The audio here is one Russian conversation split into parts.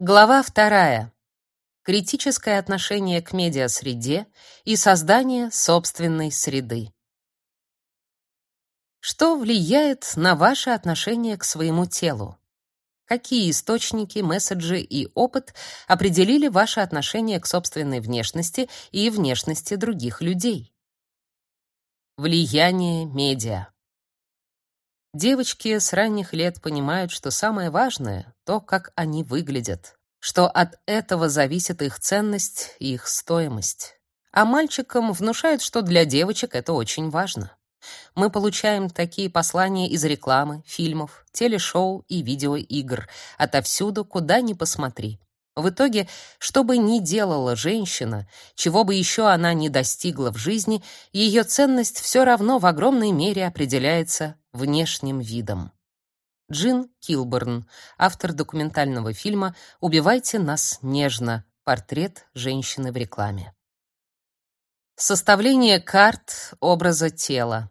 Глава вторая. Критическое отношение к медиасреде и создание собственной среды. Что влияет на ваше отношение к своему телу? Какие источники, месседжи и опыт определили ваше отношение к собственной внешности и внешности других людей? Влияние медиа. Девочки с ранних лет понимают, что самое важное — то, как они выглядят, что от этого зависит их ценность и их стоимость. А мальчикам внушают, что для девочек это очень важно. Мы получаем такие послания из рекламы, фильмов, телешоу и видеоигр, отовсюду, куда ни посмотри. В итоге, что бы ни делала женщина, чего бы еще она ни достигла в жизни, ее ценность все равно в огромной мере определяется внешним видом. Джин Килберн, автор документального фильма «Убивайте нас нежно. Портрет женщины в рекламе». Составление карт образа тела.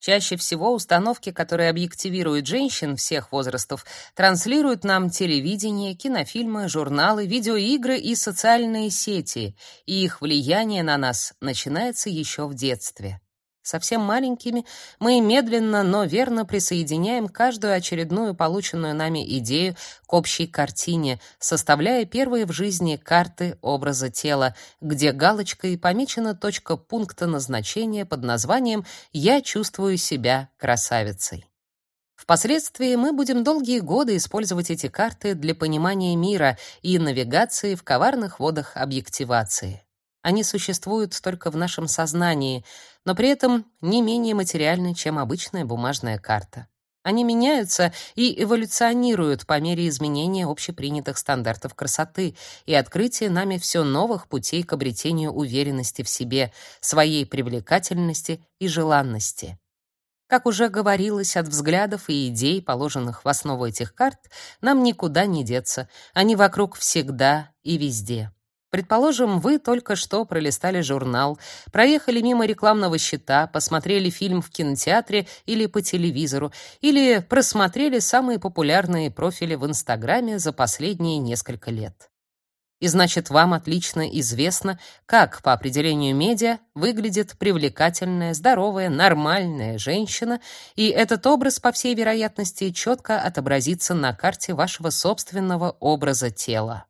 Чаще всего установки, которые объективируют женщин всех возрастов, транслируют нам телевидение, кинофильмы, журналы, видеоигры и социальные сети, и их влияние на нас начинается еще в детстве. Совсем маленькими мы медленно, но верно присоединяем каждую очередную полученную нами идею к общей картине, составляя первые в жизни карты образа тела, где галочкой помечена точка пункта назначения под названием «Я чувствую себя красавицей». Впоследствии мы будем долгие годы использовать эти карты для понимания мира и навигации в коварных водах объективации. Они существуют только в нашем сознании, но при этом не менее материальны, чем обычная бумажная карта. Они меняются и эволюционируют по мере изменения общепринятых стандартов красоты и открытия нами все новых путей к обретению уверенности в себе, своей привлекательности и желанности. Как уже говорилось, от взглядов и идей, положенных в основу этих карт, нам никуда не деться. Они вокруг всегда и везде. Предположим, вы только что пролистали журнал, проехали мимо рекламного щита, посмотрели фильм в кинотеатре или по телевизору, или просмотрели самые популярные профили в Инстаграме за последние несколько лет. И значит, вам отлично известно, как по определению медиа выглядит привлекательная, здоровая, нормальная женщина, и этот образ, по всей вероятности, четко отобразится на карте вашего собственного образа тела.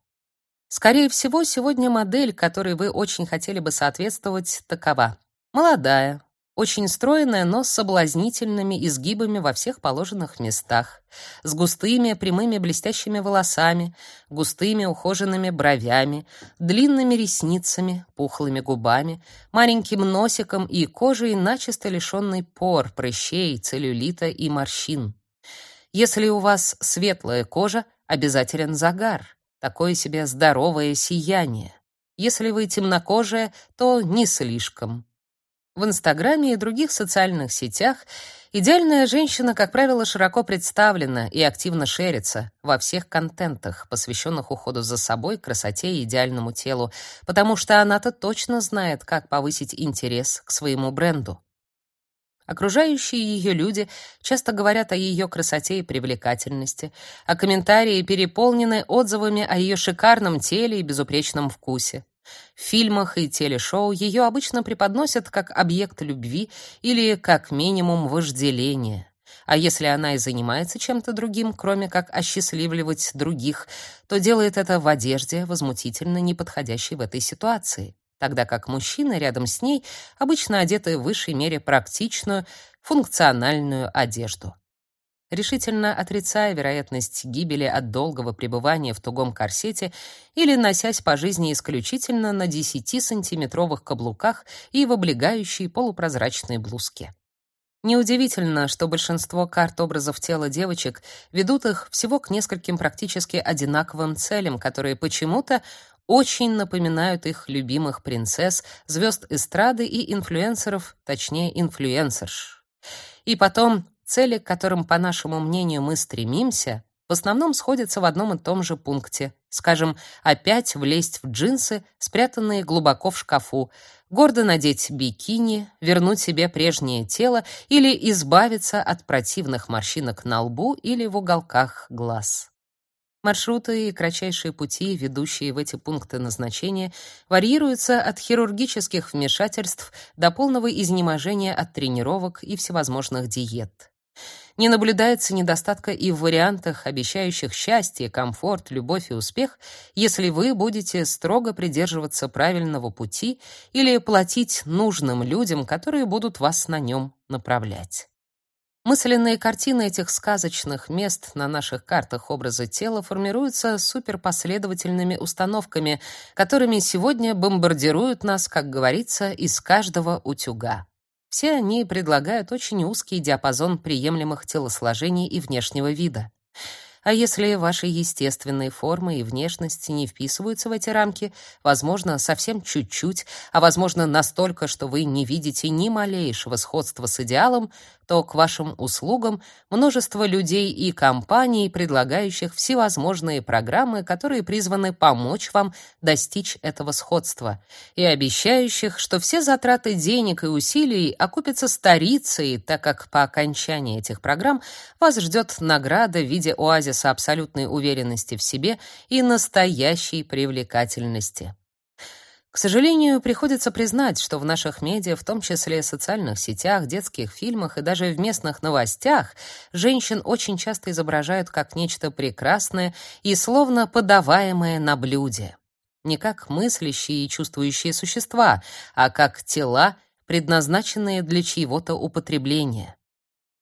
Скорее всего, сегодня модель, которой вы очень хотели бы соответствовать, такова. Молодая, очень стройная, но с соблазнительными изгибами во всех положенных местах, с густыми, прямыми блестящими волосами, густыми ухоженными бровями, длинными ресницами, пухлыми губами, маленьким носиком и кожей, начисто лишенной пор, прыщей, целлюлита и морщин. Если у вас светлая кожа, обязателен загар — такое себе здоровое сияние. Если вы темнокожая, то не слишком. В Инстаграме и других социальных сетях идеальная женщина, как правило, широко представлена и активно шерится во всех контентах, посвященных уходу за собой, красоте и идеальному телу, потому что она-то точно знает, как повысить интерес к своему бренду. Окружающие ее люди часто говорят о ее красоте и привлекательности, а комментарии переполнены отзывами о ее шикарном теле и безупречном вкусе. В фильмах и телешоу ее обычно преподносят как объект любви или как минимум вожделения. А если она и занимается чем-то другим, кроме как осчастливливать других, то делает это в одежде, возмутительно неподходящей в этой ситуации тогда как мужчины рядом с ней обычно одеты в высшей мере практичную, функциональную одежду. Решительно отрицая вероятность гибели от долгого пребывания в тугом корсете или носясь по жизни исключительно на 10-сантиметровых каблуках и в облегающей полупрозрачной блузке. Неудивительно, что большинство карт образов тела девочек ведут их всего к нескольким практически одинаковым целям, которые почему-то очень напоминают их любимых принцесс, звезд эстрады и инфлюенсеров, точнее, инфлюенсерш. И потом, цели, к которым, по нашему мнению, мы стремимся, в основном сходятся в одном и том же пункте. Скажем, опять влезть в джинсы, спрятанные глубоко в шкафу, гордо надеть бикини, вернуть себе прежнее тело или избавиться от противных морщинок на лбу или в уголках глаз. Маршруты и кратчайшие пути, ведущие в эти пункты назначения, варьируются от хирургических вмешательств до полного изнеможения от тренировок и всевозможных диет. Не наблюдается недостатка и в вариантах, обещающих счастье, комфорт, любовь и успех, если вы будете строго придерживаться правильного пути или платить нужным людям, которые будут вас на нем направлять. Мысленные картины этих сказочных мест на наших картах образа тела формируются суперпоследовательными установками, которыми сегодня бомбардируют нас, как говорится, из каждого утюга. Все они предлагают очень узкий диапазон приемлемых телосложений и внешнего вида. А если ваши естественные формы и внешность не вписываются в эти рамки, возможно, совсем чуть-чуть, а возможно, настолько, что вы не видите ни малейшего сходства с идеалом, то к вашим услугам множество людей и компаний, предлагающих всевозможные программы, которые призваны помочь вам достичь этого сходства, и обещающих, что все затраты денег и усилий окупятся старицей, так как по окончании этих программ вас ждет награда в виде оазиса абсолютной уверенности в себе и настоящей привлекательности. К сожалению, приходится признать, что в наших медиа, в том числе социальных сетях, детских фильмах и даже в местных новостях, женщин очень часто изображают как нечто прекрасное и словно подаваемое на блюде. Не как мыслящие и чувствующие существа, а как тела, предназначенные для чьего-то употребления.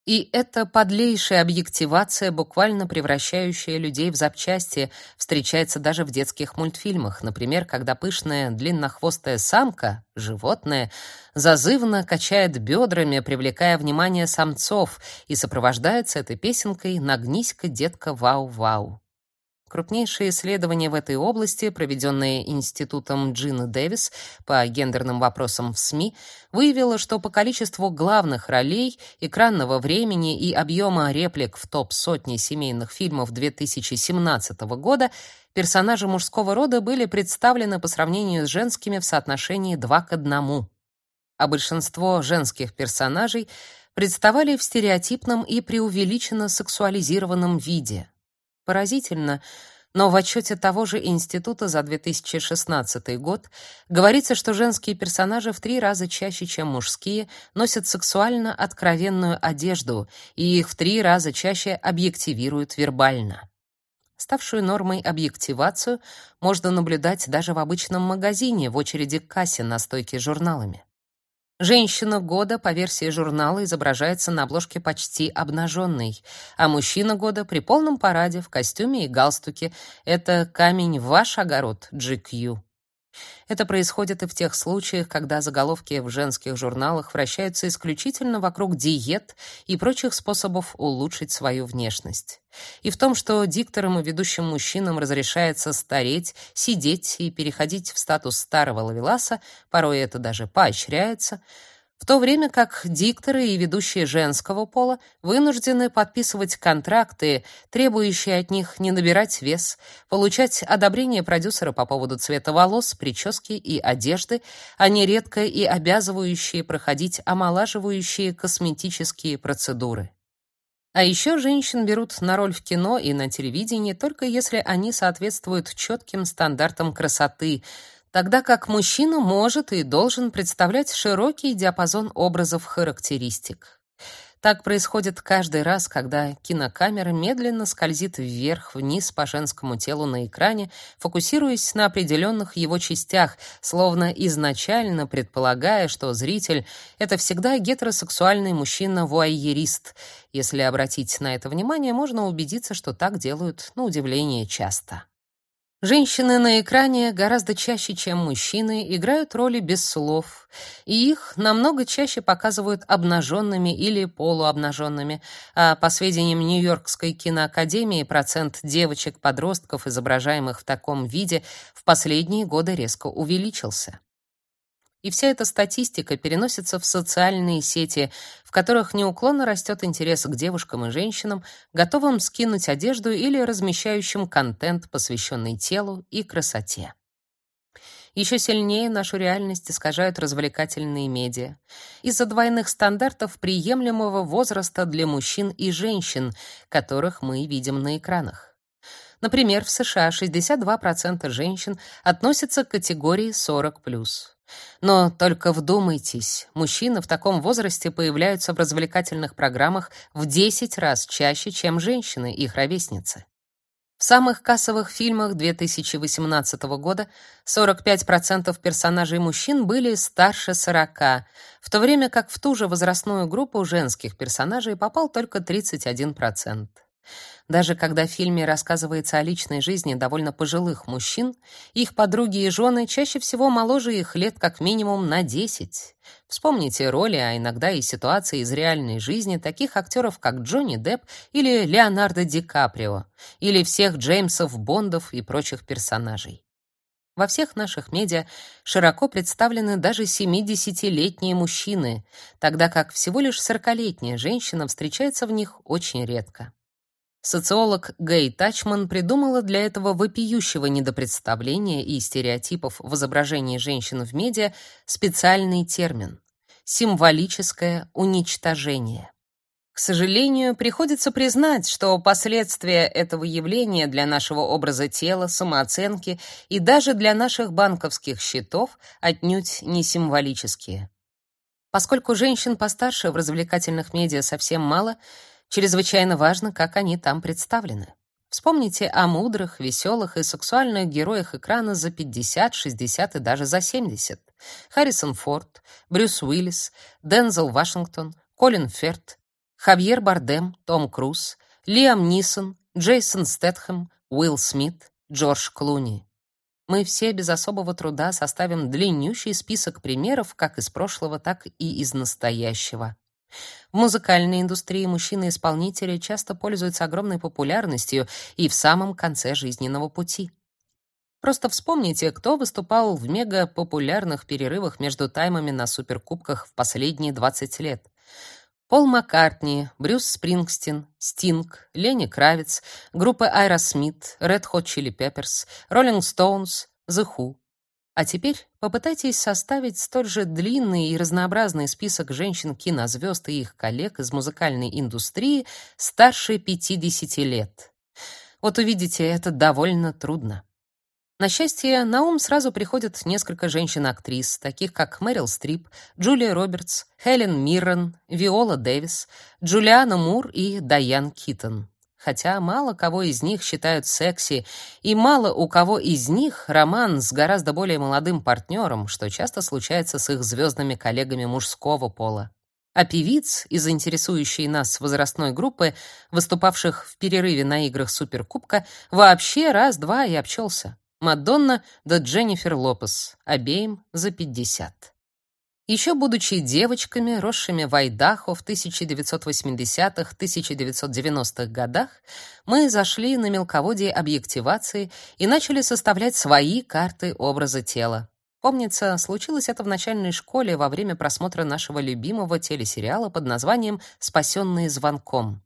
И эта подлейшая объективация, буквально превращающая людей в запчасти, встречается даже в детских мультфильмах. Например, когда пышная длиннохвостая самка, животное, зазывно качает бедрами, привлекая внимание самцов, и сопровождается этой песенкой «Нагнись-ка, детка, вау-вау». Крупнейшие исследования в этой области, проведенные Институтом Джины Дэвис по гендерным вопросам в СМИ, выявило, что по количеству главных ролей, экранного времени и объема реплик в топ-сотни семейных фильмов 2017 года персонажи мужского рода были представлены по сравнению с женскими в соотношении 2 к 1. А большинство женских персонажей представали в стереотипном и преувеличенно сексуализированном виде. Поразительно, но в отчете того же института за 2016 год говорится, что женские персонажи в три раза чаще, чем мужские, носят сексуально откровенную одежду, и их в три раза чаще объективируют вербально. Ставшую нормой объективацию можно наблюдать даже в обычном магазине в очереди к кассе на стойке с журналами. Женщина года по версии журнала изображается на обложке почти обнаженной, а мужчина года при полном параде в костюме и галстуке. Это камень в ваш огород, GQ. Это происходит и в тех случаях, когда заголовки в женских журналах вращаются исключительно вокруг диет и прочих способов улучшить свою внешность. И в том, что дикторам и ведущим мужчинам разрешается стареть, сидеть и переходить в статус старого ловеласа, порой это даже поощряется — в то время как дикторы и ведущие женского пола вынуждены подписывать контракты, требующие от них не набирать вес, получать одобрение продюсера по поводу цвета волос, прически и одежды, а нередко и обязывающие проходить омолаживающие косметические процедуры. А еще женщин берут на роль в кино и на телевидении только если они соответствуют четким стандартам красоты, тогда как мужчина может и должен представлять широкий диапазон образов характеристик. Так происходит каждый раз, когда кинокамера медленно скользит вверх-вниз по женскому телу на экране, фокусируясь на определенных его частях, словно изначально предполагая, что зритель — это всегда гетеросексуальный мужчина-вуайерист. Если обратить на это внимание, можно убедиться, что так делают, на удивление, часто. Женщины на экране гораздо чаще, чем мужчины, играют роли без слов, и их намного чаще показывают обнаженными или полуобнаженными. А по сведениям Нью-Йоркской киноакадемии, процент девочек-подростков, изображаемых в таком виде, в последние годы резко увеличился. И вся эта статистика переносится в социальные сети, в которых неуклонно растет интерес к девушкам и женщинам, готовым скинуть одежду или размещающим контент, посвященный телу и красоте. Еще сильнее нашу реальность искажают развлекательные медиа. Из-за двойных стандартов приемлемого возраста для мужчин и женщин, которых мы видим на экранах. Например, в США 62% женщин относятся к категории 40+. Но только вдумайтесь, мужчины в таком возрасте появляются в развлекательных программах в 10 раз чаще, чем женщины, их ровесницы. В самых кассовых фильмах 2018 года 45% персонажей мужчин были старше 40, в то время как в ту же возрастную группу женских персонажей попал только 31%. Даже когда в фильме рассказывается о личной жизни довольно пожилых мужчин, их подруги и жены чаще всего моложе их лет как минимум на 10. Вспомните роли, а иногда и ситуации из реальной жизни таких актеров, как Джонни Депп или Леонардо Ди Каприо, или всех Джеймсов Бондов и прочих персонажей. Во всех наших медиа широко представлены даже 70-летние мужчины, тогда как всего лишь 40-летняя женщина встречается в них очень редко. Социолог Гэй Тачман придумала для этого вопиющего недопредставления и стереотипов в изображении женщин в медиа специальный термин — символическое уничтожение. К сожалению, приходится признать, что последствия этого явления для нашего образа тела, самооценки и даже для наших банковских счетов отнюдь не символические. Поскольку женщин постарше в развлекательных медиа совсем мало, Чрезвычайно важно, как они там представлены. Вспомните о мудрых, веселых и сексуальных героях экрана за 50, 60 и даже за 70. Харрисон Форд, Брюс Уиллис, Дензел Вашингтон, Колин Ферт, Хавьер Бардем, Том Круз, Лиам Нисон, Джейсон Стэтхэм, Уилл Смит, Джордж Клуни. Мы все без особого труда составим длиннющий список примеров как из прошлого, так и из настоящего. В музыкальной индустрии мужчины-исполнители часто пользуются огромной популярностью и в самом конце жизненного пути. Просто вспомните, кто выступал в мега-популярных перерывах между таймами на суперкубках в последние 20 лет. Пол Маккартни, Брюс Спрингстин, Стинг, Ленни Кравиц, группа Aerosmith, Red Hot Chili Peppers, Rolling Stones, The Who. А теперь попытайтесь составить столь же длинный и разнообразный список женщин-кинозвезд и их коллег из музыкальной индустрии старше 50 лет. Вот увидите, это довольно трудно. На счастье, на ум сразу приходят несколько женщин-актрис, таких как Мэрил Стрип, Джулия Робертс, Хелен Миррен, Виола Дэвис, Джулиана Мур и Дайан Китон хотя мало кого из них считают секси, и мало у кого из них роман с гораздо более молодым партнером, что часто случается с их звездными коллегами мужского пола. А певиц из интересующей нас возрастной группы, выступавших в перерыве на играх Суперкубка, вообще раз-два и обчелся. Мадонна да Дженнифер Лопес, обеим за 50. Еще будучи девочками, росшими в Айдахо в 1980-1990-х годах, мы зашли на мелководье объективации и начали составлять свои карты образа тела. Помнится, случилось это в начальной школе во время просмотра нашего любимого телесериала под названием «Спасенные звонком».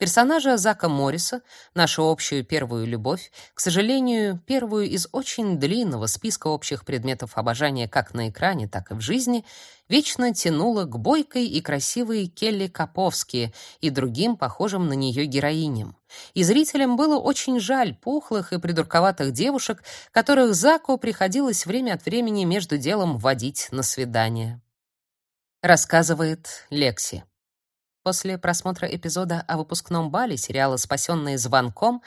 Персонажа Зака Морриса, нашу общую первую любовь, к сожалению, первую из очень длинного списка общих предметов обожания как на экране, так и в жизни, вечно тянуло к бойкой и красивой Келли Каповски и другим похожим на нее героиням. И зрителям было очень жаль пухлых и придурковатых девушек, которых Заку приходилось время от времени между делом водить на свидание. Рассказывает Лекси. После просмотра эпизода о выпускном бале сериала «Спасенные звонком»,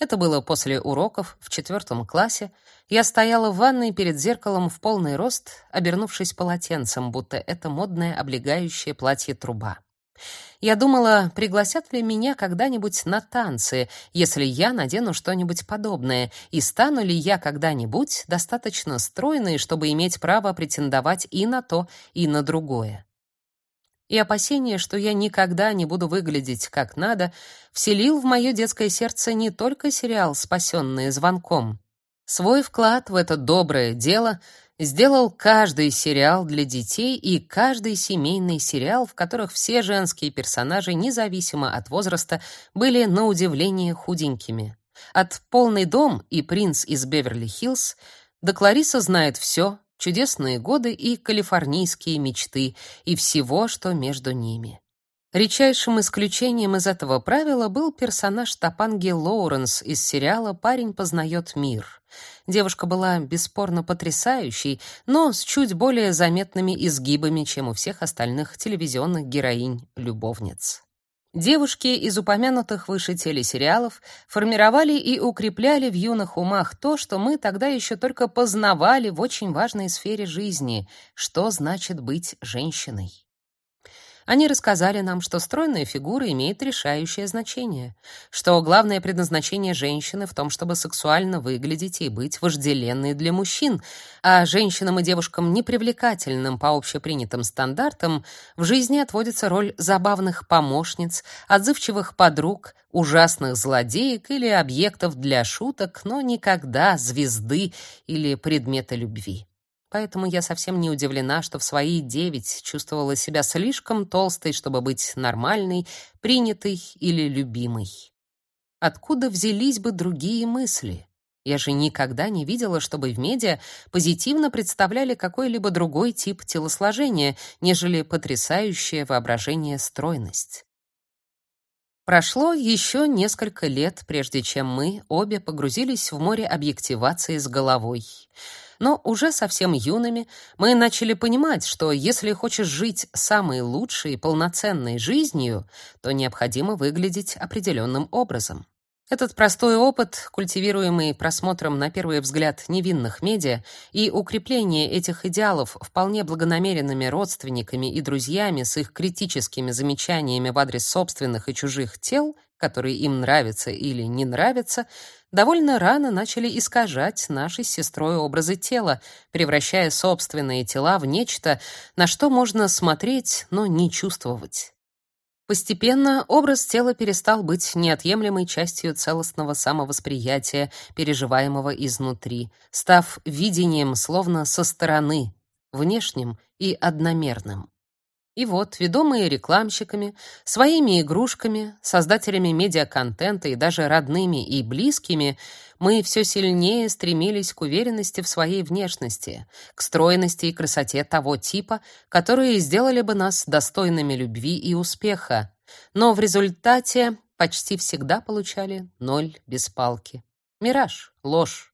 это было после уроков в четвертом классе, я стояла в ванной перед зеркалом в полный рост, обернувшись полотенцем, будто это модное облегающее платье-труба. Я думала, пригласят ли меня когда-нибудь на танцы, если я надену что-нибудь подобное, и стану ли я когда-нибудь достаточно стройной, чтобы иметь право претендовать и на то, и на другое и опасение, что я никогда не буду выглядеть как надо, вселил в мое детское сердце не только сериал «Спасенные звонком». Свой вклад в это доброе дело сделал каждый сериал для детей и каждый семейный сериал, в которых все женские персонажи, независимо от возраста, были на удивление худенькими. От «Полный дом» и «Принц из Беверли-Хиллз» до «Клариса знает все», чудесные годы и калифорнийские мечты, и всего, что между ними. Редчайшим исключением из этого правила был персонаж Топанги Лоуренс из сериала «Парень познает мир». Девушка была бесспорно потрясающей, но с чуть более заметными изгибами, чем у всех остальных телевизионных героинь-любовниц. Девушки из упомянутых выше телесериалов формировали и укрепляли в юных умах то, что мы тогда еще только познавали в очень важной сфере жизни, что значит быть женщиной. Они рассказали нам, что стройная фигура имеет решающее значение, что главное предназначение женщины в том, чтобы сексуально выглядеть и быть вожделенной для мужчин, а женщинам и девушкам непривлекательным по общепринятым стандартам в жизни отводится роль забавных помощниц, отзывчивых подруг, ужасных злодеек или объектов для шуток, но никогда звезды или предмета любви. Поэтому я совсем не удивлена, что в свои девять чувствовала себя слишком толстой, чтобы быть нормальной, принятой или любимой. Откуда взялись бы другие мысли? Я же никогда не видела, чтобы в медиа позитивно представляли какой-либо другой тип телосложения, нежели потрясающее воображение стройность. Прошло еще несколько лет, прежде чем мы обе погрузились в море объективации с головой. Но уже совсем юными мы начали понимать, что если хочешь жить самой лучшей и полноценной жизнью, то необходимо выглядеть определенным образом. Этот простой опыт, культивируемый просмотром на первый взгляд невинных медиа и укрепление этих идеалов вполне благонамеренными родственниками и друзьями с их критическими замечаниями в адрес собственных и чужих тел, которые им нравятся или не нравятся, довольно рано начали искажать наши с сестрой образы тела, превращая собственные тела в нечто, на что можно смотреть, но не чувствовать. Постепенно образ тела перестал быть неотъемлемой частью целостного самовосприятия, переживаемого изнутри, став видением словно со стороны, внешним и одномерным. И вот, ведомые рекламщиками, своими игрушками, создателями медиаконтента и даже родными и близкими, мы все сильнее стремились к уверенности в своей внешности, к стройности и красоте того типа, которые сделали бы нас достойными любви и успеха. Но в результате почти всегда получали ноль без палки. Мираж, ложь.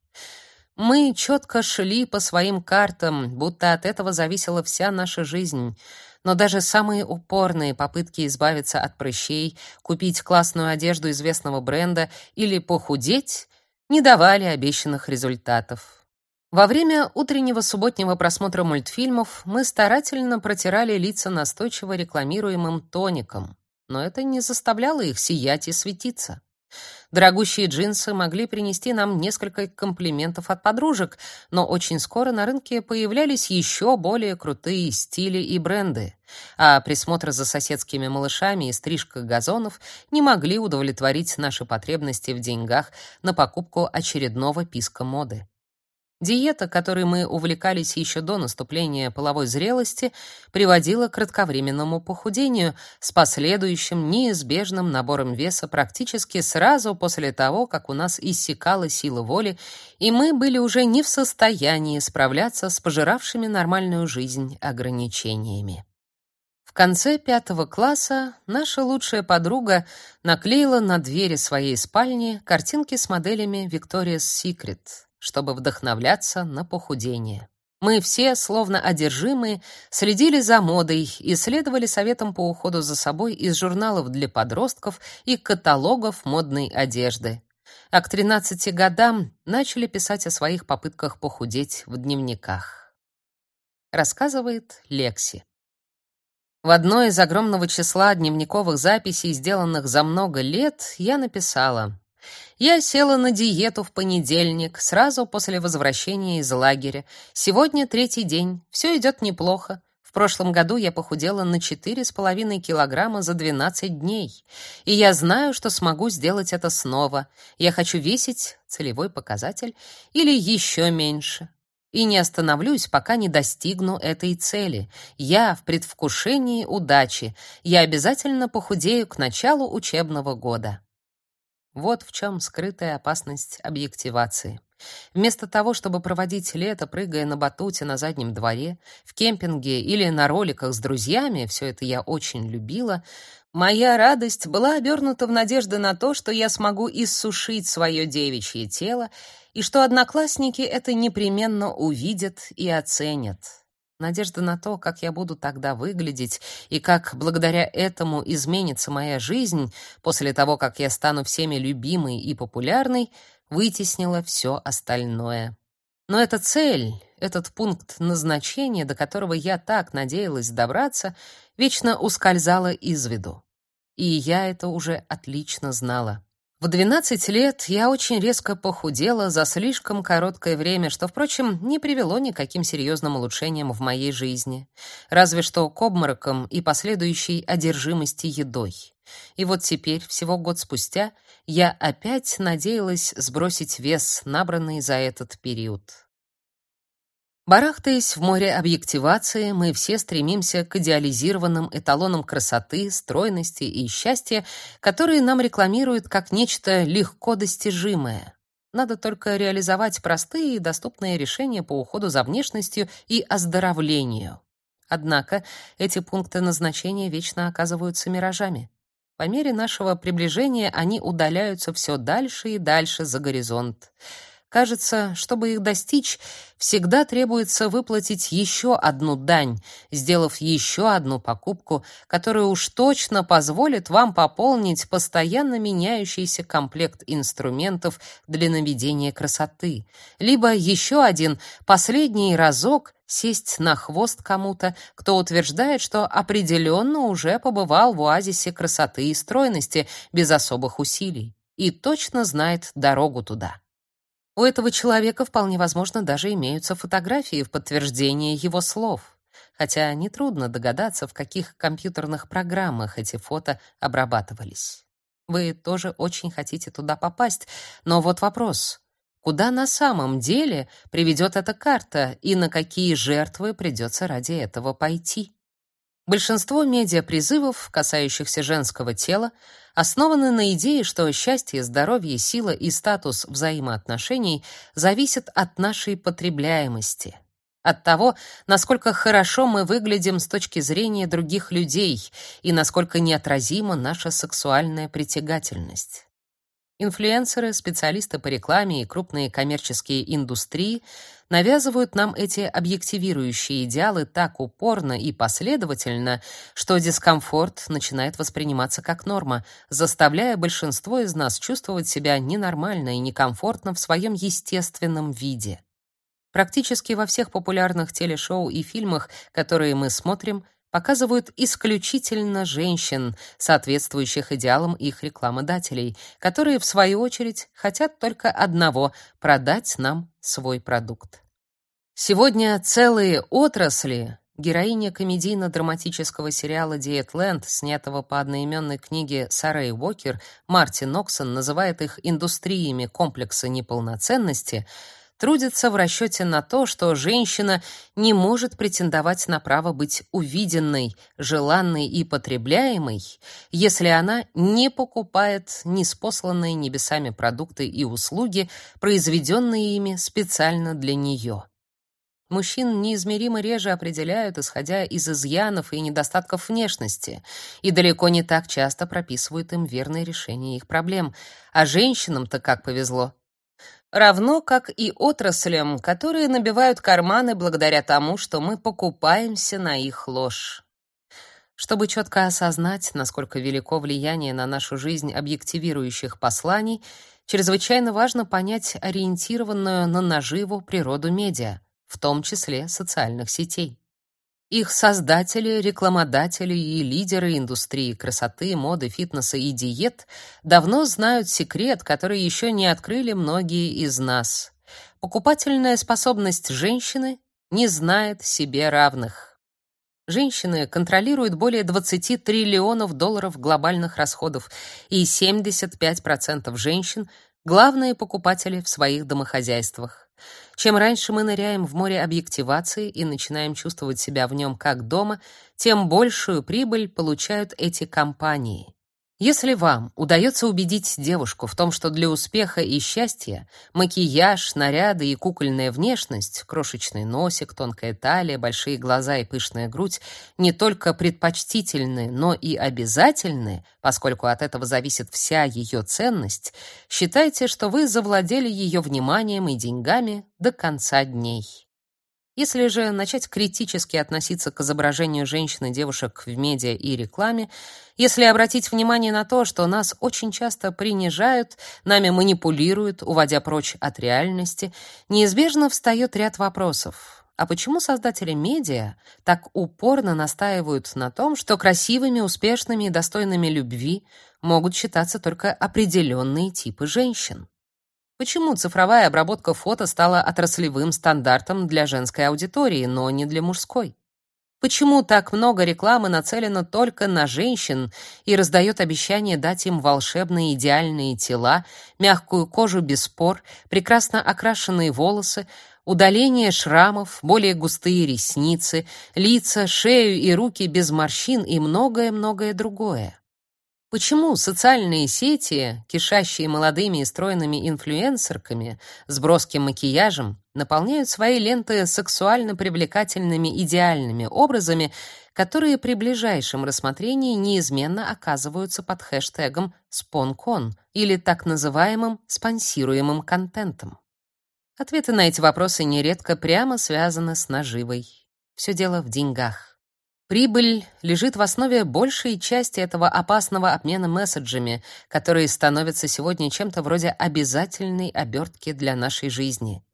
Мы четко шли по своим картам, будто от этого зависела вся наша жизнь — но даже самые упорные попытки избавиться от прыщей, купить классную одежду известного бренда или похудеть не давали обещанных результатов. Во время утреннего субботнего просмотра мультфильмов мы старательно протирали лица настойчиво рекламируемым тоником, но это не заставляло их сиять и светиться. Дорогущие джинсы могли принести нам несколько комплиментов от подружек, но очень скоро на рынке появлялись еще более крутые стили и бренды. А присмотр за соседскими малышами и стрижка газонов не могли удовлетворить наши потребности в деньгах на покупку очередного писка моды. Диета, которой мы увлекались еще до наступления половой зрелости, приводила к кратковременному похудению с последующим неизбежным набором веса практически сразу после того, как у нас иссякала сила воли, и мы были уже не в состоянии справляться с пожиравшими нормальную жизнь ограничениями. В конце пятого класса наша лучшая подруга наклеила на двери своей спальни картинки с моделями Victoria's Secret чтобы вдохновляться на похудение. Мы все, словно одержимые, следили за модой и следовали советам по уходу за собой из журналов для подростков и каталогов модной одежды. А к 13 годам начали писать о своих попытках похудеть в дневниках. Рассказывает Лекси. В одной из огромного числа дневниковых записей, сделанных за много лет, я написала: я села на диету в понедельник, сразу после возвращения из лагеря. Сегодня третий день. Все идет неплохо. В прошлом году я похудела на четыре с половиной килограмма за 12 дней. И я знаю, что смогу сделать это снова. Я хочу весить целевой показатель или еще меньше. И не остановлюсь, пока не достигну этой цели. Я в предвкушении удачи. Я обязательно похудею к началу учебного года. Вот в чем скрытая опасность объективации. Вместо того, чтобы проводить лето, прыгая на батуте на заднем дворе, в кемпинге или на роликах с друзьями, все это я очень любила, Моя радость была обернута в надежды на то, что я смогу иссушить свое девичье тело и что одноклассники это непременно увидят и оценят. Надежда на то, как я буду тогда выглядеть и как благодаря этому изменится моя жизнь после того, как я стану всеми любимой и популярной, вытеснила все остальное. Но эта цель, этот пункт назначения, до которого я так надеялась добраться, вечно ускользала из виду. И я это уже отлично знала. В 12 лет я очень резко похудела за слишком короткое время, что, впрочем, не привело ни к каким серьезным улучшениям в моей жизни, разве что к обморокам и последующей одержимости едой. И вот теперь, всего год спустя, я опять надеялась сбросить вес, набранный за этот период. Барахтаясь в море объективации, мы все стремимся к идеализированным эталонам красоты, стройности и счастья, которые нам рекламируют как нечто легко достижимое. Надо только реализовать простые и доступные решения по уходу за внешностью и оздоровлению. Однако эти пункты назначения вечно оказываются миражами. По мере нашего приближения они удаляются все дальше и дальше за горизонт. Кажется, чтобы их достичь, всегда требуется выплатить еще одну дань, сделав еще одну покупку, которая уж точно позволит вам пополнить постоянно меняющийся комплект инструментов для наведения красоты, либо еще один последний разок сесть на хвост кому-то, кто утверждает, что определенно уже побывал в оазисе красоты и стройности без особых усилий и точно знает дорогу туда. У этого человека вполне возможно даже имеются фотографии в подтверждение его слов. Хотя нетрудно догадаться, в каких компьютерных программах эти фото обрабатывались. Вы тоже очень хотите туда попасть, но вот вопрос: куда на самом деле приведет эта карта и на какие жертвы придется ради этого пойти? Большинство медиапризывов, касающихся женского тела, основаны на идее, что счастье, здоровье, сила и статус взаимоотношений зависят от нашей потребляемости, от того, насколько хорошо мы выглядим с точки зрения других людей и насколько неотразима наша сексуальная притягательность. Инфлюенсеры, специалисты по рекламе и крупные коммерческие индустрии навязывают нам эти объективирующие идеалы так упорно и последовательно, что дискомфорт начинает восприниматься как норма, заставляя большинство из нас чувствовать себя ненормально и некомфортно в своем естественном виде. Практически во всех популярных телешоу и фильмах, которые мы смотрим, показывают исключительно женщин, соответствующих идеалам их рекламодателей, которые в свою очередь хотят только одного продать нам свой продукт. Сегодня целые отрасли Героиня комедийно-драматического сериала «Диетленд», снятого по одноименной книге Сарей Уокер, Мартин Ноксон называет их индустриями комплекса неполноценности — трудится в расчете на то, что женщина не может претендовать на право быть увиденной, желанной и потребляемой, если она не покупает неспосланные небесами продукты и услуги, произведенные ими специально для нее. Мужчин неизмеримо реже определяют, исходя из изъянов и недостатков внешности, и далеко не так часто прописывают им верные решения их проблем. А женщинам-то как повезло равно как и отраслям, которые набивают карманы благодаря тому, что мы покупаемся на их ложь. Чтобы четко осознать, насколько велико влияние на нашу жизнь объективирующих посланий, чрезвычайно важно понять ориентированную на наживу природу медиа, в том числе социальных сетей. Их создатели, рекламодатели и лидеры индустрии красоты, моды, фитнеса и диет давно знают секрет, который еще не открыли многие из нас. Покупательная способность женщины не знает себе равных. Женщины контролируют более 20 триллионов долларов глобальных расходов, и 75% женщин главные покупатели в своих домохозяйствах. Чем раньше мы ныряем в море объективации и начинаем чувствовать себя в нем как дома, тем большую прибыль получают эти компании. Если вам удается убедить девушку в том, что для успеха и счастья макияж, наряды и кукольная внешность, крошечный носик, тонкая талия, большие глаза и пышная грудь не только предпочтительны, но и обязательны, поскольку от этого зависит вся ее ценность, считайте, что вы завладели ее вниманием и деньгами до конца дней. Если же начать критически относиться к изображению женщин и девушек в медиа и рекламе, если обратить внимание на то, что нас очень часто принижают, нами манипулируют, уводя прочь от реальности, неизбежно встает ряд вопросов. А почему создатели медиа так упорно настаивают на том, что красивыми, успешными и достойными любви могут считаться только определенные типы женщин? Почему цифровая обработка фото стала отраслевым стандартом для женской аудитории, но не для мужской? Почему так много рекламы нацелено только на женщин и раздает обещание дать им волшебные идеальные тела, мягкую кожу без пор, прекрасно окрашенные волосы, удаление шрамов, более густые ресницы, лица, шею и руки без морщин и многое-многое другое? Почему социальные сети, кишащие молодыми и стройными инфлюенсерками с броским макияжем, наполняют свои ленты сексуально привлекательными идеальными образами, которые при ближайшем рассмотрении неизменно оказываются под хэштегом «спонкон» или так называемым спонсируемым контентом? Ответы на эти вопросы нередко прямо связаны с наживой. Все дело в деньгах. Прибыль лежит в основе большей части этого опасного обмена месседжами, которые становятся сегодня чем-то вроде обязательной обертки для нашей жизни.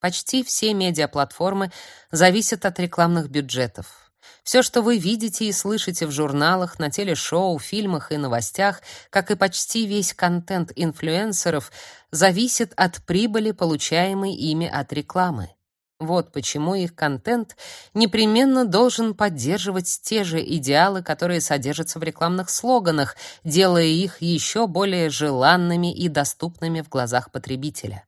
Почти все медиаплатформы зависят от рекламных бюджетов. Все, что вы видите и слышите в журналах, на телешоу, фильмах и новостях, как и почти весь контент инфлюенсеров, зависит от прибыли, получаемой ими от рекламы. Вот почему их контент непременно должен поддерживать те же идеалы, которые содержатся в рекламных слоганах, делая их еще более желанными и доступными в глазах потребителя.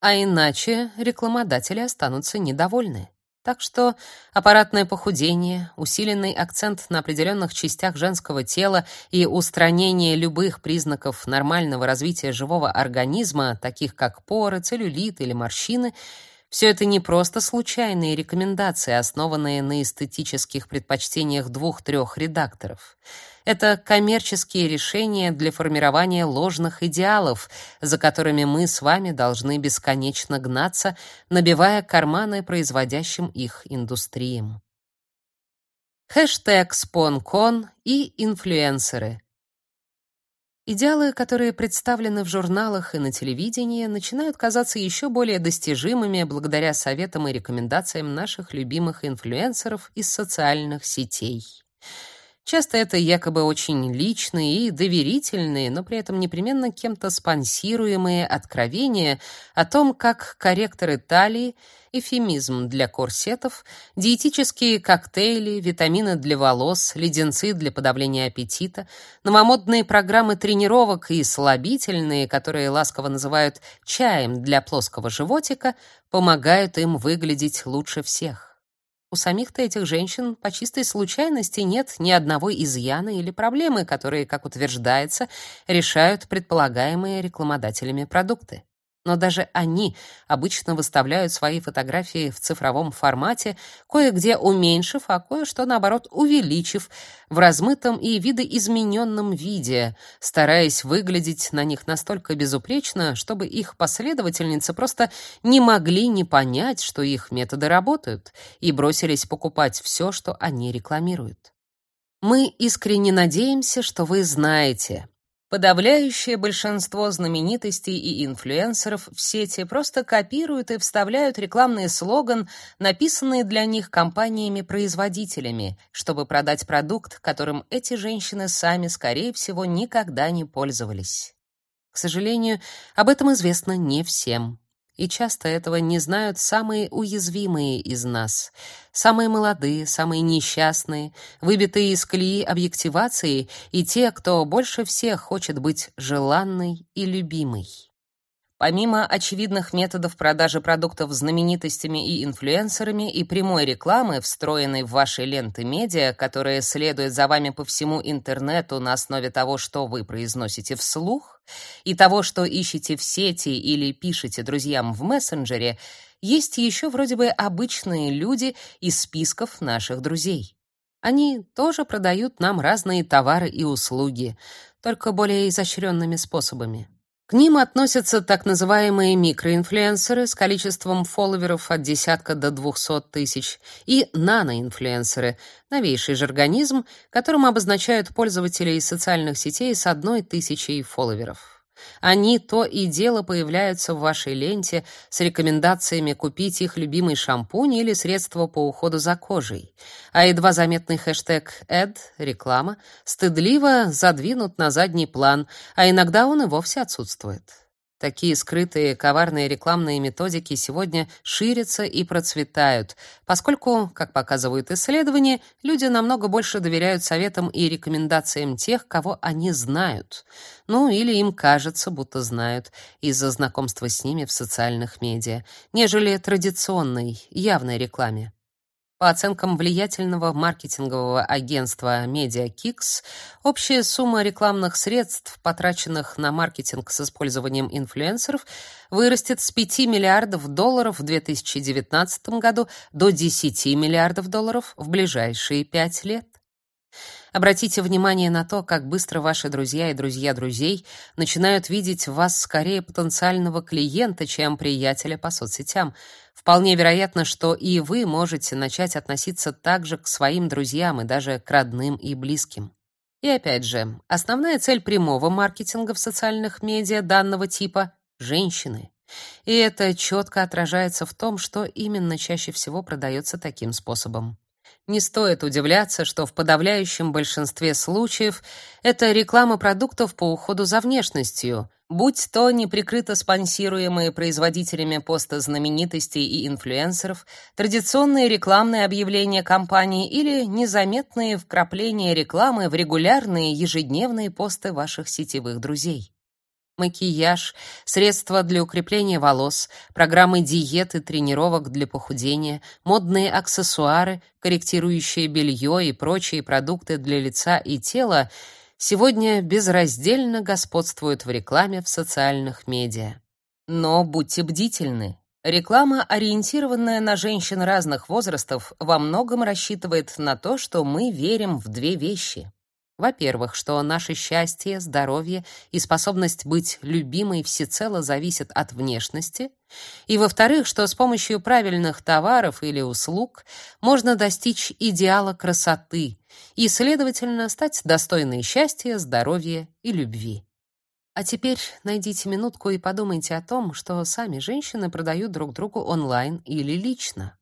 А иначе рекламодатели останутся недовольны. Так что аппаратное похудение, усиленный акцент на определенных частях женского тела и устранение любых признаков нормального развития живого организма, таких как поры, целлюлит или морщины — все это не просто случайные рекомендации, основанные на эстетических предпочтениях двух-трех редакторов. Это коммерческие решения для формирования ложных идеалов, за которыми мы с вами должны бесконечно гнаться, набивая карманы производящим их индустриям. Хэштег «Спонкон» и инфлюенсеры. Идеалы, которые представлены в журналах и на телевидении, начинают казаться еще более достижимыми благодаря советам и рекомендациям наших любимых инфлюенсеров из социальных сетей. Часто это якобы очень личные и доверительные, но при этом непременно кем-то спонсируемые откровения о том, как корректоры талии — эфемизм для корсетов, диетические коктейли, витамины для волос, леденцы для подавления аппетита, новомодные программы тренировок и слабительные, которые ласково называют чаем для плоского животика, помогают им выглядеть лучше всех. У самих-то этих женщин по чистой случайности нет ни одного изъяна или проблемы, которые, как утверждается, решают предполагаемые рекламодателями продукты но даже они обычно выставляют свои фотографии в цифровом формате, кое-где уменьшив, а кое-что, наоборот, увеличив в размытом и видоизмененном виде, стараясь выглядеть на них настолько безупречно, чтобы их последовательницы просто не могли не понять, что их методы работают, и бросились покупать все, что они рекламируют. Мы искренне надеемся, что вы знаете, Подавляющее большинство знаменитостей и инфлюенсеров в сети просто копируют и вставляют рекламный слоган, написанный для них компаниями-производителями, чтобы продать продукт, которым эти женщины сами, скорее всего, никогда не пользовались. К сожалению, об этом известно не всем. И часто этого не знают самые уязвимые из нас, самые молодые, самые несчастные, выбитые из колеи объективации и те, кто больше всех хочет быть желанной и любимой. Помимо очевидных методов продажи продуктов знаменитостями и инфлюенсерами и прямой рекламы, встроенной в ваши ленты медиа, которые следуют за вами по всему интернету на основе того, что вы произносите вслух, и того, что ищете в сети или пишете друзьям в мессенджере, есть еще вроде бы обычные люди из списков наших друзей. Они тоже продают нам разные товары и услуги, только более изощренными способами. К ним относятся так называемые микроинфлюенсеры с количеством фолловеров от десятка до двухсот тысяч и наноинфлюенсеры, новейший жаргонизм, которым обозначают пользователей социальных сетей с одной тысячей фолловеров. Они то и дело появляются в вашей ленте с рекомендациями купить их любимый шампунь или средство по уходу за кожей. А едва заметный хэштег «эд» — реклама — стыдливо задвинут на задний план, а иногда он и вовсе отсутствует. Такие скрытые коварные рекламные методики сегодня ширятся и процветают, поскольку, как показывают исследования, люди намного больше доверяют советам и рекомендациям тех, кого они знают. Ну, или им кажется, будто знают из-за знакомства с ними в социальных медиа, нежели традиционной, явной рекламе. По оценкам влиятельного маркетингового агентства MediaKicks, общая сумма рекламных средств, потраченных на маркетинг с использованием инфлюенсеров, вырастет с 5 миллиардов долларов в 2019 году до 10 миллиардов долларов в ближайшие 5 лет. Обратите внимание на то, как быстро ваши друзья и друзья друзей начинают видеть в вас скорее потенциального клиента, чем приятеля по соцсетям. Вполне вероятно, что и вы можете начать относиться так же к своим друзьям и даже к родным и близким. И опять же, основная цель прямого маркетинга в социальных медиа данного типа женщины. И это четко отражается в том, что именно чаще всего продается таким способом. Не стоит удивляться, что в подавляющем большинстве случаев это реклама продуктов по уходу за внешностью, будь то неприкрыто спонсируемые производителями поста знаменитостей и инфлюенсеров, традиционные рекламные объявления компаний или незаметные вкрапления рекламы в регулярные ежедневные посты ваших сетевых друзей макияж, средства для укрепления волос, программы диеты, тренировок для похудения, модные аксессуары, корректирующее белье и прочие продукты для лица и тела сегодня безраздельно господствуют в рекламе в социальных медиа. Но будьте бдительны. Реклама, ориентированная на женщин разных возрастов, во многом рассчитывает на то, что мы верим в две вещи. Во-первых, что наше счастье, здоровье и способность быть любимой всецело зависят от внешности, и во-вторых, что с помощью правильных товаров или услуг можно достичь идеала красоты и, следовательно, стать достойной счастья, здоровья и любви. А теперь найдите минутку и подумайте о том, что сами женщины продают друг другу онлайн или лично.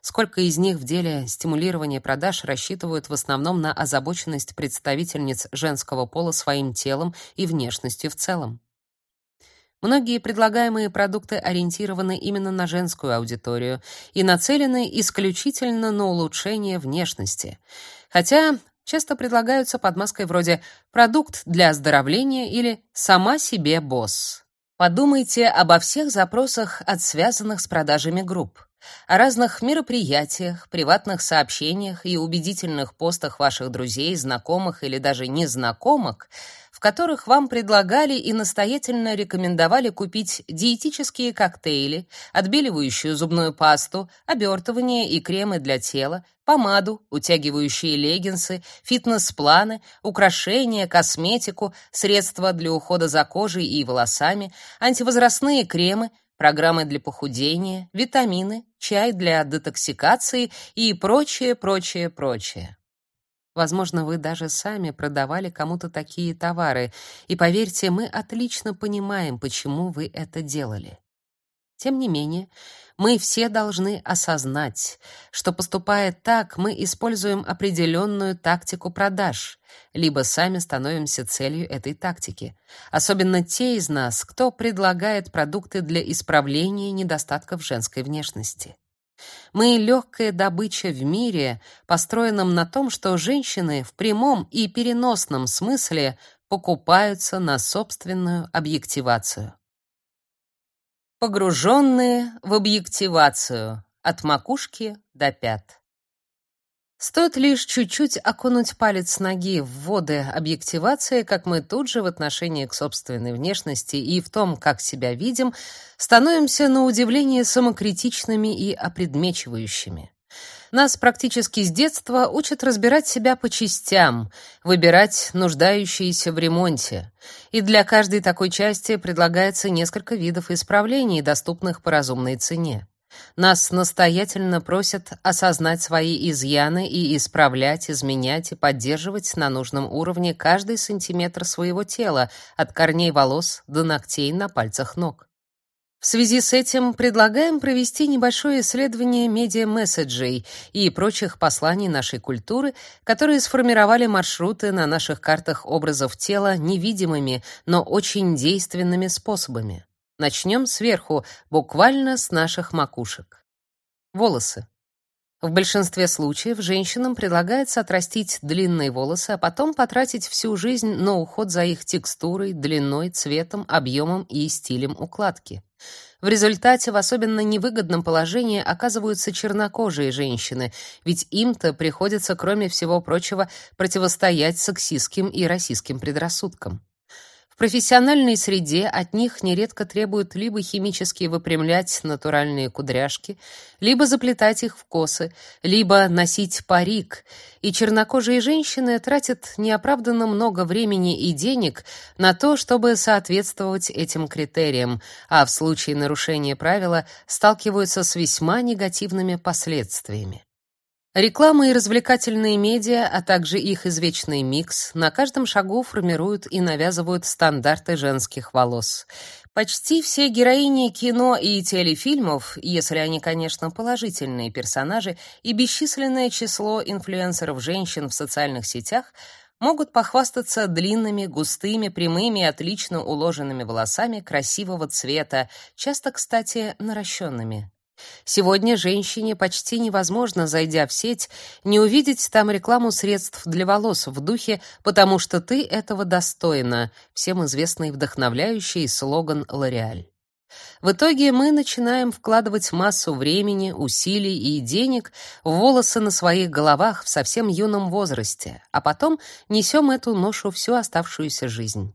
Сколько из них в деле стимулирования продаж рассчитывают в основном на озабоченность представительниц женского пола своим телом и внешностью в целом? Многие предлагаемые продукты ориентированы именно на женскую аудиторию и нацелены исключительно на улучшение внешности. Хотя часто предлагаются под маской вроде «продукт для оздоровления» или «сама себе босс». Подумайте обо всех запросах от связанных с продажами групп о разных мероприятиях, приватных сообщениях и убедительных постах ваших друзей, знакомых или даже незнакомых, в которых вам предлагали и настоятельно рекомендовали купить диетические коктейли, отбеливающую зубную пасту, обертывание и кремы для тела, помаду, утягивающие леггинсы, фитнес-планы, украшения, косметику, средства для ухода за кожей и волосами, антивозрастные кремы, программы для похудения, витамины, чай для детоксикации и прочее, прочее, прочее. Возможно, вы даже сами продавали кому-то такие товары, и поверьте, мы отлично понимаем, почему вы это делали. Тем не менее, мы все должны осознать, что поступая так, мы используем определенную тактику продаж, либо сами становимся целью этой тактики. Особенно те из нас, кто предлагает продукты для исправления недостатков женской внешности. Мы легкая добыча в мире, построенном на том, что женщины в прямом и переносном смысле покупаются на собственную объективацию. Погруженные в объективацию от макушки до пят. Стоит лишь чуть-чуть окунуть палец ноги в воды объективации, как мы тут же в отношении к собственной внешности и в том, как себя видим, становимся на удивление самокритичными и опредмечивающими. Нас практически с детства учат разбирать себя по частям, выбирать нуждающиеся в ремонте. И для каждой такой части предлагается несколько видов исправлений, доступных по разумной цене. Нас настоятельно просят осознать свои изъяны и исправлять, изменять и поддерживать на нужном уровне каждый сантиметр своего тела, от корней волос до ногтей на пальцах ног. В связи с этим предлагаем провести небольшое исследование медиа-месседжей и прочих посланий нашей культуры, которые сформировали маршруты на наших картах образов тела невидимыми, но очень действенными способами. Начнем сверху, буквально с наших макушек. Волосы. В большинстве случаев женщинам предлагается отрастить длинные волосы, а потом потратить всю жизнь на уход за их текстурой, длиной, цветом, объемом и стилем укладки. В результате в особенно невыгодном положении оказываются чернокожие женщины, ведь им-то приходится, кроме всего прочего, противостоять сексистским и расистским предрассудкам. В профессиональной среде от них нередко требуют либо химически выпрямлять натуральные кудряшки, либо заплетать их в косы, либо носить парик, и чернокожие женщины тратят неоправданно много времени и денег на то, чтобы соответствовать этим критериям, а в случае нарушения правила сталкиваются с весьма негативными последствиями. Реклама и развлекательные медиа, а также их извечный микс на каждом шагу формируют и навязывают стандарты женских волос. Почти все героини кино и телефильмов, если они, конечно, положительные персонажи, и бесчисленное число инфлюенсеров-женщин в социальных сетях могут похвастаться длинными, густыми, прямыми отлично уложенными волосами красивого цвета, часто, кстати, наращенными. Сегодня женщине почти невозможно, зайдя в сеть, не увидеть там рекламу средств для волос в духе «потому что ты этого достойна», всем известный вдохновляющий слоган L'Oréal. В итоге мы начинаем вкладывать массу времени, усилий и денег в волосы на своих головах в совсем юном возрасте, а потом несем эту ношу всю оставшуюся жизнь.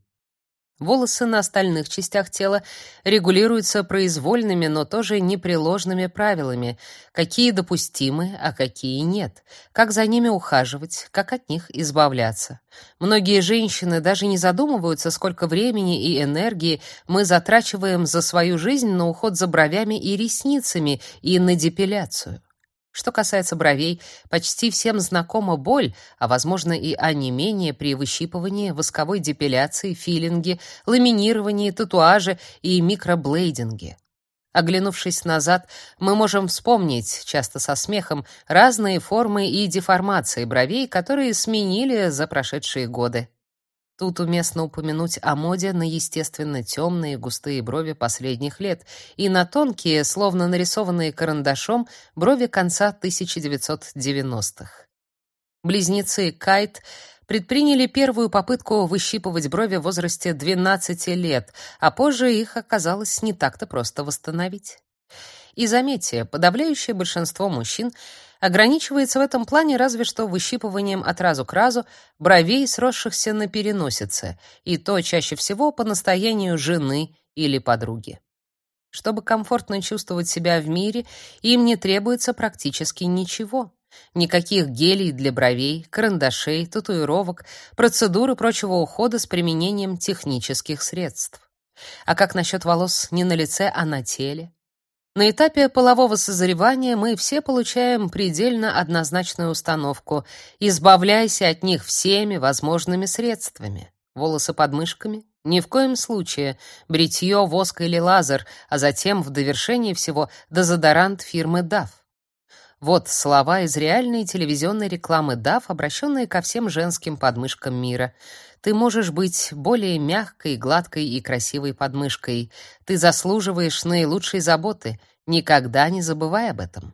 Волосы на остальных частях тела регулируются произвольными, но тоже непреложными правилами, какие допустимы, а какие нет, как за ними ухаживать, как от них избавляться. Многие женщины даже не задумываются, сколько времени и энергии мы затрачиваем за свою жизнь на уход за бровями и ресницами и на депиляцию. Что касается бровей, почти всем знакома боль, а возможно и онемение при выщипывании, восковой депиляции, филинге, ламинировании, татуаже и микроблейдинге. Оглянувшись назад, мы можем вспомнить, часто со смехом, разные формы и деформации бровей, которые сменили за прошедшие годы. Тут уместно упомянуть о моде на естественно темные густые брови последних лет и на тонкие, словно нарисованные карандашом, брови конца 1990-х. Близнецы Кайт предприняли первую попытку выщипывать брови в возрасте 12 лет, а позже их оказалось не так-то просто восстановить. И заметьте, подавляющее большинство мужчин ограничивается в этом плане разве что выщипыванием от разу к разу бровей, сросшихся на переносице, и то чаще всего по настоянию жены или подруги. Чтобы комфортно чувствовать себя в мире, им не требуется практически ничего. Никаких гелей для бровей, карандашей, татуировок, процедур и прочего ухода с применением технических средств. А как насчет волос не на лице, а на теле? На этапе полового созревания мы все получаем предельно однозначную установку: избавляйся от них всеми возможными средствами. Волосы под мышками ни в коем случае. Бритье, воск или лазер, а затем в довершении всего дезодорант фирмы DAF. Вот слова из реальной телевизионной рекламы DAF, обращенные ко всем женским подмышкам мира. Ты можешь быть более мягкой, гладкой и красивой подмышкой. Ты заслуживаешь наилучшей заботы. Никогда не забывай об этом.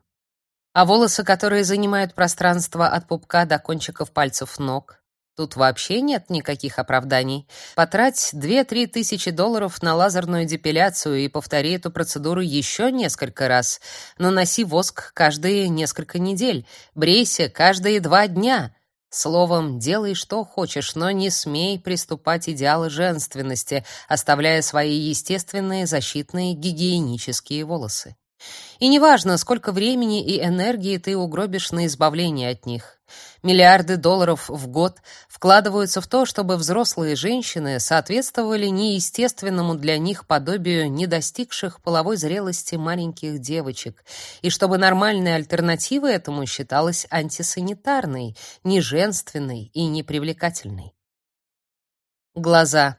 А волосы, которые занимают пространство от пупка до кончиков пальцев ног, Тут вообще нет никаких оправданий. Потрать 2-3 тысячи долларов на лазерную депиляцию и повтори эту процедуру еще несколько раз. Наноси воск каждые несколько недель, брейся каждые два дня. Словом, делай что хочешь, но не смей приступать идеалы женственности, оставляя свои естественные защитные гигиенические волосы. И неважно, сколько времени и энергии ты угробишь на избавление от них. Миллиарды долларов в год вкладываются в то, чтобы взрослые женщины соответствовали неестественному для них подобию недостигших половой зрелости маленьких девочек, и чтобы нормальной альтернативой этому считалась антисанитарной, неженственной и непривлекательной. Глаза.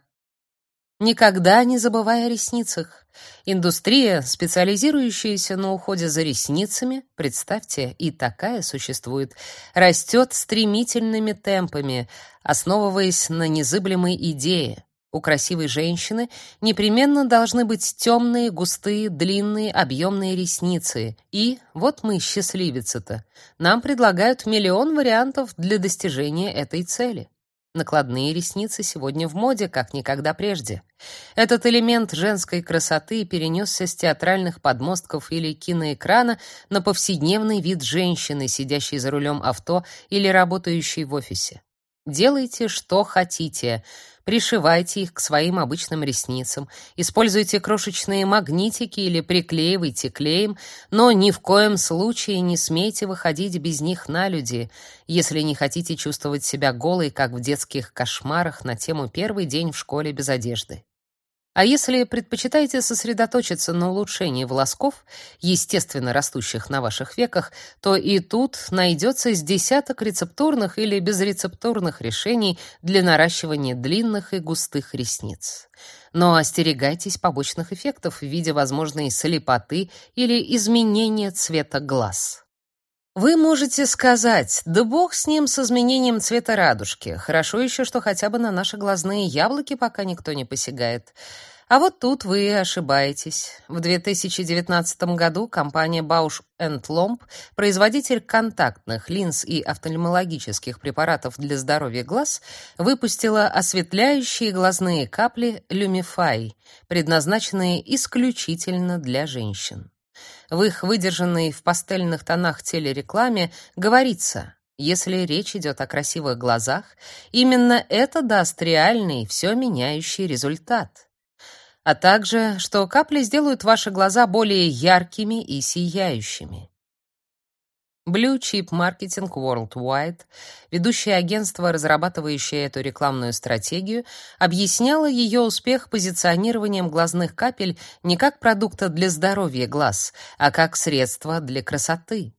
Никогда не забывай о ресницах. Индустрия, специализирующаяся на уходе за ресницами, представьте, и такая существует, растет стремительными темпами, основываясь на незыблемой идее. У красивой женщины непременно должны быть темные, густые, длинные, объемные ресницы. И вот мы счастливицы-то. Нам предлагают миллион вариантов для достижения этой цели. Накладные ресницы сегодня в моде, как никогда прежде. Этот элемент женской красоты перенесся с театральных подмостков или киноэкрана на повседневный вид женщины, сидящей за рулем авто или работающей в офисе. Делайте, что хотите. Пришивайте их к своим обычным ресницам, используйте крошечные магнитики или приклеивайте клеем, но ни в коем случае не смейте выходить без них на люди, если не хотите чувствовать себя голой, как в детских кошмарах на тему «Первый день в школе без одежды». А если предпочитаете сосредоточиться на улучшении волосков, естественно растущих на ваших веках, то и тут найдется с десяток рецептурных или безрецептурных решений для наращивания длинных и густых ресниц. Но остерегайтесь побочных эффектов в виде возможной слепоты или изменения цвета глаз. Вы можете сказать, да бог с ним с изменением цвета радужки. Хорошо еще, что хотя бы на наши глазные яблоки пока никто не посягает. А вот тут вы ошибаетесь. В 2019 году компания Bausch Lomb, производитель контактных линз и офтальмологических препаратов для здоровья глаз, выпустила осветляющие глазные капли Lumify, предназначенные исключительно для женщин. В их выдержанной в пастельных тонах телерекламе говорится: если речь идет о красивых глазах, именно это даст реальный, все меняющий результат. А также, что капли сделают ваши глаза более яркими и сияющими. Blue Chip Marketing Worldwide, ведущее агентство, разрабатывающее эту рекламную стратегию, объясняло ее успех позиционированием глазных капель не как продукта для здоровья глаз, а как средства для красоты.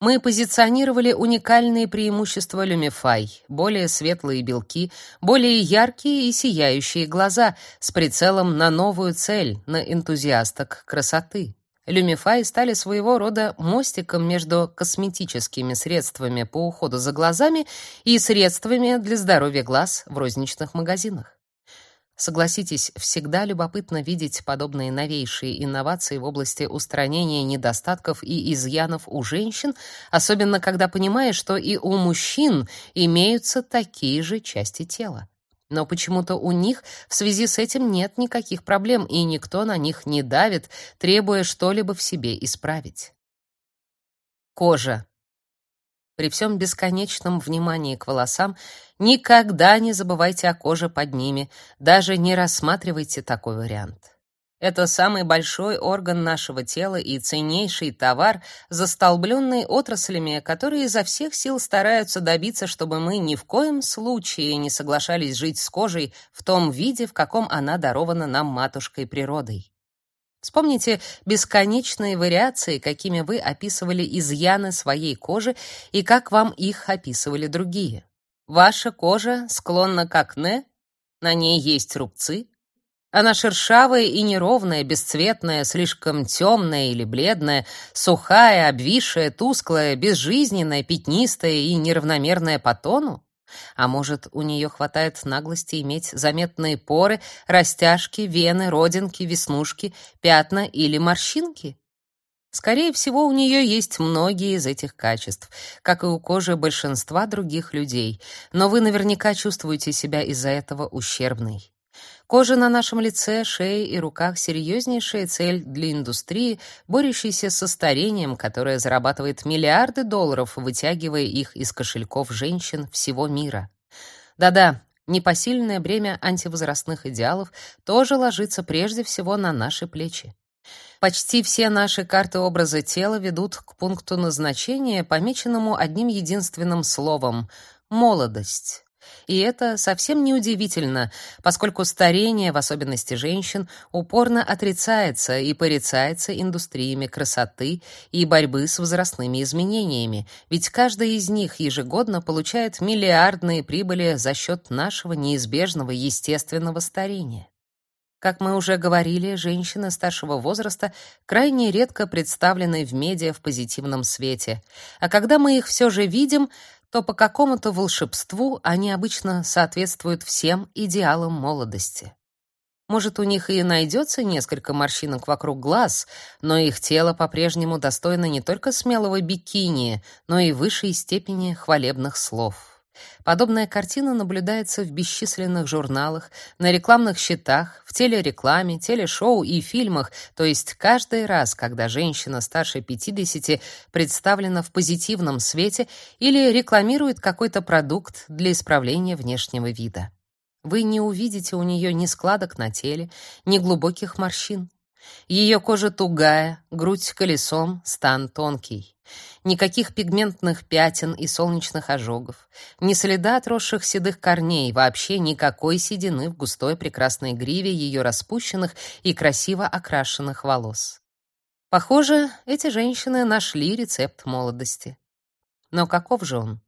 Мы позиционировали уникальные преимущества Lumify: более светлые белки, более яркие и сияющие глаза с прицелом на новую цель, на энтузиасток красоты. Люмифай стали своего рода мостиком между косметическими средствами по уходу за глазами и средствами для здоровья глаз в розничных магазинах. Согласитесь, всегда любопытно видеть подобные новейшие инновации в области устранения недостатков и изъянов у женщин, особенно когда понимаешь, что и у мужчин имеются такие же части тела. Но почему-то у них в связи с этим нет никаких проблем, и никто на них не давит, требуя что-либо в себе исправить. Кожа. При всем бесконечном внимании к волосам никогда не забывайте о коже под ними, даже не рассматривайте такой вариант. Это самый большой орган нашего тела и ценнейший товар, застолбленный отраслями, которые изо всех сил стараются добиться, чтобы мы ни в коем случае не соглашались жить с кожей в том виде, в каком она дарована нам матушкой природой. Вспомните бесконечные вариации, какими вы описывали изъяны своей кожи и как вам их описывали другие. Ваша кожа склонна к акне, на ней есть рубцы, она шершавая и неровная, бесцветная, слишком темная или бледная, сухая, обвисшая, тусклая, безжизненная, пятнистая и неравномерная по тону? А может, у нее хватает наглости иметь заметные поры, растяжки, вены, родинки, веснушки, пятна или морщинки? Скорее всего, у нее есть многие из этих качеств, как и у кожи большинства других людей, но вы наверняка чувствуете себя из-за этого ущербной. Кожа на нашем лице, шее и руках серьезнейшая цель для индустрии, борющейся со старением, которая зарабатывает миллиарды долларов, вытягивая их из кошельков женщин всего мира. Да-да, непосильное бремя антивозрастных идеалов тоже ложится прежде всего на наши плечи. Почти все наши карты образа тела ведут к пункту назначения, помеченному одним единственным словом — молодость. И это совсем не удивительно, поскольку старение, в особенности женщин, упорно отрицается и порицается индустриями красоты и борьбы с возрастными изменениями, ведь каждая из них ежегодно получает миллиардные прибыли за счет нашего неизбежного естественного старения. Как мы уже говорили, женщины старшего возраста крайне редко представлены в медиа в позитивном свете. А когда мы их все же видим, то по какому-то волшебству они обычно соответствуют всем идеалам молодости. Может, у них и найдется несколько морщинок вокруг глаз, но их тело по-прежнему достойно не только смелого бикини, но и высшей степени хвалебных слов. Подобная картина наблюдается в бесчисленных журналах, на рекламных щитах, в телерекламе, телешоу и фильмах, то есть каждый раз, когда женщина старше 50 представлена в позитивном свете или рекламирует какой-то продукт для исправления внешнего вида. Вы не увидите у нее ни складок на теле, ни глубоких морщин. Ее кожа тугая, грудь колесом, стан тонкий. Никаких пигментных пятен и солнечных ожогов, ни следа отросших седых корней, вообще никакой седины в густой прекрасной гриве ее распущенных и красиво окрашенных волос. Похоже, эти женщины нашли рецепт молодости. Но каков же он?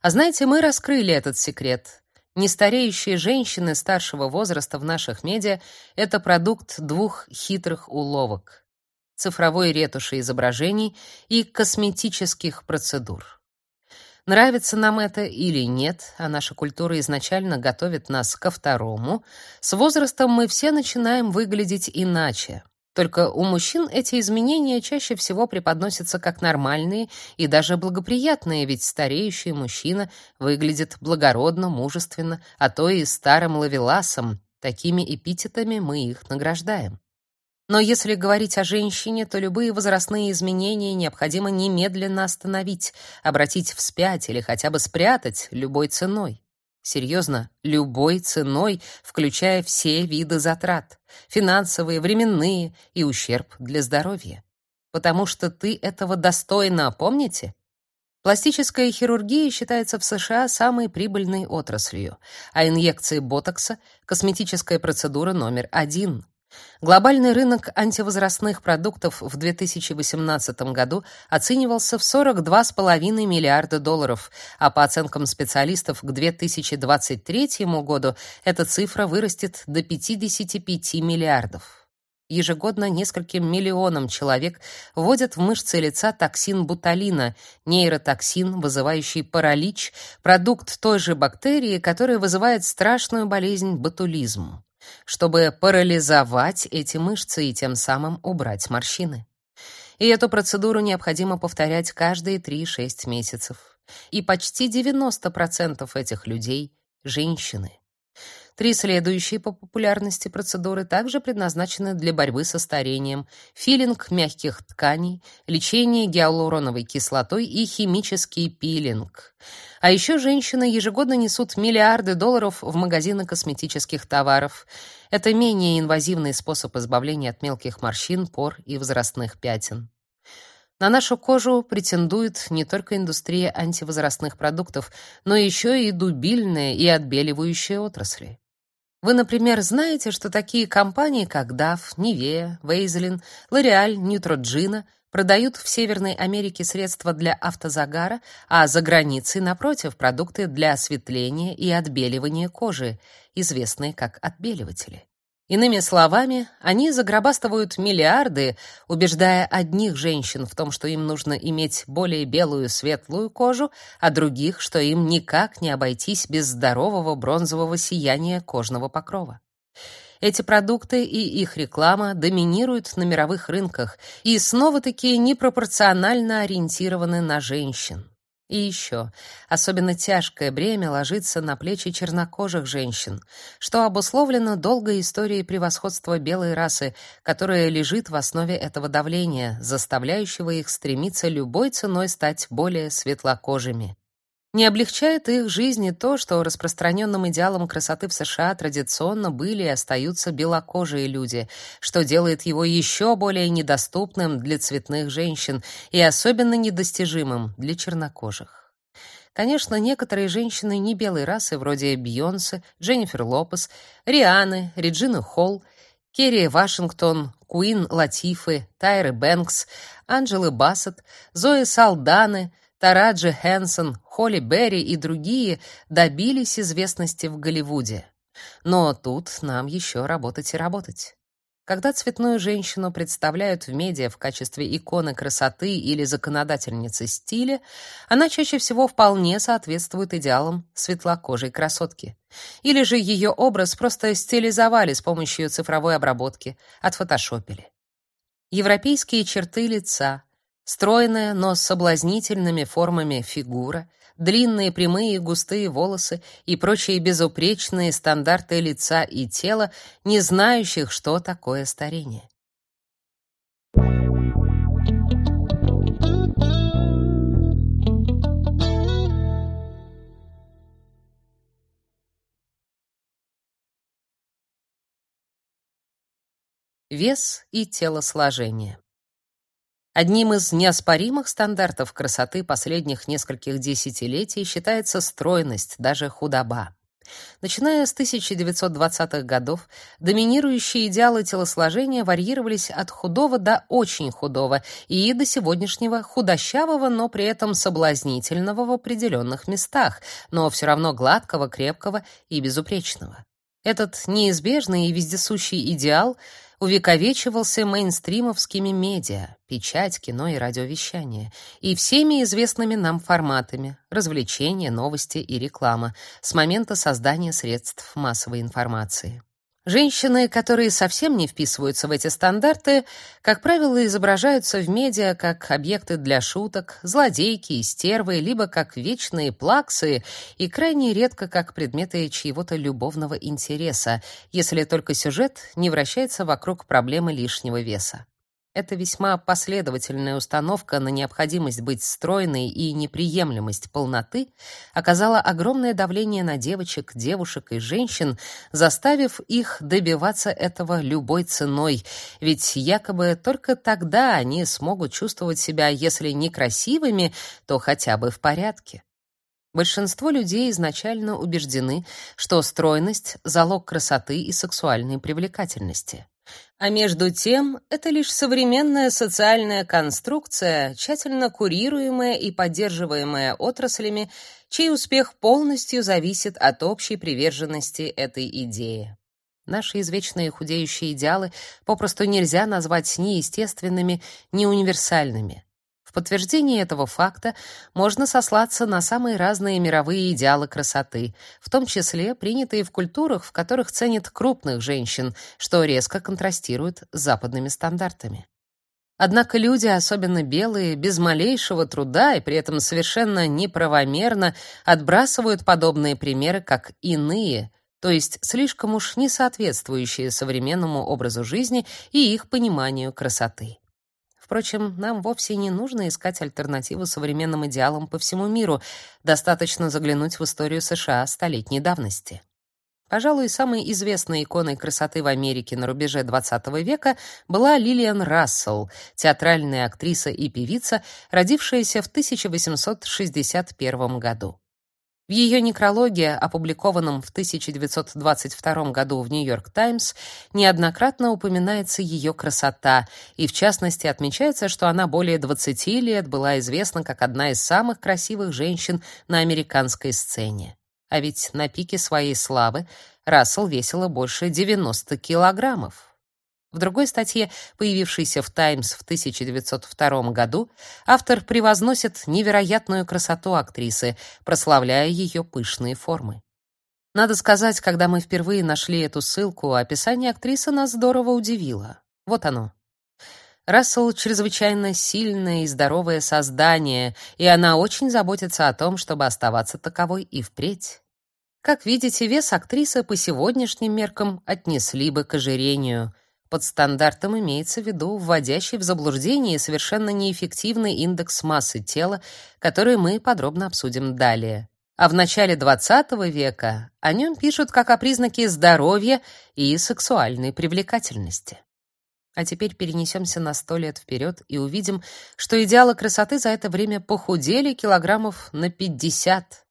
А знаете, мы раскрыли этот секрет. Нестареющие женщины старшего возраста в наших медиа — это продукт двух хитрых уловок — цифровой ретуши изображений и косметических процедур. Нравится нам это или нет, а наша культура изначально готовит нас ко второму, с возрастом мы все начинаем выглядеть иначе. Только у мужчин эти изменения чаще всего преподносятся как нормальные и даже благоприятные, ведь стареющий мужчина выглядит благородно, мужественно, а то и старым ловеласом. Такими эпитетами мы их награждаем. Но если говорить о женщине, то любые возрастные изменения необходимо немедленно остановить, обратить вспять или хотя бы спрятать любой ценой. Серьезно, любой ценой, включая все виды затрат: финансовые, временные и ущерб для здоровья. Потому что ты этого достойна, помните? Пластическая хирургия считается в США самой прибыльной отраслью, а инъекции ботокса косметическая процедура номер один. Глобальный рынок антивозрастных продуктов в 2018 году оценивался в 42,5 миллиарда долларов, а по оценкам специалистов к 2023 году эта цифра вырастет до 55 миллиардов. Ежегодно нескольким миллионам человек вводят в мышцы лица токсин ботулина, нейротоксин, вызывающий паралич, продукт той же бактерии, которая вызывает страшную болезнь ботулизм чтобы парализовать эти мышцы и тем самым убрать морщины. И эту процедуру необходимо повторять каждые 3-6 месяцев. И почти 90% этих людей — женщины. Три следующие по популярности процедуры также предназначены для борьбы со старением: филинг мягких тканей, лечение гиалуроновой кислотой и химический пилинг. А еще женщины ежегодно несут миллиарды долларов в магазины косметических товаров. Это менее инвазивный способ избавления от мелких морщин, пор и возрастных пятен. На нашу кожу претендует не только индустрия антивозрастных продуктов, но еще и дубильная и отбеливающая отрасли. Вы, например, знаете, что такие компании, как DAF, Nivea, Vaseline, L'Oreal, Neutrogena продают в Северной Америке средства для автозагара, а за границей, напротив, продукты для осветления и отбеливания кожи, известные как отбеливатели. Иными словами, они загробастывают миллиарды, убеждая одних женщин в том, что им нужно иметь более белую светлую кожу, а других, что им никак не обойтись без здорового бронзового сияния кожного покрова. Эти продукты и их реклама доминируют на мировых рынках и снова-таки непропорционально ориентированы на женщин. И еще, особенно тяжкое бремя ложится на плечи чернокожих женщин, что обусловлено долгой историей превосходства белой расы, которая лежит в основе этого давления, заставляющего их стремиться любой ценой стать более светлокожими. Не облегчает их жизни то, что распространенным идеалом красоты в США традиционно были и остаются белокожие люди, что делает его еще более недоступным для цветных женщин и особенно недостижимым для чернокожих. Конечно, некоторые женщины не белой расы, вроде Бейонсе, Дженнифер Лопес, Рианы, Реджины Холл, Керри Вашингтон, Куин Латифы, Тайры Бэнкс, Анджелы Бассет, Зои Салданы — Тараджи Хэнсон, Холли Берри и другие добились известности в Голливуде. Но тут нам еще работать и работать. Когда цветную женщину представляют в медиа в качестве иконы красоты или законодательницы стиля, она чаще всего вполне соответствует идеалам светлокожей красотки. Или же ее образ просто стилизовали с помощью цифровой обработки, отфотошопили. Европейские черты лица, Стройная, но с соблазнительными формами фигура, длинные прямые густые волосы и прочие безупречные стандарты лица и тела, не знающих, что такое старение. Вес и телосложение. Одним из неоспоримых стандартов красоты последних нескольких десятилетий считается стройность, даже худоба. Начиная с 1920-х годов, доминирующие идеалы телосложения варьировались от худого до очень худого и до сегодняшнего худощавого, но при этом соблазнительного в определенных местах, но все равно гладкого, крепкого и безупречного. Этот неизбежный и вездесущий идеал — увековечивался мейнстримовскими медиа, печать, кино и радиовещание, и всеми известными нам форматами развлечения, новости и реклама с момента создания средств массовой информации. Женщины, которые совсем не вписываются в эти стандарты, как правило, изображаются в медиа как объекты для шуток, злодейки и стервы, либо как вечные плаксы и крайне редко как предметы чьего-то любовного интереса, если только сюжет не вращается вокруг проблемы лишнего веса. Эта весьма последовательная установка на необходимость быть стройной и неприемлемость полноты оказала огромное давление на девочек, девушек и женщин, заставив их добиваться этого любой ценой, ведь якобы только тогда они смогут чувствовать себя, если не красивыми, то хотя бы в порядке. Большинство людей изначально убеждены, что стройность залог красоты и сексуальной привлекательности. А между тем, это лишь современная социальная конструкция, тщательно курируемая и поддерживаемая отраслями, чей успех полностью зависит от общей приверженности этой идее. Наши извечные худеющие идеалы попросту нельзя назвать ни естественными, ни универсальными. В подтверждение этого факта можно сослаться на самые разные мировые идеалы красоты, в том числе принятые в культурах, в которых ценят крупных женщин, что резко контрастирует с западными стандартами. Однако люди, особенно белые, без малейшего труда и при этом совершенно неправомерно отбрасывают подобные примеры как иные, то есть слишком уж не соответствующие современному образу жизни и их пониманию красоты. Впрочем, нам вовсе не нужно искать альтернативу современным идеалам по всему миру, достаточно заглянуть в историю США столетней давности. Пожалуй, самой известной иконой красоты в Америке на рубеже XX века была Лилиан Рассел, театральная актриса и певица, родившаяся в 1861 году. В ее некрологе, опубликованном в 1922 году в Нью-Йорк Таймс, неоднократно упоминается ее красота, и в частности отмечается, что она более 20 лет была известна как одна из самых красивых женщин на американской сцене. А ведь на пике своей славы Рассел весила больше 90 килограммов. В другой статье, появившейся в Times в 1902 году, автор превозносит невероятную красоту актрисы, прославляя ее пышные формы. Надо сказать, когда мы впервые нашли эту ссылку, описание актрисы нас здорово удивило. Вот оно. Рассел чрезвычайно сильное и здоровое создание, и она очень заботится о том, чтобы оставаться таковой и впредь. Как видите, вес актрисы по сегодняшним меркам отнесли бы к ожирению. Под стандартом имеется в виду вводящий в заблуждение совершенно неэффективный индекс массы тела, который мы подробно обсудим далее. А в начале XX века о нем пишут как о признаке здоровья и сексуальной привлекательности. А теперь перенесемся на сто лет вперед и увидим, что идеалы красоты за это время похудели килограммов на 50.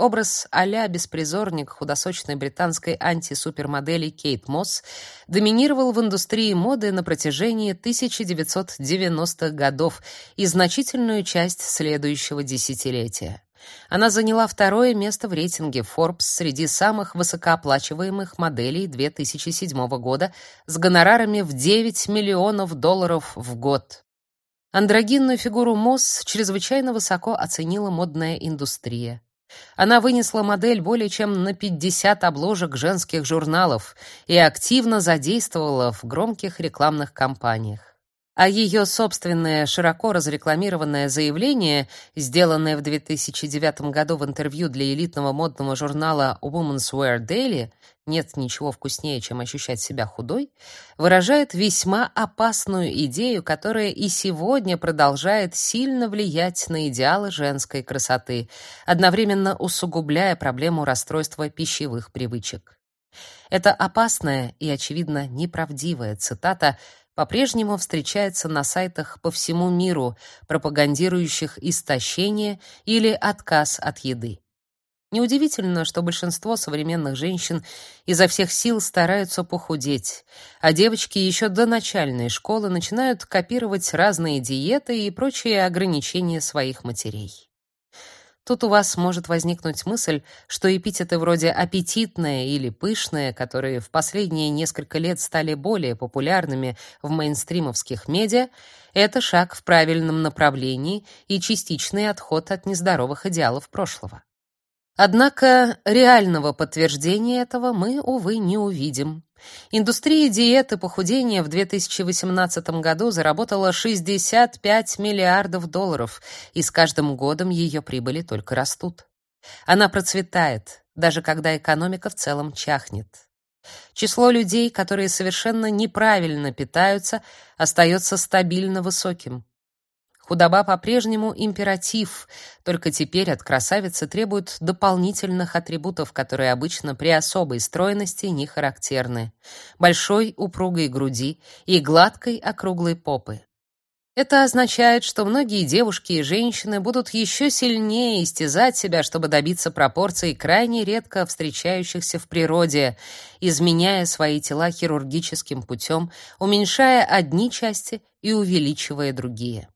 Образ а-ля беспризорник худосочной британской анти-супермодели Кейт Мосс доминировал в индустрии моды на протяжении 1990-х годов и значительную часть следующего десятилетия. Она заняла второе место в рейтинге Forbes среди самых высокооплачиваемых моделей 2007 года с гонорарами в 9 миллионов долларов в год. Андрогинную фигуру Мосс чрезвычайно высоко оценила модная индустрия. Она вынесла модель более чем на 50 обложек женских журналов и активно задействовала в громких рекламных кампаниях. А ее собственное широко разрекламированное заявление, сделанное в 2009 году в интервью для элитного модного журнала Women's Wear Daily, нет ничего вкуснее, чем ощущать себя худой, выражает весьма опасную идею, которая и сегодня продолжает сильно влиять на идеалы женской красоты, одновременно усугубляя проблему расстройства пищевых привычек. Это опасная и, очевидно, неправдивая цитата по-прежнему встречается на сайтах по всему миру, пропагандирующих истощение или отказ от еды. Неудивительно, что большинство современных женщин изо всех сил стараются похудеть, а девочки еще до начальной школы начинают копировать разные диеты и прочие ограничения своих матерей. Тут у вас может возникнуть мысль, что эпитеты вроде аппетитное или пышное, которые в последние несколько лет стали более популярными в мейнстримовских медиа, это шаг в правильном направлении и частичный отход от нездоровых идеалов прошлого. Однако реального подтверждения этого мы, увы, не увидим. Индустрия диеты похудения в 2018 году заработала 65 миллиардов долларов, и с каждым годом ее прибыли только растут. Она процветает, даже когда экономика в целом чахнет. Число людей, которые совершенно неправильно питаются, остается стабильно высоким. Худоба по-прежнему императив, только теперь от красавицы требуют дополнительных атрибутов, которые обычно при особой стройности не характерны: большой упругой груди и гладкой округлой попы. Это означает, что многие девушки и женщины будут еще сильнее истязать себя, чтобы добиться пропорций, крайне редко встречающихся в природе, изменяя свои тела хирургическим путем, уменьшая одни части и увеличивая другие.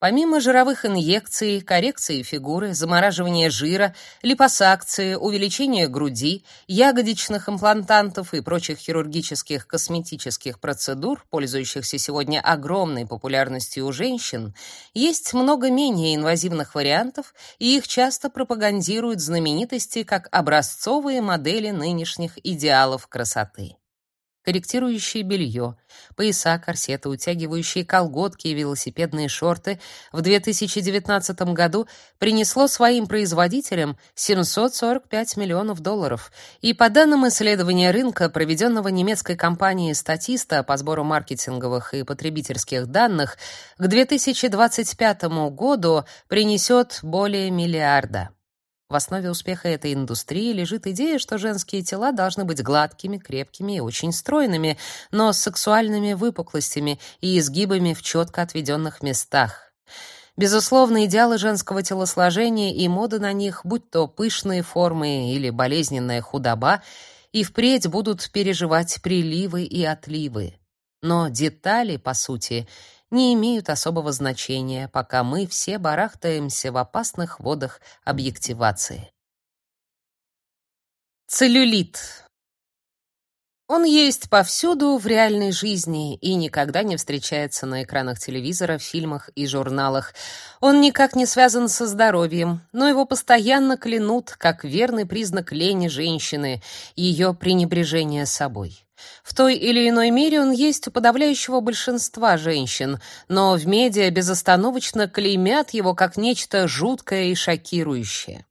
Помимо жировых инъекций, коррекции фигуры, замораживания жира, липосакции, увеличения груди, ягодичных имплантантов и прочих хирургических косметических процедур, пользующихся сегодня огромной популярностью у женщин, есть много менее инвазивных вариантов, и их часто пропагандируют знаменитости как образцовые модели нынешних идеалов красоты корректирующее белье, пояса, корсеты, утягивающие колготки и велосипедные шорты в 2019 году принесло своим производителям 745 миллионов долларов. И по данным исследования рынка, проведенного немецкой компанией Statista по сбору маркетинговых и потребительских данных, к 2025 году принесет более миллиарда. В основе успеха этой индустрии лежит идея, что женские тела должны быть гладкими, крепкими и очень стройными, но с сексуальными выпуклостями и изгибами в четко отведенных местах. Безусловно, идеалы женского телосложения и мода на них, будь то пышные формы или болезненная худоба, и впредь будут переживать приливы и отливы. Но детали, по сути, не имеют особого значения, пока мы все барахтаемся в опасных водах объективации. Целлюлит. Он есть повсюду в реальной жизни и никогда не встречается на экранах телевизора, фильмах и журналах. Он никак не связан со здоровьем, но его постоянно клянут как верный признак лени женщины, ее пренебрежения собой. В той или иной мере он есть у подавляющего большинства женщин, но в медиа безостановочно клеймят его как нечто жуткое и шокирующее.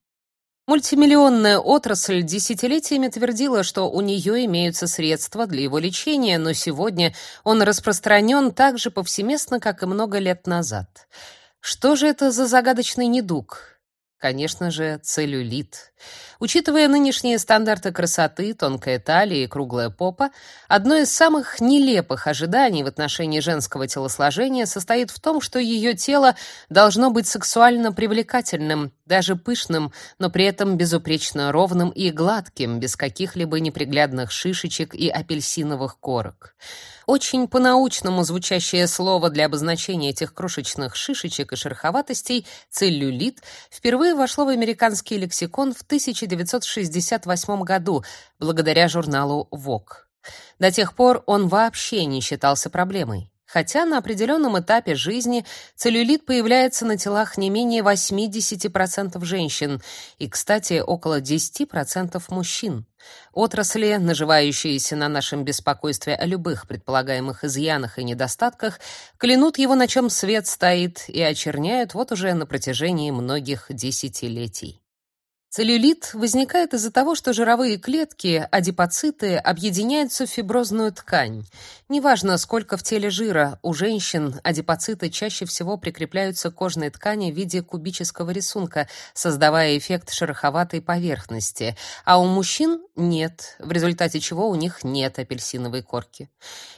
Мультимиллионная отрасль десятилетиями твердила, что у нее имеются средства для его лечения, но сегодня он распространен так же повсеместно, как и много лет назад. Что же это за загадочный недуг? Конечно же, целлюлит. Учитывая нынешние стандарты красоты, тонкая талия и круглая попа, одно из самых нелепых ожиданий в отношении женского телосложения состоит в том, что ее тело должно быть сексуально привлекательным, даже пышным, но при этом безупречно ровным и гладким, без каких-либо неприглядных шишечек и апельсиновых корок. Очень по-научному звучащее слово для обозначения этих крошечных шишечек и шероховатостей целлюлит впервые вошло в американский лексикон в 1968 году благодаря журналу Vogue. До тех пор он вообще не считался проблемой. Хотя на определенном этапе жизни целлюлит появляется на телах не менее 80% женщин и, кстати, около 10% мужчин. Отрасли, наживающиеся на нашем беспокойстве о любых предполагаемых изъянах и недостатках, клянут его, на чем свет стоит, и очерняют вот уже на протяжении многих десятилетий. Целлюлит возникает из-за того, что жировые клетки, адипоциты, объединяются в фиброзную ткань. Неважно, сколько в теле жира, у женщин адипоциты чаще всего прикрепляются к кожной ткани в виде кубического рисунка, создавая эффект шероховатой поверхности, а у мужчин нет, в результате чего у них нет апельсиновой корки.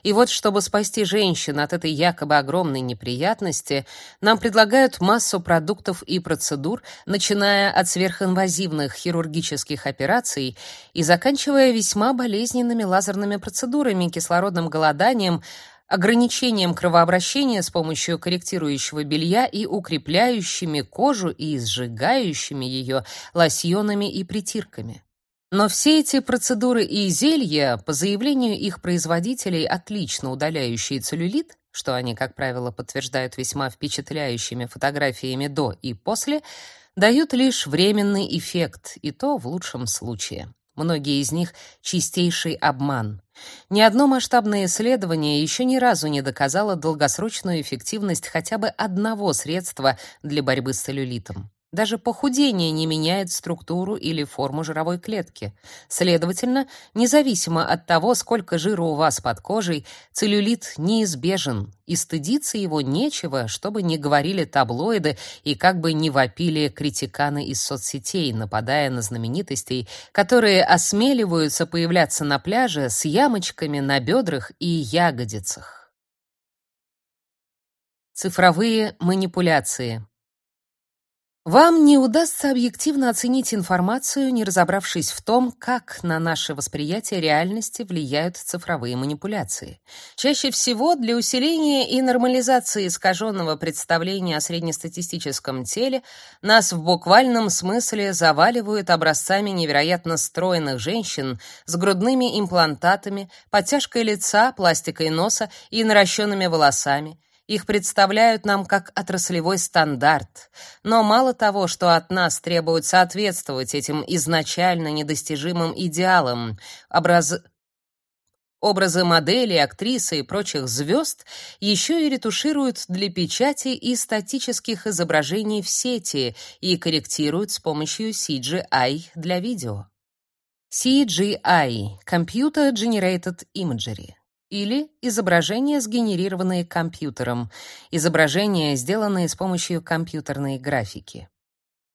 И вот, чтобы спасти женщин от этой якобы огромной неприятности, нам предлагают массу продуктов и процедур, начиная от сверхинвазивных инвазивных хирургических операций и заканчивая весьма болезненными лазерными процедурами, кислородным голоданием, ограничением кровообращения с помощью корректирующего белья и укрепляющими кожу и сжигающими ее лосьонами и притирками. Но все эти процедуры и зелья, по заявлению их производителей, отлично удаляющие целлюлит, что они, как правило, подтверждают весьма впечатляющими фотографиями до и после, дают лишь временный эффект, и то в лучшем случае. Многие из них — чистейший обман. Ни одно масштабное исследование еще ни разу не доказало долгосрочную эффективность хотя бы одного средства для борьбы с целлюлитом. Даже похудение не меняет структуру или форму жировой клетки. Следовательно, независимо от того, сколько жира у вас под кожей, целлюлит неизбежен, и стыдиться его нечего, чтобы не говорили таблоиды и как бы не вопили критиканы из соцсетей, нападая на знаменитостей, которые осмеливаются появляться на пляже с ямочками на бедрах и ягодицах. Цифровые манипуляции. Вам не удастся объективно оценить информацию, не разобравшись в том, как на наше восприятие реальности влияют цифровые манипуляции. Чаще всего для усиления и нормализации искаженного представления о среднестатистическом теле нас в буквальном смысле заваливают образцами невероятно стройных женщин с грудными имплантатами, подтяжкой лица, пластикой носа и наращенными волосами, их представляют нам как отраслевой стандарт. Но мало того, что от нас требуют соответствовать этим изначально недостижимым идеалам, образ... образы моделей, актрисы и прочих звезд еще и ретушируют для печати и статических изображений в сети и корректируют с помощью CGI для видео. CGI — Computer Generated Imagery или изображения, сгенерированные компьютером, изображения, сделанные с помощью компьютерной графики.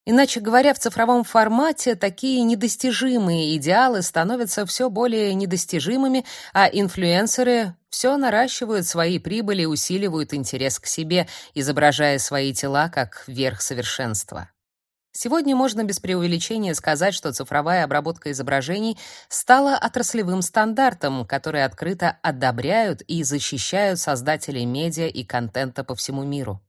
Иначе говоря, в цифровом формате такие недостижимые идеалы становятся все более недостижимыми, а инфлюенсеры все наращивают свои прибыли, усиливают интерес к себе, изображая свои тела как верх совершенства. Сегодня можно без преувеличения сказать, что цифровая обработка изображений стала отраслевым стандартом, который открыто одобряют и защищают создатели медиа и контента по всему миру.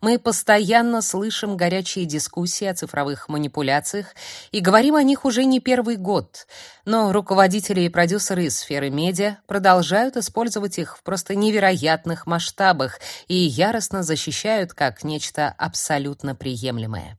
Мы постоянно слышим горячие дискуссии о цифровых манипуляциях и говорим о них уже не первый год, но руководители и продюсеры из сферы медиа продолжают использовать их в просто невероятных масштабах и яростно защищают как нечто абсолютно приемлемое.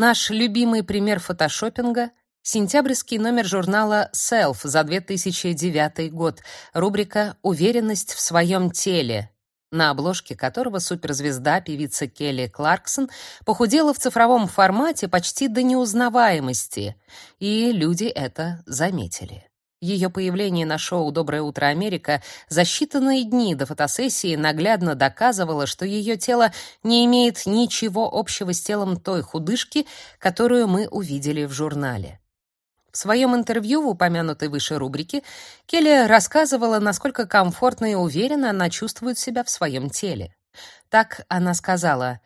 Наш любимый пример фотошопинга — сентябрьский номер журнала Self за 2009 год, рубрика «Уверенность в своем теле», на обложке которого суперзвезда певица Келли Кларксон похудела в цифровом формате почти до неузнаваемости, и люди это заметили. Ее появление на шоу «Доброе утро, Америка» за считанные дни до фотосессии наглядно доказывало, что ее тело не имеет ничего общего с телом той худышки, которую мы увидели в журнале. В своем интервью в упомянутой выше рубрике Келли рассказывала, насколько комфортно и уверенно она чувствует себя в своем теле. Так она сказала: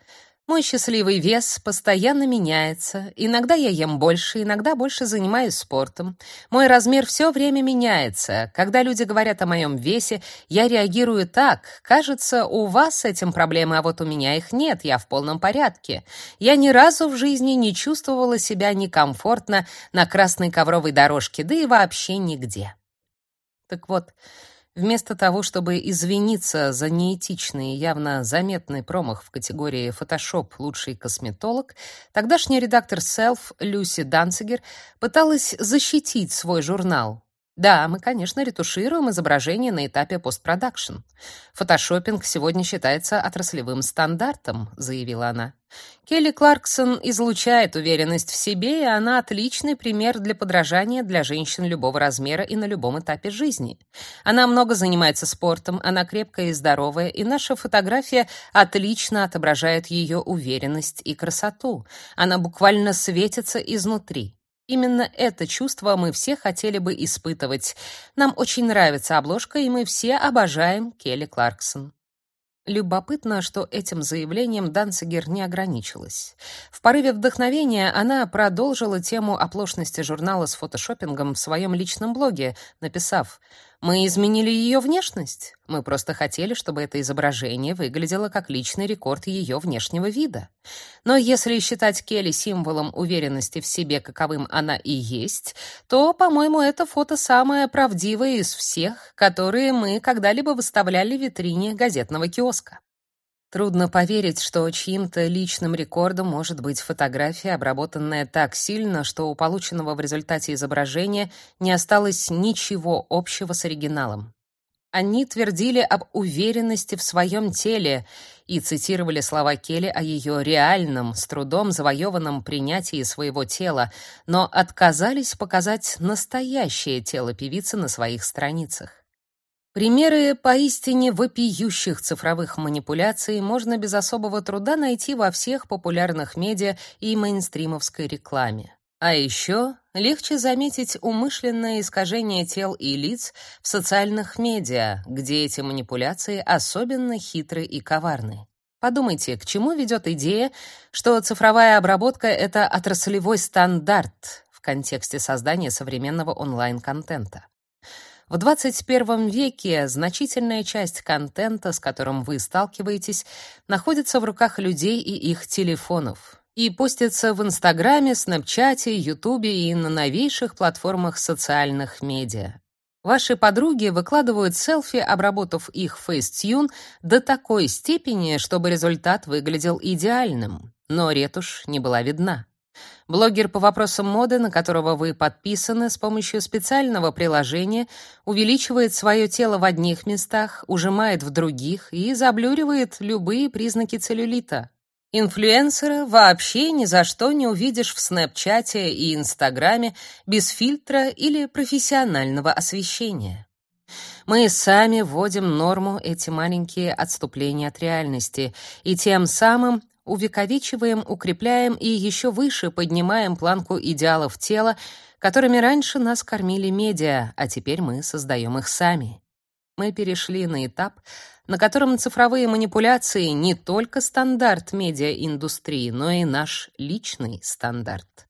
мой счастливый вес постоянно меняется. Иногда я ем больше, иногда больше занимаюсь спортом. Мой размер все время меняется. Когда люди говорят о моем весе, я реагирую так: кажется, у вас с этим проблемы, а вот у меня их нет. Я в полном порядке. Я ни разу в жизни не чувствовала себя некомфортно на красной ковровой дорожке, да и вообще нигде. Так вот, Вместо того, чтобы извиниться за неэтичный и явно заметный промах в категории Photoshop лучший косметолог, тогдашний редактор Self Люси Данцигер пыталась защитить свой журнал, да, мы, конечно, ретушируем изображение на этапе постпродакшн. Фотошоппинг сегодня считается отраслевым стандартом, заявила она. Келли Кларксон излучает уверенность в себе, и она отличный пример для подражания для женщин любого размера и на любом этапе жизни. Она много занимается спортом, она крепкая и здоровая, и наша фотография отлично отображает ее уверенность и красоту. Она буквально светится изнутри. Именно это чувство мы все хотели бы испытывать. Нам очень нравится обложка, и мы все обожаем Келли Кларксон. Любопытно, что этим заявлением Данцигер не ограничилась. В порыве вдохновения она продолжила тему оплошности журнала с фотошопингом в своем личном блоге, написав: "Мы изменили ее внешность. Мы просто хотели, чтобы это изображение выглядело как личный рекорд ее внешнего вида. Но если считать Келли символом уверенности в себе, каковым она и есть, то, по-моему, это фото самое правдивое из всех, которые мы когда-либо выставляли в витрине газетного киоска. Трудно поверить, что чьим-то личным рекордом может быть фотография, обработанная так сильно, что у полученного в результате изображения не осталось ничего общего с оригиналом. Они твердили об уверенности в своем теле и цитировали слова Келли о ее реальном, с трудом завоеванном принятии своего тела, но отказались показать настоящее тело певицы на своих страницах. Примеры поистине вопиющих цифровых манипуляций можно без особого труда найти во всех популярных медиа и мейнстримовской рекламе. А еще легче заметить умышленное искажение тел и лиц в социальных медиа, где эти манипуляции особенно хитры и коварны. Подумайте, к чему ведет идея, что цифровая обработка — это отраслевой стандарт в контексте создания современного онлайн-контента. В 21 веке значительная часть контента, с которым вы сталкиваетесь, находится в руках людей и их телефонов и постится в Инстаграме, Снэпчате, Ютубе и на новейших платформах социальных медиа. Ваши подруги выкладывают селфи, обработав их в Facetune до такой степени, чтобы результат выглядел идеальным, но ретушь не была видна. Блогер по вопросам моды, на которого вы подписаны, с помощью специального приложения увеличивает свое тело в одних местах, ужимает в других и заблюривает любые признаки целлюлита. Инфлюенсера вообще ни за что не увидишь в Снэпчате и Инстаграме без фильтра или профессионального освещения. Мы сами вводим норму эти маленькие отступления от реальности и тем самым увековечиваем, укрепляем и еще выше поднимаем планку идеалов тела, которыми раньше нас кормили медиа, а теперь мы создаем их сами. Мы перешли на этап, на котором цифровые манипуляции не только стандарт медиаиндустрии, но и наш личный стандарт.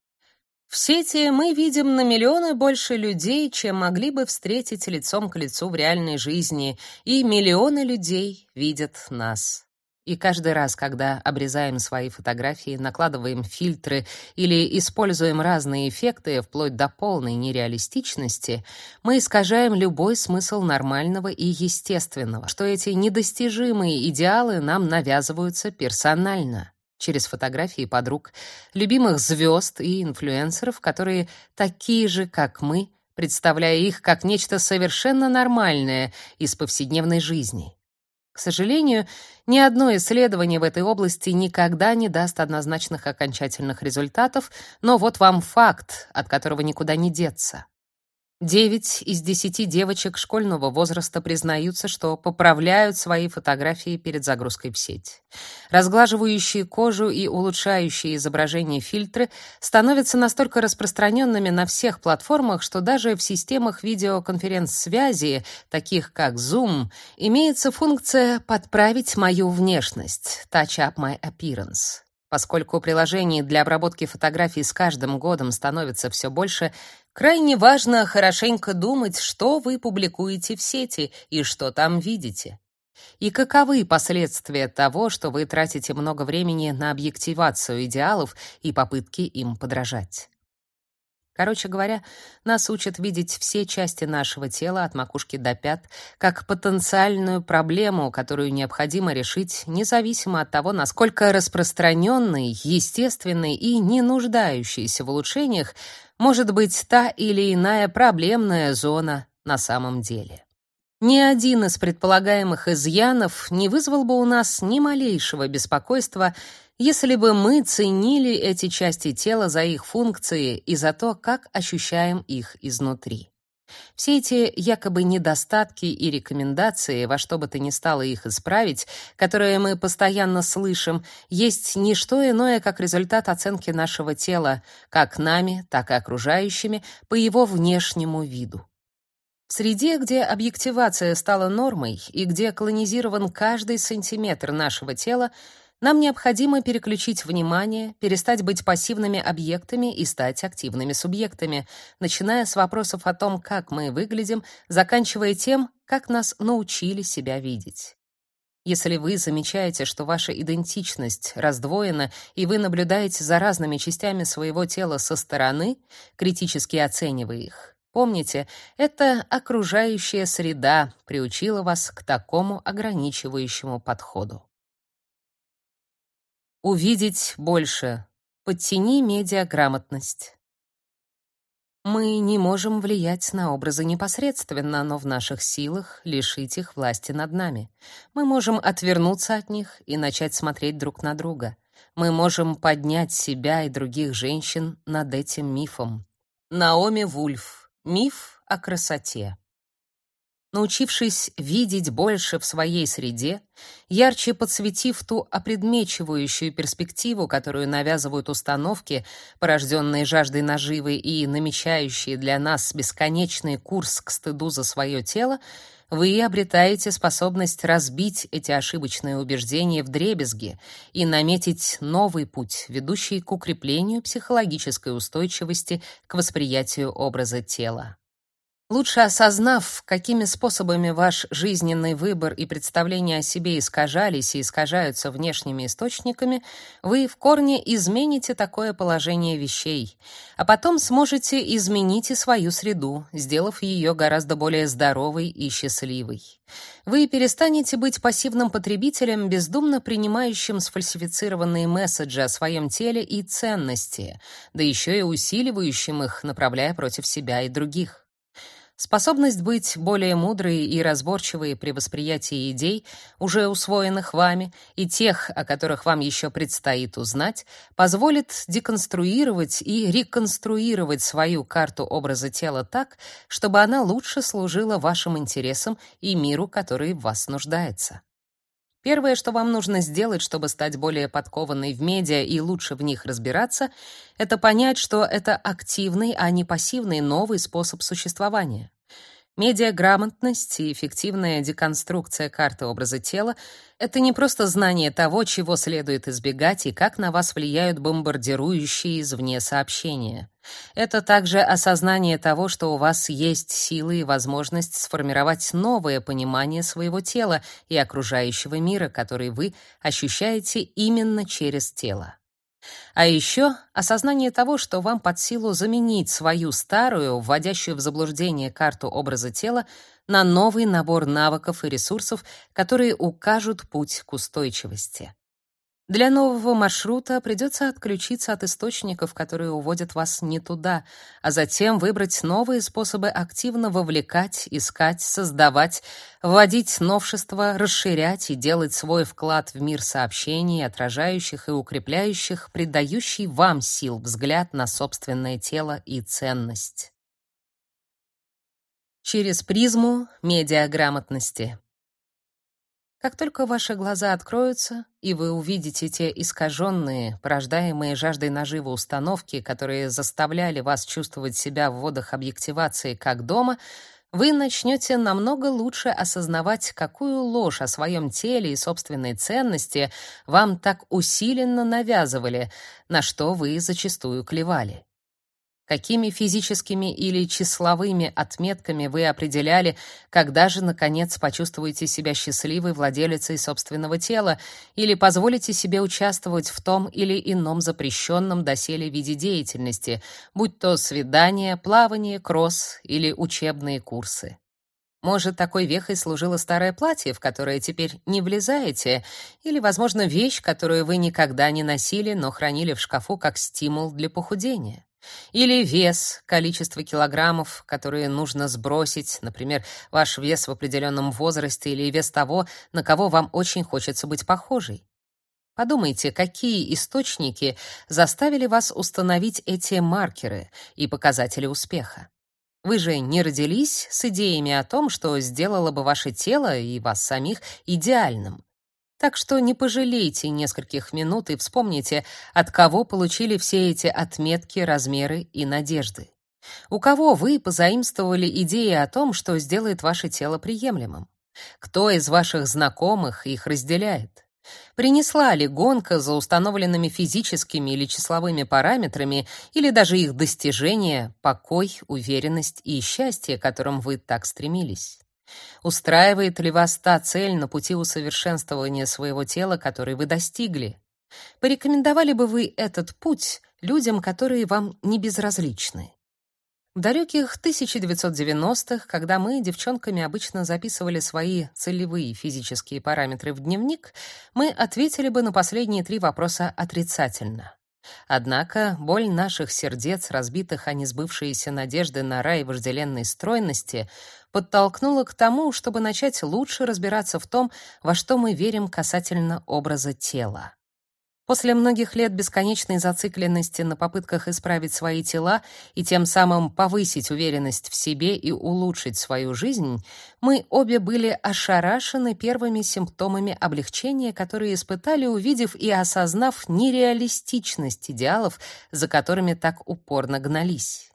В сети мы видим на миллионы больше людей, чем могли бы встретить лицом к лицу в реальной жизни, и миллионы людей видят нас. И каждый раз, когда обрезаем свои фотографии, накладываем фильтры или используем разные эффекты вплоть до полной нереалистичности, мы искажаем любой смысл нормального и естественного, что эти недостижимые идеалы нам навязываются персонально через фотографии подруг, любимых звезд и инфлюенсеров, которые такие же, как мы, представляя их как нечто совершенно нормальное из повседневной жизни. К сожалению, ни одно исследование в этой области никогда не даст однозначных окончательных результатов, но вот вам факт, от которого никуда не деться. Девять из десяти девочек школьного возраста признаются, что поправляют свои фотографии перед загрузкой в сеть. Разглаживающие кожу и улучшающие изображение фильтры становятся настолько распространенными на всех платформах, что даже в системах видеоконференц-связи, таких как Zoom, имеется функция «подправить мою внешность» «touch up my appearance». Поскольку приложений для обработки фотографий с каждым годом становится все больше, крайне важно хорошенько думать, что вы публикуете в сети и что там видите. И каковы последствия того, что вы тратите много времени на объективацию идеалов и попытки им подражать. Короче говоря, нас учат видеть все части нашего тела от макушки до пят как потенциальную проблему, которую необходимо решить независимо от того, насколько распространенной, естественной и не нуждающейся в улучшениях может быть та или иная проблемная зона на самом деле. Ни один из предполагаемых изъянов не вызвал бы у нас ни малейшего беспокойства, если бы мы ценили эти части тела за их функции и за то, как ощущаем их изнутри. Все эти якобы недостатки и рекомендации, во что бы то ни стало их исправить, которые мы постоянно слышим, есть не что иное, как результат оценки нашего тела, как нами, так и окружающими, по его внешнему виду. В среде, где объективация стала нормой и где колонизирован каждый сантиметр нашего тела, нам необходимо переключить внимание, перестать быть пассивными объектами и стать активными субъектами, начиная с вопросов о том, как мы выглядим, заканчивая тем, как нас научили себя видеть. Если вы замечаете, что ваша идентичность раздвоена, и вы наблюдаете за разными частями своего тела со стороны, критически оценивая их, помните, это окружающая среда приучила вас к такому ограничивающему подходу. Увидеть больше. Подтяни медиаграмотность. Мы не можем влиять на образы непосредственно, но в наших силах лишить их власти над нами. Мы можем отвернуться от них и начать смотреть друг на друга. Мы можем поднять себя и других женщин над этим мифом. Наоми Вульф. Миф о красоте. Научившись видеть больше в своей среде, ярче подсветив ту опредмечивающую перспективу, которую навязывают установки, порожденные жаждой наживы и намечающие для нас бесконечный курс к стыду за свое тело, вы обретаете способность разбить эти ошибочные убеждения вдребезги и наметить новый путь, ведущий к укреплению психологической устойчивости к восприятию образа тела. Лучше осознав, какими способами ваш жизненный выбор и представление о себе искажались и искажаются внешними источниками, вы в корне измените такое положение вещей, а потом сможете изменить и свою среду, сделав ее гораздо более здоровой и счастливой. Вы перестанете быть пассивным потребителем, бездумно принимающим сфальсифицированные месседжи о своем теле и ценности, да еще и усиливающим их, направляя против себя и других. Способность быть более мудрой и разборчивой при восприятии идей, уже усвоенных вами, и тех, о которых вам еще предстоит узнать, позволит деконструировать и реконструировать свою карту образа тела так, чтобы она лучше служила вашим интересам и миру, который в вас нуждается. Первое, что вам нужно сделать, чтобы стать более подкованной в медиа и лучше в них разбираться, это понять, что это активный, а не пассивный новый способ существования. Медиаграмотность и эффективная деконструкция карты образа тела — это не просто знание того, чего следует избегать и как на вас влияют бомбардирующие извне сообщения. Это также осознание того, что у вас есть силы и возможность сформировать новое понимание своего тела и окружающего мира, который вы ощущаете именно через тело. А еще осознание того, что вам под силу заменить свою старую, вводящую в заблуждение карту образа тела на новый набор навыков и ресурсов, которые укажут путь к устойчивости. Для нового маршрута придется отключиться от источников, которые уводят вас не туда, а затем выбрать новые способы активно вовлекать, искать, создавать, вводить новшества, расширять и делать свой вклад в мир сообщений, отражающих и укрепляющих, придающий вам сил взгляд на собственное тело и ценность. Через призму медиаграмотности. Как только ваши глаза откроются, и вы увидите те искаженные, порождаемые жаждой наживы установки, которые заставляли вас чувствовать себя в водах объективации как дома, вы начнете намного лучше осознавать, какую ложь о своем теле и собственной ценности вам так усиленно навязывали, на что вы зачастую клевали. Какими физическими или числовыми отметками вы определяли, когда же наконец почувствуете себя счастливой владелицей собственного тела или позволите себе участвовать в том или ином запрещенном доселе виде деятельности, будь то свидание, плавание, кросс или учебные курсы? Может, такой вехой служило старое платье, в которое теперь не влезаете, или, возможно, вещь, которую вы никогда не носили, но хранили в шкафу как стимул для похудения. Или вес, количество килограммов, которые нужно сбросить, например, ваш вес в определенном возрасте или вес того, на кого вам очень хочется быть похожей. Подумайте, какие источники заставили вас установить эти маркеры и показатели успеха. Вы же не родились с идеями о том, что сделало бы ваше тело и вас самих идеальным. Так что не пожалейте нескольких минут и вспомните, от кого получили все эти отметки, размеры и надежды. У кого вы позаимствовали идеи о том, что сделает ваше тело приемлемым? Кто из ваших знакомых их разделяет? Принесла ли гонка за установленными физическими или числовыми параметрами или даже их достижение покой, уверенность и счастье, к которым вы так стремились? Устраивает ли вас та цель на пути усовершенствования своего тела, который вы достигли? Порекомендовали бы вы этот путь людям, которые вам не безразличны? В далеких 1990-х, когда мы, девчонками, обычно записывали свои целевые физические параметры в дневник, мы ответили бы на последние три вопроса отрицательно. Однако боль наших сердец, разбитых о несбывшиеся надежды на рай вожделенной стройности, подтолкнула к тому, чтобы начать лучше разбираться в том, во что мы верим касательно образа тела. После многих лет бесконечной зацикленности на попытках исправить свои тела и тем самым повысить уверенность в себе и улучшить свою жизнь, мы обе были ошарашены первыми симптомами облегчения, которые испытали, увидев и осознав нереалистичность идеалов, за которыми так упорно гнались.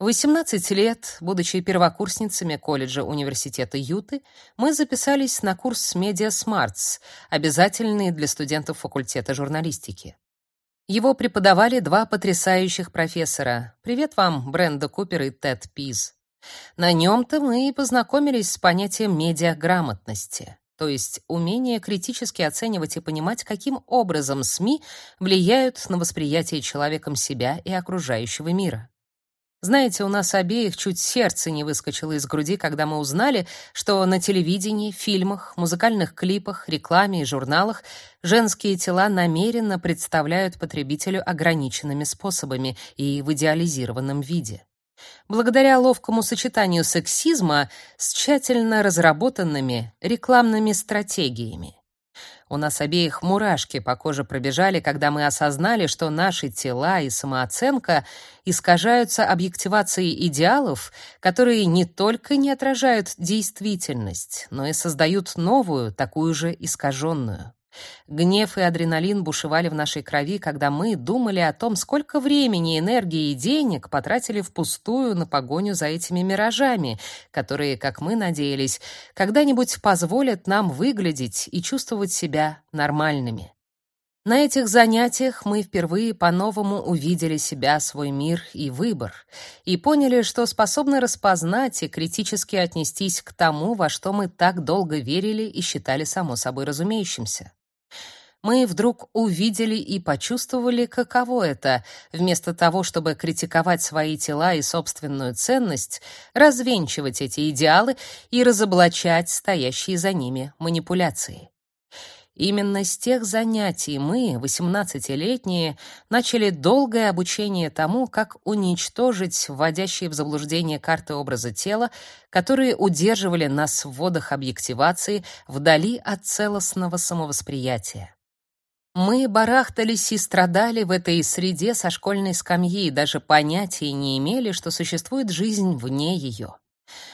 В 18 лет, будучи первокурсницами колледжа университета Юты, мы записались на курс Media Smarts, обязательный для студентов факультета журналистики. Его преподавали два потрясающих профессора. Привет вам, Бренда Купер и Тед Пиз. На нем-то мы и познакомились с понятием медиаграмотности, то есть умение критически оценивать и понимать, каким образом СМИ влияют на восприятие человеком себя и окружающего мира. Знаете, у нас обеих чуть сердце не выскочило из груди, когда мы узнали, что на телевидении, фильмах, музыкальных клипах, рекламе и журналах женские тела намеренно представляют потребителю ограниченными способами и в идеализированном виде. Благодаря ловкому сочетанию сексизма с тщательно разработанными рекламными стратегиями. У нас обеих мурашки по коже пробежали, когда мы осознали, что наши тела и самооценка искажаются объективацией идеалов, которые не только не отражают действительность, но и создают новую, такую же искаженную. Гнев и адреналин бушевали в нашей крови, когда мы думали о том, сколько времени, энергии и денег потратили впустую на погоню за этими миражами, которые, как мы надеялись, когда-нибудь позволят нам выглядеть и чувствовать себя нормальными. На этих занятиях мы впервые по-новому увидели себя, свой мир и выбор, и поняли, что способны распознать и критически отнестись к тому, во что мы так долго верили и считали само собой разумеющимся. Мы вдруг увидели и почувствовали, каково это, вместо того, чтобы критиковать свои тела и собственную ценность, развенчивать эти идеалы и разоблачать стоящие за ними манипуляции. Именно с тех занятий мы, 18-летние, начали долгое обучение тому, как уничтожить вводящие в заблуждение карты образа тела, которые удерживали нас в водах объективации вдали от целостного самовосприятия. Мы барахтались и страдали в этой среде со школьной скамьи, даже понятия не имели, что существует жизнь вне ее.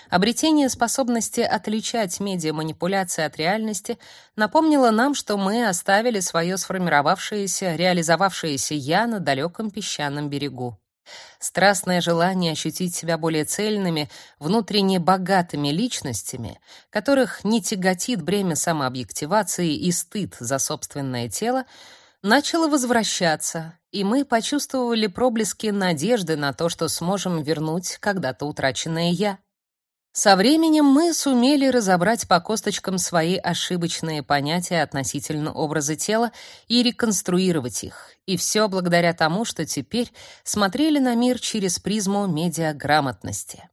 Обретение способности отличать медиаманипуляции от реальности напомнило нам, что мы оставили свое сформировавшееся, реализовавшееся «я» на далеком песчаном берегу. Страстное желание ощутить себя более цельными, внутренне богатыми личностями, которых не тяготит бремя самообъективации и стыд за собственное тело, начало возвращаться, и мы почувствовали проблески надежды на то, что сможем вернуть когда-то утраченное «я». Со временем мы сумели разобрать по косточкам свои ошибочные понятия относительно образа тела и реконструировать их. И все благодаря тому, что теперь смотрели на мир через призму медиаграмотности.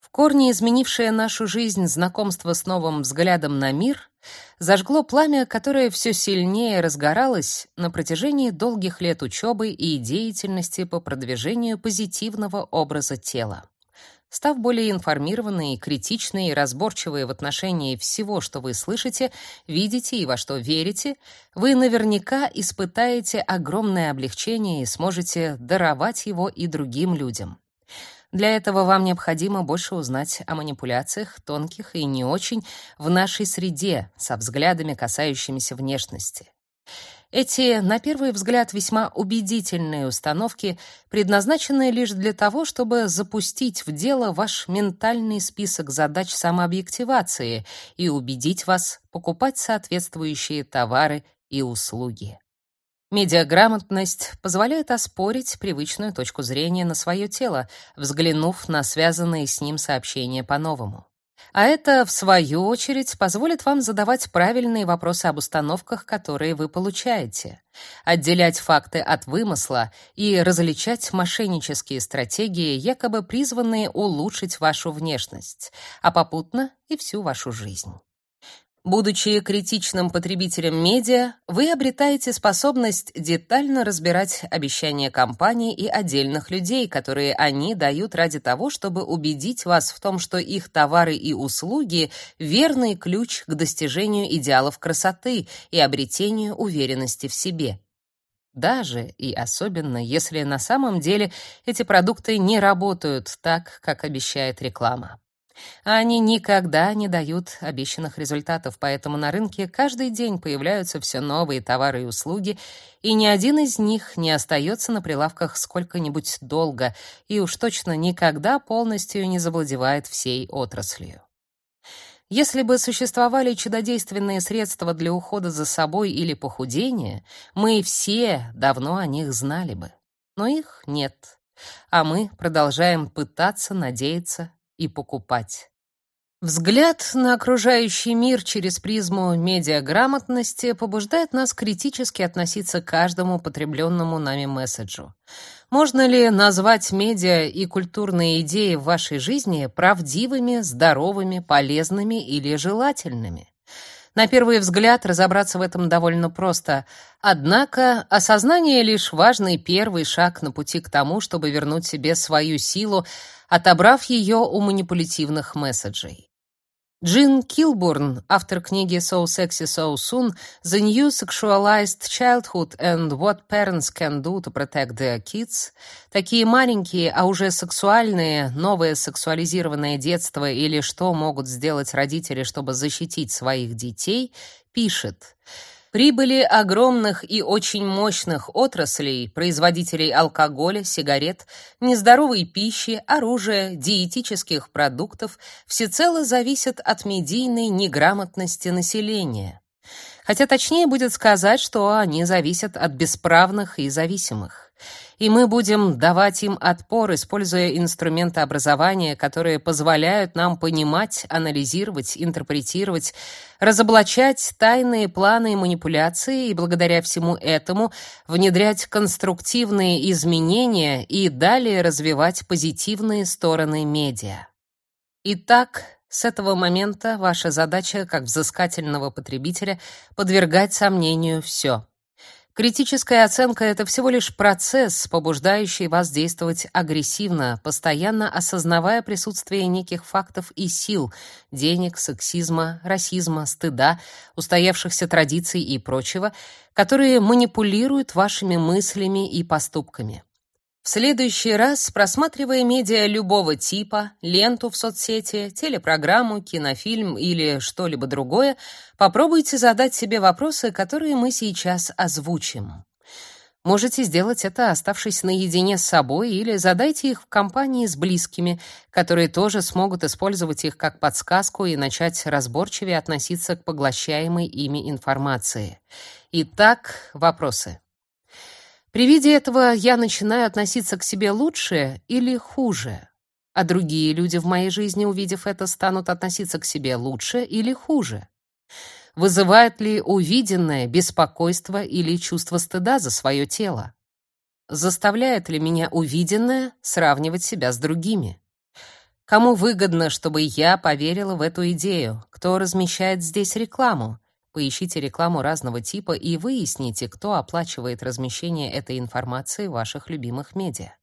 В корне изменившее нашу жизнь знакомство с новым взглядом на мир зажгло пламя, которое все сильнее разгоралось на протяжении долгих лет учебы и деятельности по продвижению позитивного образа тела. Став более информированной, критичной и разборчивой в отношении всего, что вы слышите, видите и во что верите, вы наверняка испытаете огромное облегчение и сможете даровать его и другим людям. Для этого вам необходимо больше узнать о манипуляциях, тонких и не очень, в нашей среде, со взглядами, касающимися внешности. Эти, на первый взгляд, весьма убедительные установки предназначены лишь для того, чтобы запустить в дело ваш ментальный список задач самообъективации и убедить вас покупать соответствующие товары и услуги. Медиаграмотность позволяет оспорить привычную точку зрения на свое тело, взглянув на связанные с ним сообщения по-новому. А это, в свою очередь, позволит вам задавать правильные вопросы об установках, которые вы получаете, отделять факты от вымысла и различать мошеннические стратегии, якобы призванные улучшить вашу внешность, а попутно и всю вашу жизнь. Будучи критичным потребителем медиа, вы обретаете способность детально разбирать обещания компаний и отдельных людей, которые они дают ради того, чтобы убедить вас в том, что их товары и услуги верный ключ к достижению идеалов красоты и обретению уверенности в себе. Даже и особенно, если на самом деле эти продукты не работают так, как обещает реклама. Они никогда не дают обещанных результатов, поэтому на рынке каждый день появляются все новые товары и услуги, и ни один из них не остается на прилавках сколько-нибудь долго и уж точно никогда полностью не завладевает всей отраслью. Если бы существовали чудодейственные средства для ухода за собой или похудения, мы все давно о них знали бы. Но их нет. А мы продолжаем пытаться, надеяться и покупать. Взгляд на окружающий мир через призму медиаграмотности побуждает нас критически относиться к каждому потребленному нами месседжу. Можно ли назвать медиа и культурные идеи в вашей жизни правдивыми, здоровыми, полезными или желательными? На первый взгляд разобраться в этом довольно просто. Однако осознание лишь важный первый шаг на пути к тому, чтобы вернуть себе свою силу, отобрав ее у манипулятивных месседжей. Джин Килбурн, автор книги So Sexy So Soon: The New Sexualized Childhood and What Parents Can Do to Protect Their Kids, такие маленькие, а уже сексуальные, новое сексуализированное детство или что могут сделать родители, чтобы защитить своих детей, пишет: Прибыли огромных и очень мощных отраслей, производителей алкоголя, сигарет, нездоровой пищи, оружия, диетических продуктов, всецело зависят от медийной неграмотности населения. Хотя точнее будет сказать, что они зависят от бесправных и зависимых и мы будем давать им отпор, используя инструменты образования, которые позволяют нам понимать, анализировать, интерпретировать, разоблачать тайные планы и манипуляции, и благодаря всему этому внедрять конструктивные изменения и далее развивать позитивные стороны медиа. Итак, с этого момента ваша задача как взыскательного потребителя подвергать сомнению все. Критическая оценка — это всего лишь процесс, побуждающий вас действовать агрессивно, постоянно осознавая присутствие неких фактов и сил — денег, сексизма, расизма, стыда, устоявшихся традиций и прочего, которые манипулируют вашими мыслями и поступками. В следующий раз, просматривая медиа любого типа, ленту в соцсети, телепрограмму, кинофильм или что-либо другое, попробуйте задать себе вопросы, которые мы сейчас озвучим. Можете сделать это, оставшись наедине с собой, или задайте их в компании с близкими, которые тоже смогут использовать их как подсказку и начать разборчивее относиться к поглощаемой ими информации. Итак, вопросы. При виде этого я начинаю относиться к себе лучше или хуже? А другие люди в моей жизни, увидев это, станут относиться к себе лучше или хуже? Вызывает ли увиденное беспокойство или чувство стыда за свое тело? Заставляет ли меня увиденное сравнивать себя с другими? Кому выгодно, чтобы я поверила в эту идею? Кто размещает здесь рекламу? Поищите рекламу разного типа и выясните, кто оплачивает размещение этой информации в ваших любимых медиа.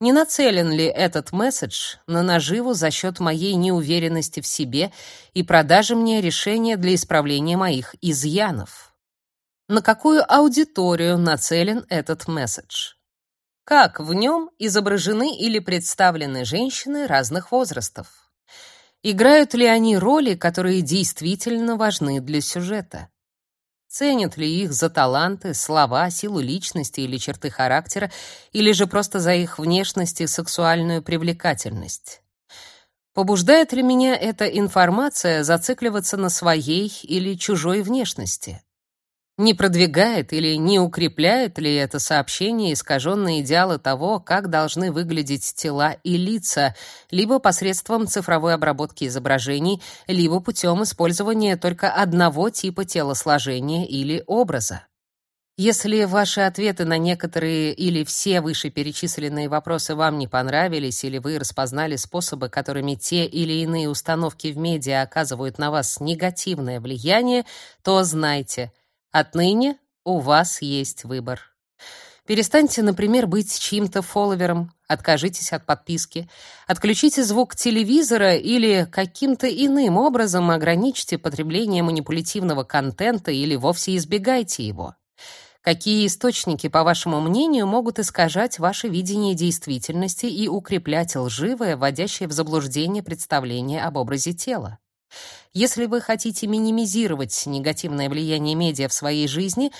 Не нацелен ли этот месседж на наживу за счет моей неуверенности в себе и продажи мне решения для исправления моих изъянов? На какую аудиторию нацелен этот месседж? Как в нем изображены или представлены женщины разных возрастов? Играют ли они роли, которые действительно важны для сюжета? Ценят ли их за таланты, слова, силу личности или черты характера, или же просто за их внешность и сексуальную привлекательность? Побуждает ли меня эта информация зацикливаться на своей или чужой внешности? Не продвигает или не укрепляет ли это сообщение искаженные идеалы того, как должны выглядеть тела и лица, либо посредством цифровой обработки изображений, либо путем использования только одного типа телосложения или образа? Если ваши ответы на некоторые или все вышеперечисленные вопросы вам не понравились или вы распознали способы, которыми те или иные установки в медиа оказывают на вас негативное влияние, то знайте — Отныне у вас есть выбор. Перестаньте, например, быть чьим-то фолловером, откажитесь от подписки, отключите звук телевизора или каким-то иным образом ограничьте потребление манипулятивного контента или вовсе избегайте его. Какие источники, по вашему мнению, могут искажать ваше видение действительности и укреплять лживое, вводящее в заблуждение представление об образе тела? Если вы хотите минимизировать негативное влияние медиа в своей жизни,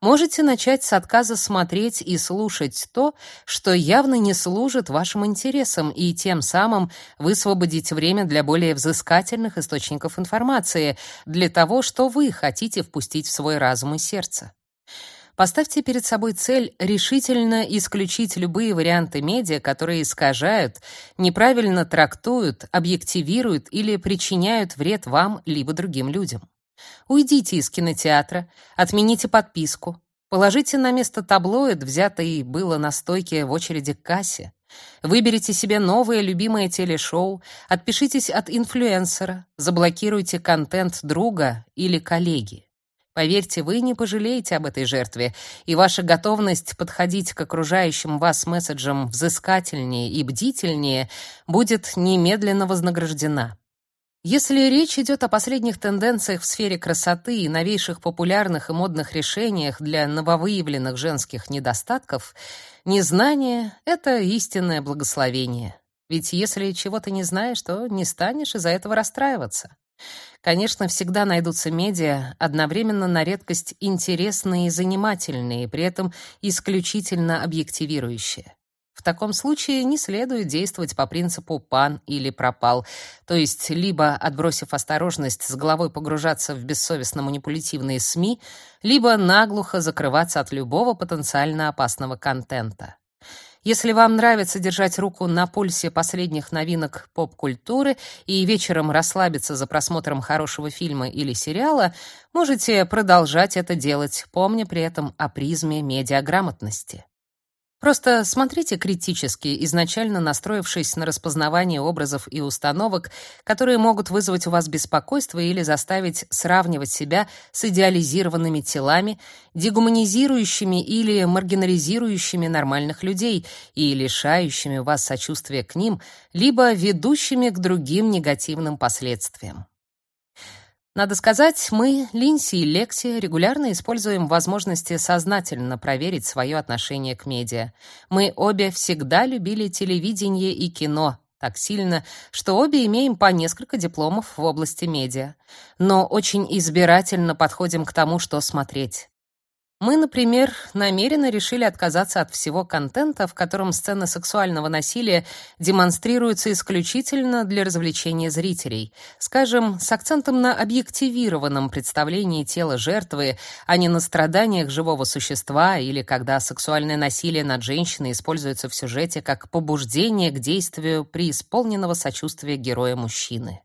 можете начать с отказа смотреть и слушать то, что явно не служит вашим интересам, и тем самым высвободить время для более взыскательных источников информации, для того, что вы хотите впустить в свой разум и сердце. Поставьте перед собой цель решительно исключить любые варианты медиа, которые искажают, неправильно трактуют, объективируют или причиняют вред вам либо другим людям. Уйдите из кинотеатра, отмените подписку, положите на место таблоид, взятый было на стойке в очереди к кассе. Выберите себе новое любимое телешоу, отпишитесь от инфлюенсера, заблокируйте контент друга или коллеги. Поверьте, вы не пожалеете об этой жертве, и ваша готовность подходить к окружающим вас месседжам взыскательнее и бдительнее будет немедленно вознаграждена. Если речь идет о последних тенденциях в сфере красоты и новейших популярных и модных решениях для нововыявленных женских недостатков, незнание — это истинное благословение. Ведь если чего-то не знаешь, то не станешь из-за этого расстраиваться. Конечно, всегда найдутся медиа, одновременно на редкость интересные и занимательные, при этом исключительно объективирующие. В таком случае не следует действовать по принципу «пан» или «пропал», то есть либо, отбросив осторожность, с головой погружаться в бессовестно-манипулятивные СМИ, либо наглухо закрываться от любого потенциально опасного контента. Если вам нравится держать руку на пульсе последних новинок поп-культуры и вечером расслабиться за просмотром хорошего фильма или сериала, можете продолжать это делать, помня при этом о призме медиаграмотности. Просто смотрите критически, изначально настроившись на распознавание образов и установок, которые могут вызвать у вас беспокойство или заставить сравнивать себя с идеализированными телами, дегуманизирующими или маргинализирующими нормальных людей и лишающими вас сочувствия к ним, либо ведущими к другим негативным последствиям. Надо сказать, мы, Линси и Лекси, регулярно используем возможности сознательно проверить свое отношение к медиа. Мы обе всегда любили телевидение и кино, так сильно, что обе имеем по несколько дипломов в области медиа. Но очень избирательно подходим к тому, что смотреть. Мы, например, намеренно решили отказаться от всего контента, в котором сцены сексуального насилия демонстрируются исключительно для развлечения зрителей, скажем, с акцентом на объективированном представлении тела жертвы, а не на страданиях живого существа или когда сексуальное насилие над женщиной используется в сюжете как побуждение к действию при исполненного сочувствия героя мужчины.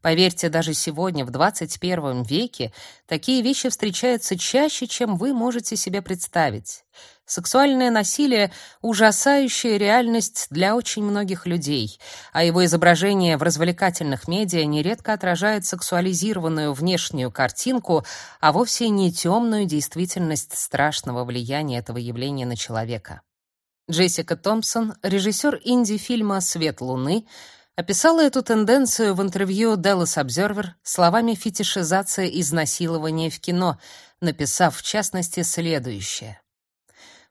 Поверьте, даже сегодня, в 21 веке, такие вещи встречаются чаще, чем вы можете себе представить. Сексуальное насилие — ужасающая реальность для очень многих людей, а его изображение в развлекательных медиа нередко отражает сексуализированную внешнюю картинку, а вовсе не темную действительность страшного влияния этого явления на человека. Джессика Томпсон, режиссер инди-фильма «Свет луны», описала эту тенденцию в интервью Dallas Observer словами фетишизация изнасилования в кино, написав в частности следующее: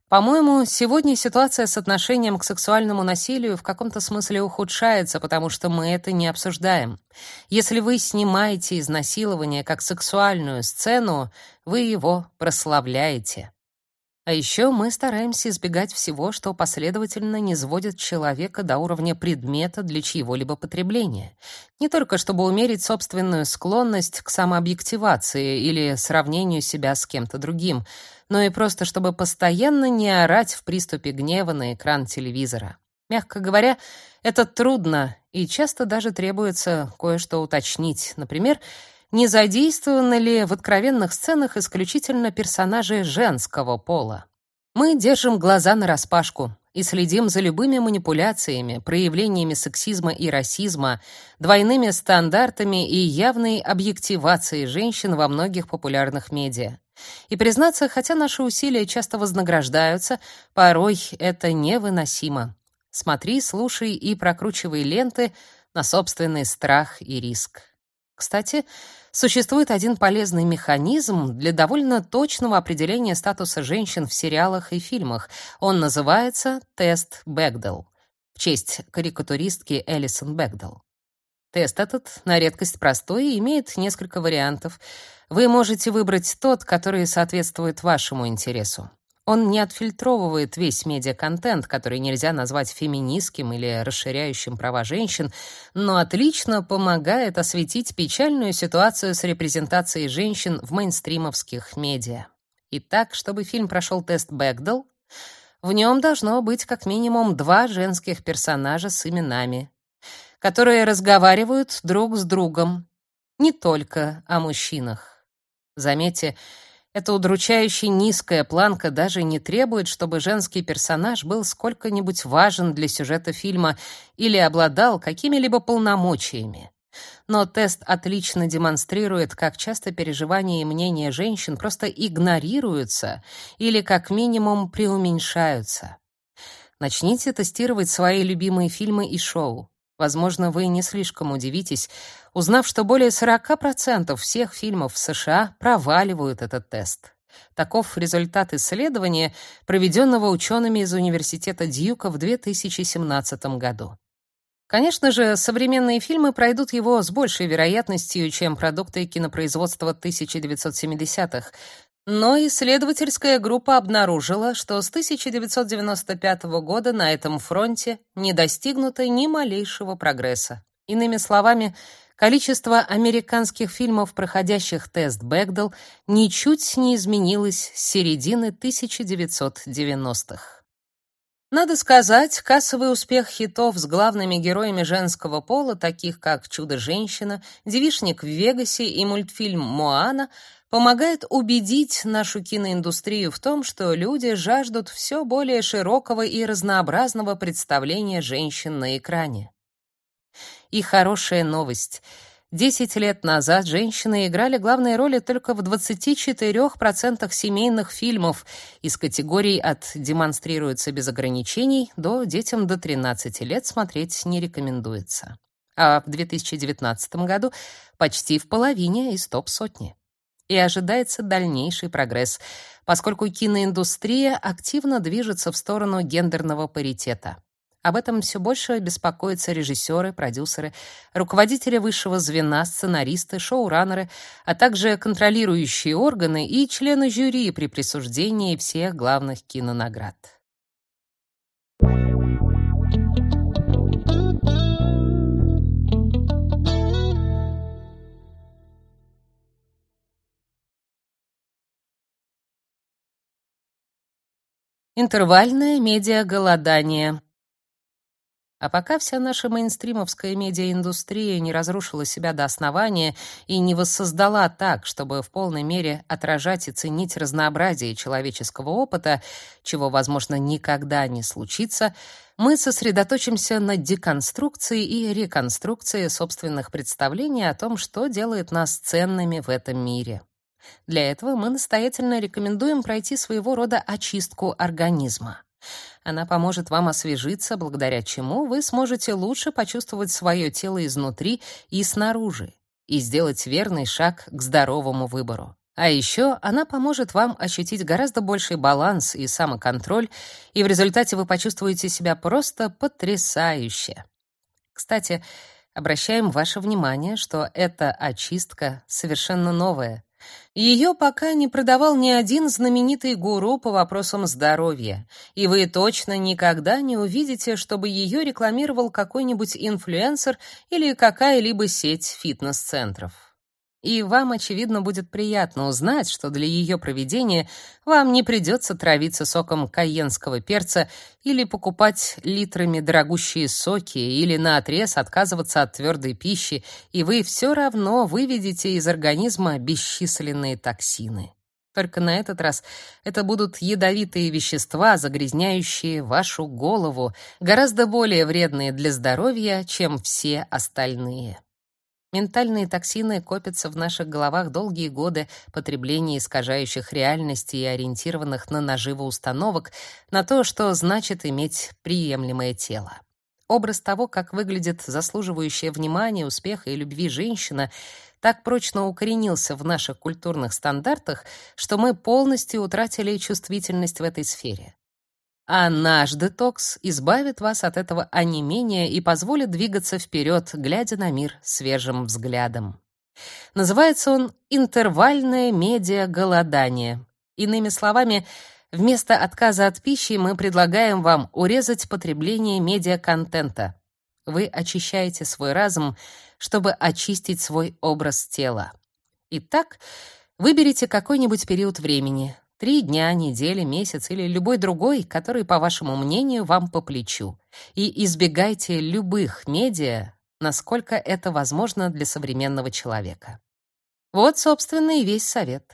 по-моему, сегодня ситуация с отношением к сексуальному насилию в каком-то смысле ухудшается, потому что мы это не обсуждаем. Если вы снимаете изнасилование как сексуальную сцену, вы его прославляете. А еще мы стараемся избегать всего, что последовательно не сводит человека до уровня предмета для чьего-либо потребления. Не только чтобы умерить собственную склонность к самообъективации или сравнению себя с кем-то другим, но и просто чтобы постоянно не орать в приступе гнева на экран телевизора. Мягко говоря, это трудно, и часто даже требуется кое-что уточнить. Например, не задействованы ли в откровенных сценах исключительно персонажи женского пола. Мы держим глаза нараспашку и следим за любыми манипуляциями, проявлениями сексизма и расизма, двойными стандартами и явной объективацией женщин во многих популярных медиа. И признаться, хотя наши усилия часто вознаграждаются, порой это невыносимо. Смотри, слушай и прокручивай ленты на собственный страх и риск. Кстати, существует один полезный механизм для довольно точного определения статуса женщин в сериалах и фильмах. Он называется тест Бэгдел в честь карикатуристки Элисон Бэгдел. Тест этот на редкость простой и имеет несколько вариантов. Вы можете выбрать тот, который соответствует вашему интересу. Он не отфильтровывает весь медиаконтент, который нельзя назвать феминистским или расширяющим права женщин, но отлично помогает осветить печальную ситуацию с репрезентацией женщин в мейнстримовских медиа. Итак, чтобы фильм прошел тест Бэгдл, в нем должно быть как минимум два женских персонажа с именами, которые разговаривают друг с другом, не только о мужчинах. Заметьте, эта удручающе низкая планка даже не требует, чтобы женский персонаж был сколько-нибудь важен для сюжета фильма или обладал какими-либо полномочиями. Но тест отлично демонстрирует, как часто переживания и мнения женщин просто игнорируются или как минимум преуменьшаются. Начните тестировать свои любимые фильмы и шоу. Возможно, вы не слишком удивитесь, узнав, что более 40% всех фильмов в США проваливают этот тест. Таков результат исследования, проведенного учеными из университета Дьюка в 2017 году. Конечно же, современные фильмы пройдут его с большей вероятностью, чем продукты кинопроизводства 1970-х. Но исследовательская группа обнаружила, что с 1995 года на этом фронте не достигнуто ни малейшего прогресса. Иными словами, количество американских фильмов, проходящих тест Бэгдл, ничуть не изменилось с середины 1990-х. Надо сказать, кассовый успех хитов с главными героями женского пола, таких как «Чудо-женщина», «Девишник в Вегасе» и мультфильм «Моана», помогает убедить нашу киноиндустрию в том, что люди жаждут все более широкого и разнообразного представления женщин на экране. И хорошая новость — Десять лет назад женщины играли главные роли только в 24% семейных фильмов из категорий от «демонстрируется без ограничений» до «детям до 13 лет смотреть не рекомендуется». А в 2019 году почти в половине из топ-сотни. И ожидается дальнейший прогресс, поскольку киноиндустрия активно движется в сторону гендерного паритета. Об этом все больше беспокоятся режиссеры, продюсеры, руководители высшего звена, сценаристы, шоураннеры, а также контролирующие органы и члены жюри при присуждении всех главных кинонаград. Интервальное медиаголодание. А пока вся наша мейнстримовская медиаиндустрия не разрушила себя до основания и не воссоздала так, чтобы в полной мере отражать и ценить разнообразие человеческого опыта, чего, возможно, никогда не случится, мы сосредоточимся на деконструкции и реконструкции собственных представлений о том, что делает нас ценными в этом мире. Для этого мы настоятельно рекомендуем пройти своего рода очистку организма. Она поможет вам освежиться, благодаря чему вы сможете лучше почувствовать свое тело изнутри и снаружи и сделать верный шаг к здоровому выбору. А еще она поможет вам ощутить гораздо больший баланс и самоконтроль, и в результате вы почувствуете себя просто потрясающе. Кстати, обращаем ваше внимание, что эта очистка совершенно новая. Ее пока не продавал ни один знаменитый гуру по вопросам здоровья, и вы точно никогда не увидите, чтобы ее рекламировал какой-нибудь инфлюенсер или какая-либо сеть фитнес-центров. И вам, очевидно, будет приятно узнать, что для ее проведения вам не придется травиться соком кайенского перца или покупать литрами дорогущие соки или наотрез отказываться от твердой пищи, и вы все равно выведете из организма бесчисленные токсины. Только на этот раз это будут ядовитые вещества, загрязняющие вашу голову, гораздо более вредные для здоровья, чем все остальные. Ментальные токсины копятся в наших головах долгие годы потребления искажающих реальности и ориентированных на наживу установок, на то, что значит иметь приемлемое тело. Образ того, как выглядит заслуживающая внимания, успеха и любви женщина, так прочно укоренился в наших культурных стандартах, что мы полностью утратили чувствительность в этой сфере. А наш детокс избавит вас от этого онемения и позволит двигаться вперед, глядя на мир свежим взглядом. Называется он интервальное медиаголодание. Иными словами, вместо отказа от пищи мы предлагаем вам урезать потребление медиаконтента. Вы очищаете свой разум, чтобы очистить свой образ тела. Итак, выберите какой-нибудь период времени, Три дня, недели, месяц или любой другой, который, по вашему мнению, вам по плечу. И избегайте любых медиа, насколько это возможно для современного человека. Вот, собственно, и весь совет.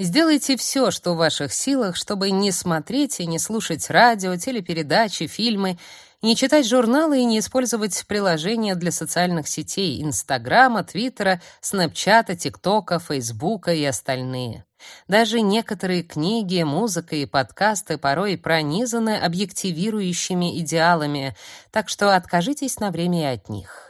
Сделайте все, что в ваших силах, чтобы не смотреть и не слушать радио, телепередачи, фильмы, не читать журналы и не использовать приложения для социальных сетей Инстаграма, Твиттера, Снэпчата, ТикТока, Фейсбука и остальные. Даже некоторые книги, музыка и подкасты порой пронизаны объективирующими идеалами, так что откажитесь на время от них.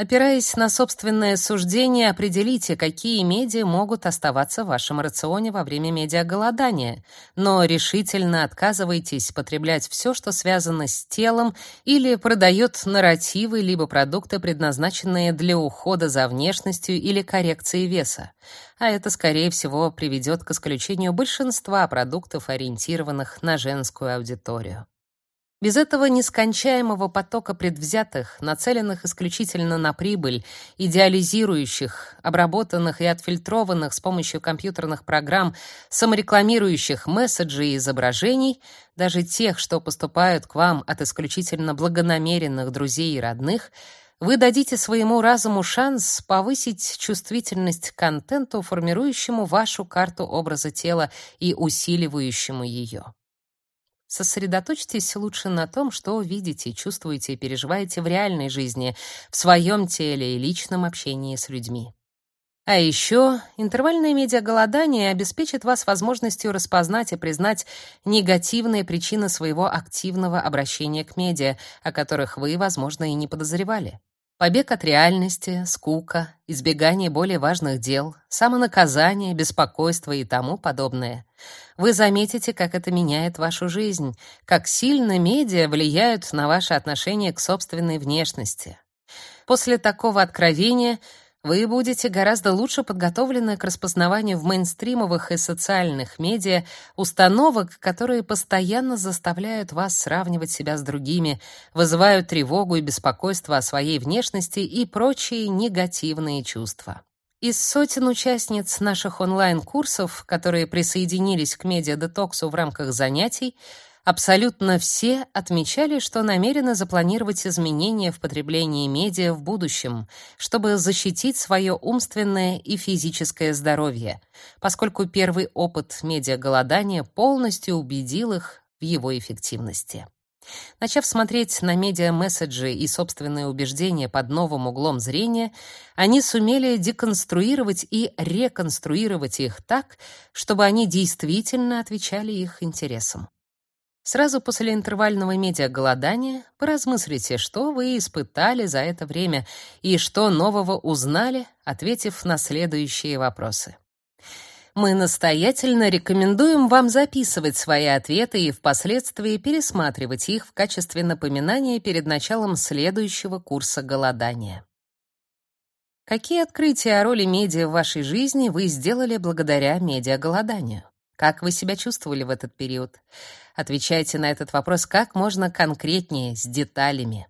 Опираясь на собственное суждение, определите, какие медиа могут оставаться в вашем рационе во время медиаголодания, но решительно отказывайтесь потреблять все, что связано с телом или продает нарративы либо продукты, предназначенные для ухода за внешностью или коррекции веса. А это, скорее всего, приведет к исключению большинства продуктов, ориентированных на женскую аудиторию. Без этого нескончаемого потока предвзятых, нацеленных исключительно на прибыль, идеализирующих, обработанных и отфильтрованных с помощью компьютерных программ, саморекламирующих месседжей и изображений, даже тех, что поступают к вам от исключительно благонамеренных друзей и родных, вы дадите своему разуму шанс повысить чувствительность к контенту, формирующему вашу карту образа тела и усиливающему ее. Сосредоточьтесь лучше на том, что видите, чувствуете и переживаете в реальной жизни, в своем теле и личном общении с людьми. А еще интервальное медиаголодание обеспечит вас возможностью распознать и признать негативные причины своего активного обращения к медиа, о которых вы, возможно, и не подозревали. Побег от реальности, скука, избегание более важных дел, самонаказание, беспокойство и тому подобное. Вы заметите, как это меняет вашу жизнь, как сильно медиа влияют на ваше отношение к собственной внешности. После такого откровения вы будете гораздо лучше подготовлены к распознаванию в мейнстримовых и социальных медиа установок, которые постоянно заставляют вас сравнивать себя с другими, вызывают тревогу и беспокойство о своей внешности и прочие негативные чувства. Из сотен участниц наших онлайн-курсов, которые присоединились к медиа-детоксу в рамках занятий, Абсолютно все отмечали, что намерены запланировать изменения в потреблении медиа в будущем, чтобы защитить свое умственное и физическое здоровье, поскольку первый опыт медиаголодания полностью убедил их в его эффективности. Начав смотреть на медиа-месседжи и собственные убеждения под новым углом зрения, они сумели деконструировать и реконструировать их так, чтобы они действительно отвечали их интересам. Сразу после интервального медиаголодания поразмыслите, что вы испытали за это время и что нового узнали, ответив на следующие вопросы. Мы настоятельно рекомендуем вам записывать свои ответы и впоследствии пересматривать их в качестве напоминания перед началом следующего курса голодания. Какие открытия о роли медиа в вашей жизни вы сделали благодаря медиаголоданию? Как вы себя чувствовали в этот период? Отвечайте на этот вопрос как можно конкретнее, с деталями.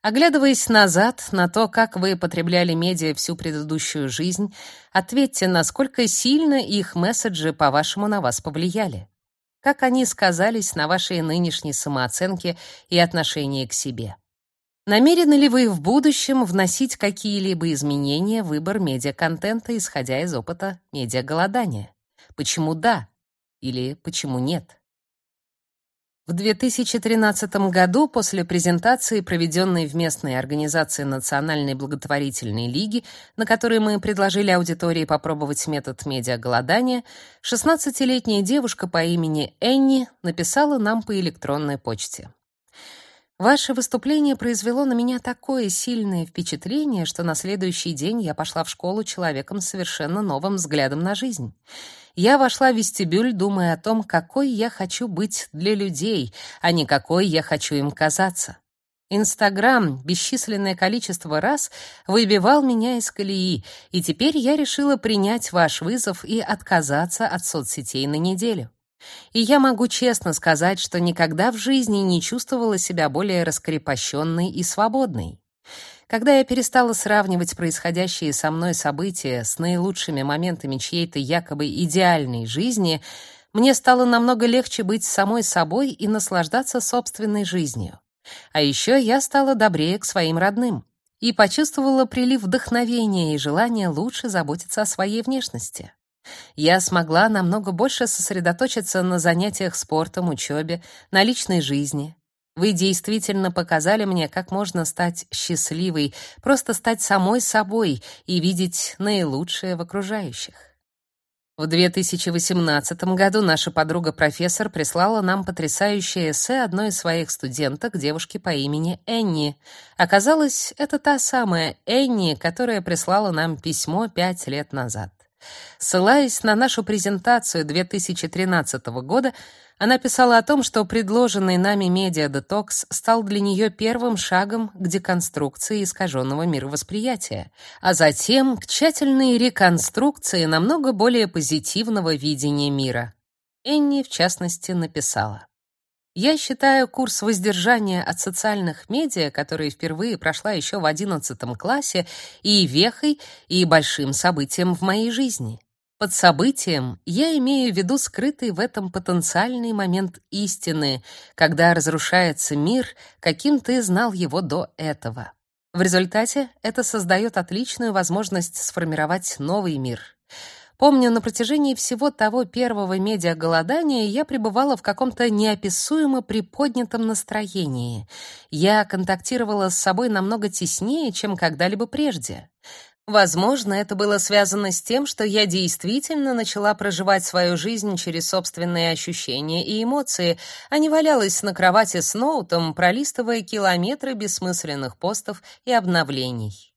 Оглядываясь назад на то, как вы потребляли медиа всю предыдущую жизнь, ответьте, насколько сильно их месседжи, по-вашему, на вас повлияли. Как они сказались на вашей нынешней самооценке и отношении к себе. Намерены ли вы в будущем вносить какие-либо изменения в выбор медиаконтента, исходя из опыта медиаголодания? Почему да или почему нет? В 2013 году, после презентации, проведенной в местной организации Национальной благотворительной лиги, на которой мы предложили аудитории попробовать метод медиаголодания, 16-летняя девушка по имени Энни написала нам по электронной почте. Ваше выступление произвело на меня такое сильное впечатление, что на следующий день я пошла в школу человеком с совершенно новым взглядом на жизнь. Я вошла в вестибюль, думая о том, какой я хочу быть для людей, а не какой я хочу им казаться. Инстаграм бесчисленное количество раз выбивал меня из колеи, и теперь я решила принять ваш вызов и отказаться от соцсетей на неделю. И я могу честно сказать, что никогда в жизни не чувствовала себя более раскрепощенной и свободной. Когда я перестала сравнивать происходящие со мной события с наилучшими моментами чьей-то якобы идеальной жизни, мне стало намного легче быть самой собой и наслаждаться собственной жизнью. А еще я стала добрее к своим родным и почувствовала прилив вдохновения и желания лучше заботиться о своей внешности. Я смогла намного больше сосредоточиться на занятиях спортом, учебе, на личной жизни. Вы действительно показали мне, как можно стать счастливой, просто стать самой собой и видеть наилучшее в окружающих. В 2018 году наша подруга-профессор прислала нам потрясающее эссе одной из своих студенток, девушки по имени Энни. Оказалось, это та самая Энни, которая прислала нам письмо пять лет назад. Ссылаясь на нашу презентацию 2013 года, она писала о том, что предложенный нами медиа-детокс стал для нее первым шагом к деконструкции искаженного мировосприятия, а затем к тщательной реконструкции намного более позитивного видения мира. Энни, в частности, написала: я считаю курс воздержания от социальных медиа, который впервые прошла еще в 11 классе, и вехой, и большим событием в моей жизни. Под событием я имею в виду скрытый в этом потенциальный момент истины, когда разрушается мир, каким ты знал его до этого. В результате это создает отличную возможность сформировать новый мир. Помню, на протяжении всего того первого медиаголодания я пребывала в каком-то неописуемо приподнятом настроении. Я контактировала с собой намного теснее, чем когда-либо прежде. Возможно, это было связано с тем, что я действительно начала проживать свою жизнь через собственные ощущения и эмоции, а не валялась на кровати с ноутом, пролистывая километры бессмысленных постов и обновлений.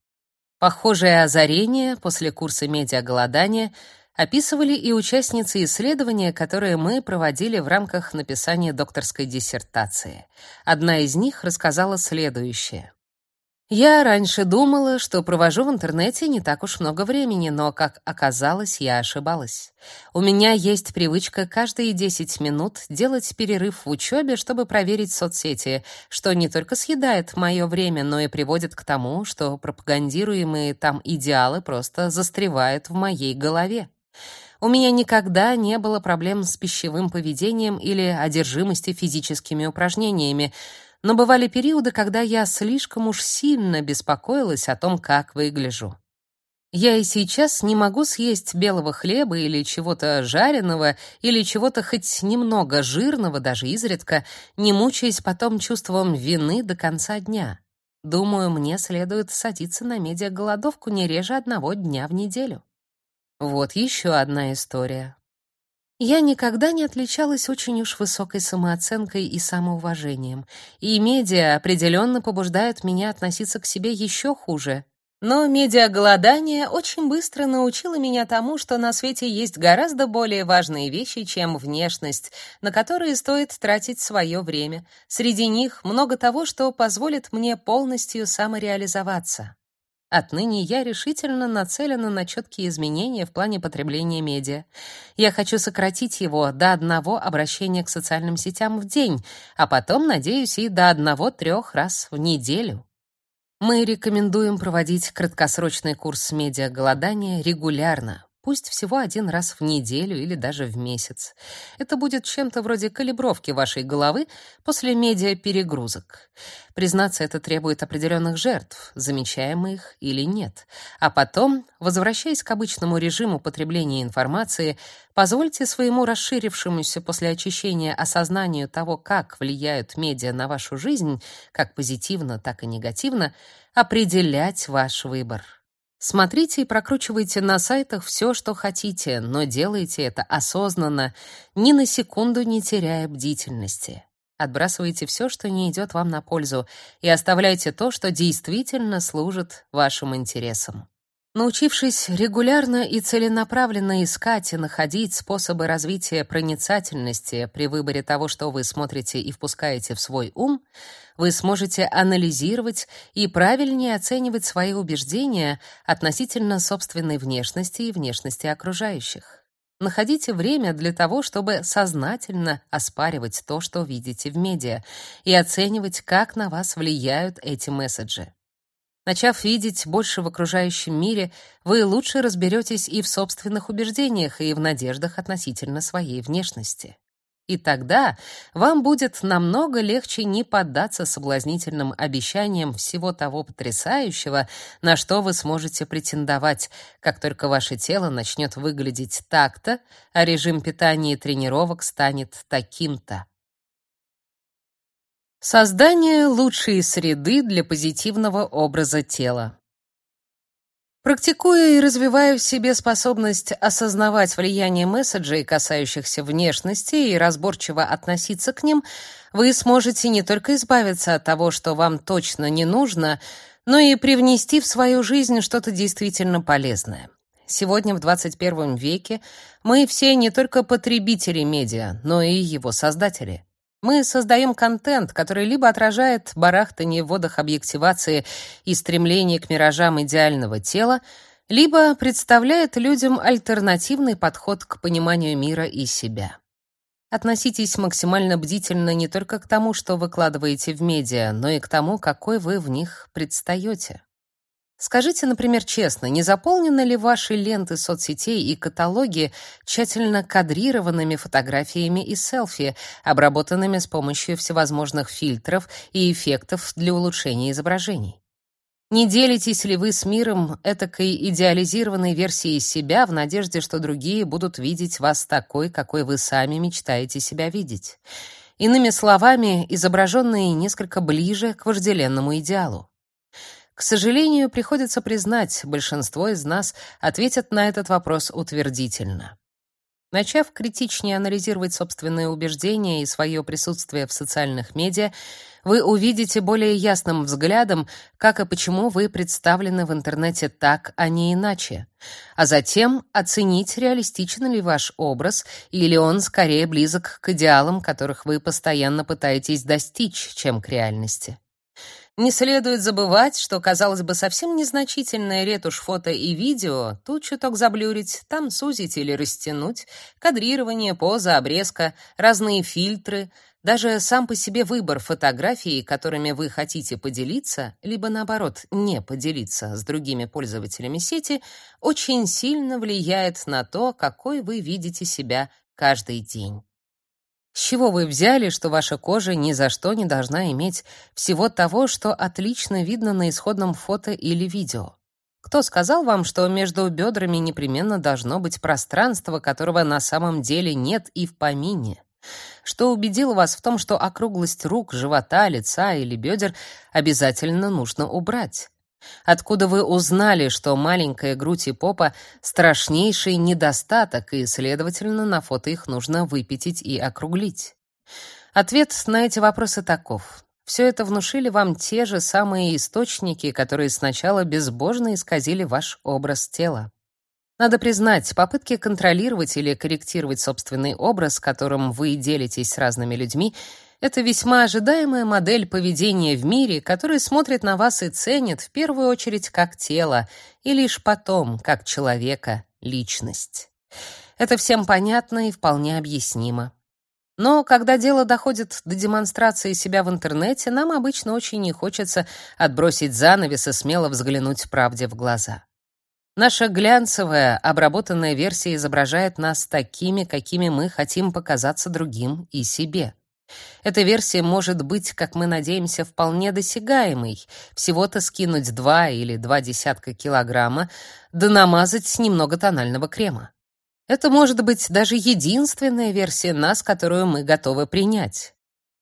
Похожее озарение после курса медиаголодания описывали и участницы исследования, которое мы проводили в рамках написания докторской диссертации. Одна из них рассказала следующее: я раньше думала, что провожу в интернете не так уж много времени, но, как оказалось, я ошибалась. У меня есть привычка каждые 10 минут делать перерыв в учебе, чтобы проверить соцсети, что не только съедает мое время, но и приводит к тому, что пропагандируемые там идеалы просто застревают в моей голове. У меня никогда не было проблем с пищевым поведением или одержимостью физическими упражнениями, но бывали периоды, когда я слишком уж сильно беспокоилась о том, как выгляжу. Я и сейчас не могу съесть белого хлеба или чего-то жареного, или чего-то хоть немного жирного, даже изредка, не мучаясь потом чувством вины до конца дня. Думаю, мне следует садиться на медиаголодовку не реже одного дня в неделю. Вот еще одна история. Я никогда не отличалась очень уж высокой самооценкой и самоуважением, и медиа определенно побуждают меня относиться к себе еще хуже. Но медиаголодание очень быстро научило меня тому, что на свете есть гораздо более важные вещи, чем внешность, на которые стоит тратить свое время. Среди них много того, что позволит мне полностью самореализоваться. Отныне я решительно нацелена на четкие изменения в плане потребления медиа. Я хочу сократить его до одного обращения к социальным сетям в день, а потом, надеюсь, и до одного-трех раз в неделю. Мы рекомендуем проводить краткосрочный курс медиаголодания регулярно, пусть всего один раз в неделю или даже в месяц. Это будет чем-то вроде калибровки вашей головы после медиаперегрузок. Признаться, это требует определенных жертв, замечаем их или нет. А потом, возвращаясь к обычному режиму потребления информации, позвольте своему расширившемуся после очищения осознанию того, как влияют медиа на вашу жизнь, как позитивно, так и негативно, определять ваш выбор. Смотрите и прокручивайте на сайтах все, что хотите, но делайте это осознанно, ни на секунду не теряя бдительности. Отбрасывайте все, что не идет вам на пользу, и оставляйте то, что действительно служит вашим интересам. Научившись регулярно и целенаправленно искать и находить способы развития проницательности при выборе того, что вы смотрите и впускаете в свой ум, вы сможете анализировать и правильнее оценивать свои убеждения относительно собственной внешности и внешности окружающих. Находите время для того, чтобы сознательно оспаривать то, что видите в медиа, и оценивать, как на вас влияют эти месседжи. Начав видеть больше в окружающем мире, вы лучше разберетесь и в собственных убеждениях, и в надеждах относительно своей внешности. И тогда вам будет намного легче не поддаться соблазнительным обещаниям всего того потрясающего, на что вы сможете претендовать, как только ваше тело начнет выглядеть так-то, а режим питания и тренировок станет таким-то. Создание лучшей среды для позитивного образа тела. Практикуя и развивая в себе способность осознавать влияние месседжей, касающихся внешности, и разборчиво относиться к ним, вы сможете не только избавиться от того, что вам точно не нужно, но и привнести в свою жизнь что-то действительно полезное. Сегодня в 21 веке мы все не только потребители медиа, но и его создатели. Мы создаем контент, который либо отражает барахтание в водах объективации и стремление к миражам идеального тела, либо представляет людям альтернативный подход к пониманию мира и себя. Относитесь максимально бдительно не только к тому, что выкладываете в медиа, но и к тому, какой вы в них предстаёте. Скажите, например, честно, не заполнены ли ваши ленты соцсетей и каталоги тщательно кадрированными фотографиями и селфи, обработанными с помощью всевозможных фильтров и эффектов для улучшения изображений? Не делитесь ли вы с миром этакой идеализированной версией себя в надежде, что другие будут видеть вас такой, какой вы сами мечтаете себя видеть? Иными словами, изображенные несколько ближе к вожделенному идеалу. К сожалению, приходится признать, большинство из нас ответят на этот вопрос утвердительно. Начав критичнее анализировать собственные убеждения и свое присутствие в социальных медиа, вы увидите более ясным взглядом, как и почему вы представлены в интернете так, а не иначе. А затем оценить, реалистичен ли ваш образ или он скорее близок к идеалам, которых вы постоянно пытаетесь достичь, чем к реальности. Не следует забывать, что, казалось бы, совсем незначительная ретушь фото и видео, тут чуток заблюрить, там сузить или растянуть, кадрирование, поза, обрезка, разные фильтры, даже сам по себе выбор фотографий, которыми вы хотите поделиться, либо наоборот, не поделиться с другими пользователями сети, очень сильно влияет на то, какой вы видите себя каждый день. С чего вы взяли, что ваша кожа ни за что не должна иметь всего того, что отлично видно на исходном фото или видео? Кто сказал вам, что между бедрами непременно должно быть пространство, которого на самом деле нет и в помине? Что убедило вас в том, что округлость рук, живота, лица или бедер обязательно нужно убрать? Откуда вы узнали, что маленькая грудь и попа страшнейший недостаток, и, следовательно, на фото их нужно выпятить и округлить? Ответ на эти вопросы таков. Все это внушили вам те же самые источники, которые сначала безбожно исказили ваш образ тела. Надо признать, попытки контролировать или корректировать собственный образ, которым вы делитесь с разными людьми, это весьма ожидаемая модель поведения в мире, который смотрит на вас и ценит в первую очередь как тело, и лишь потом как человека, личность. Это всем понятно и вполне объяснимо. Но когда дело доходит до демонстрации себя в интернете, нам обычно очень не хочется отбросить занавес и смело взглянуть правде в глаза. Наша глянцевая, обработанная версия изображает нас такими, какими мы хотим показаться другим и себе. Эта версия может быть, как мы надеемся, вполне досягаемой. Всего-то скинуть два или два десятка килограмма, да намазать немного тонального крема. Это может быть даже единственная версия нас, которую мы готовы принять.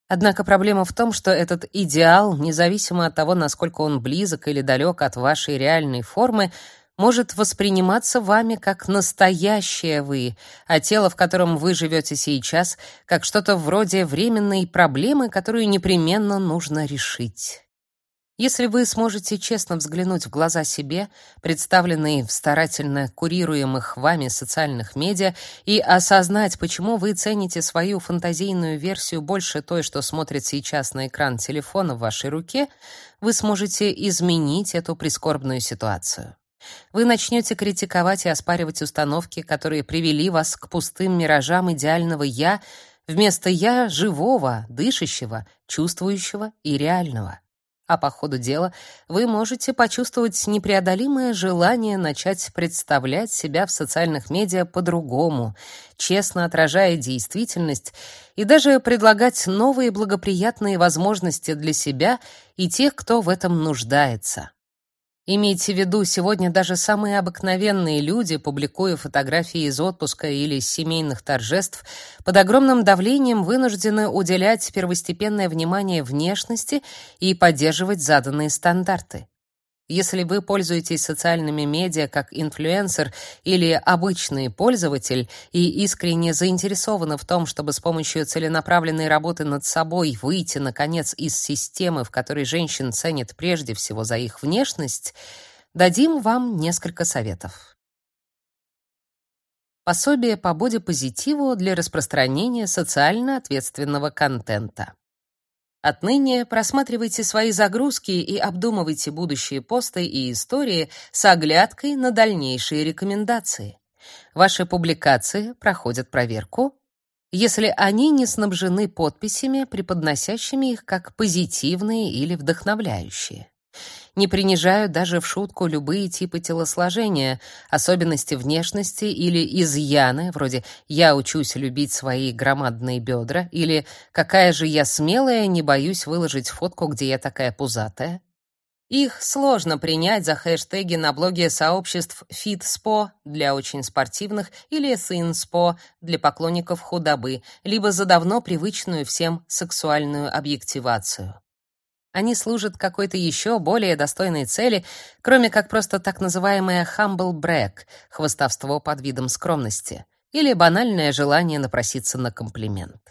Однако проблема в том, что этот идеал, независимо от того, насколько он близок или далек от вашей реальной формы, может восприниматься вами как настоящее вы, а тело, в котором вы живете сейчас, как что-то вроде временной проблемы, которую непременно нужно решить. Если вы сможете честно взглянуть в глаза себе, представленные в старательно курируемых вами социальных медиа, и осознать, почему вы цените свою фантазийную версию больше той, что смотрит сейчас на экран телефона в вашей руке, вы сможете изменить эту прискорбную ситуацию. Вы начнете критиковать и оспаривать установки, которые привели вас к пустым миражам идеального «я», вместо «я» живого, дышащего, чувствующего и реального. А по ходу дела вы можете почувствовать непреодолимое желание начать представлять себя в социальных медиа по-другому, честно отражая действительность и даже предлагать новые благоприятные возможности для себя и тех, кто в этом нуждается. Имейте в виду, сегодня даже самые обыкновенные люди, публикуя фотографии из отпуска или семейных торжеств, под огромным давлением вынуждены уделять первостепенное внимание внешности и поддерживать заданные стандарты. Если вы пользуетесь социальными медиа как инфлюенсер или обычный пользователь и искренне заинтересованы в том, чтобы с помощью целенаправленной работы над собой выйти наконец из системы, в которой женщин ценят прежде всего за их внешность, дадим вам несколько советов. Пособие по бодипозитиву для распространения социально ответственного контента. Отныне просматривайте свои загрузки и обдумывайте будущие посты и истории с оглядкой на дальнейшие рекомендации. Ваши публикации проходят проверку, если они не снабжены подписями, преподносящими их как позитивные или вдохновляющие не принижают даже в шутку любые типы телосложения, особенности внешности или изъяны, вроде «я учусь любить свои громадные бедра» или «какая же я смелая, не боюсь выложить фотку, где я такая пузатая». Их сложно принять за хэштеги на блоге сообществ FitSpo для очень спортивных или ThinSpo для поклонников худобы, либо за давно привычную всем сексуальную объективацию. Они служат какой-то еще более достойной цели, кроме как просто так называемое humble brag, хвастовство под видом скромности, или банальное желание напроситься на комплимент.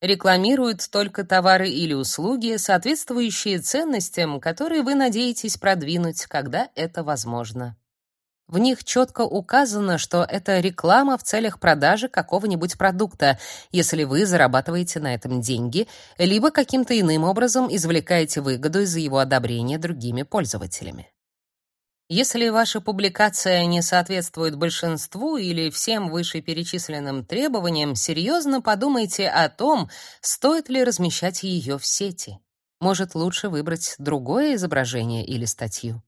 Рекламируют только товары или услуги, соответствующие ценностям, которые вы надеетесь продвинуть, когда это возможно. В них четко указано, что это реклама в целях продажи какого-нибудь продукта, если вы зарабатываете на этом деньги, либо каким-то иным образом извлекаете выгоду из его одобрения другими пользователями. Если ваша публикация не соответствует большинству или всем вышеперечисленным требованиям, серьезно подумайте о том, стоит ли размещать ее в сети. Может, лучше выбрать другое изображение или статью.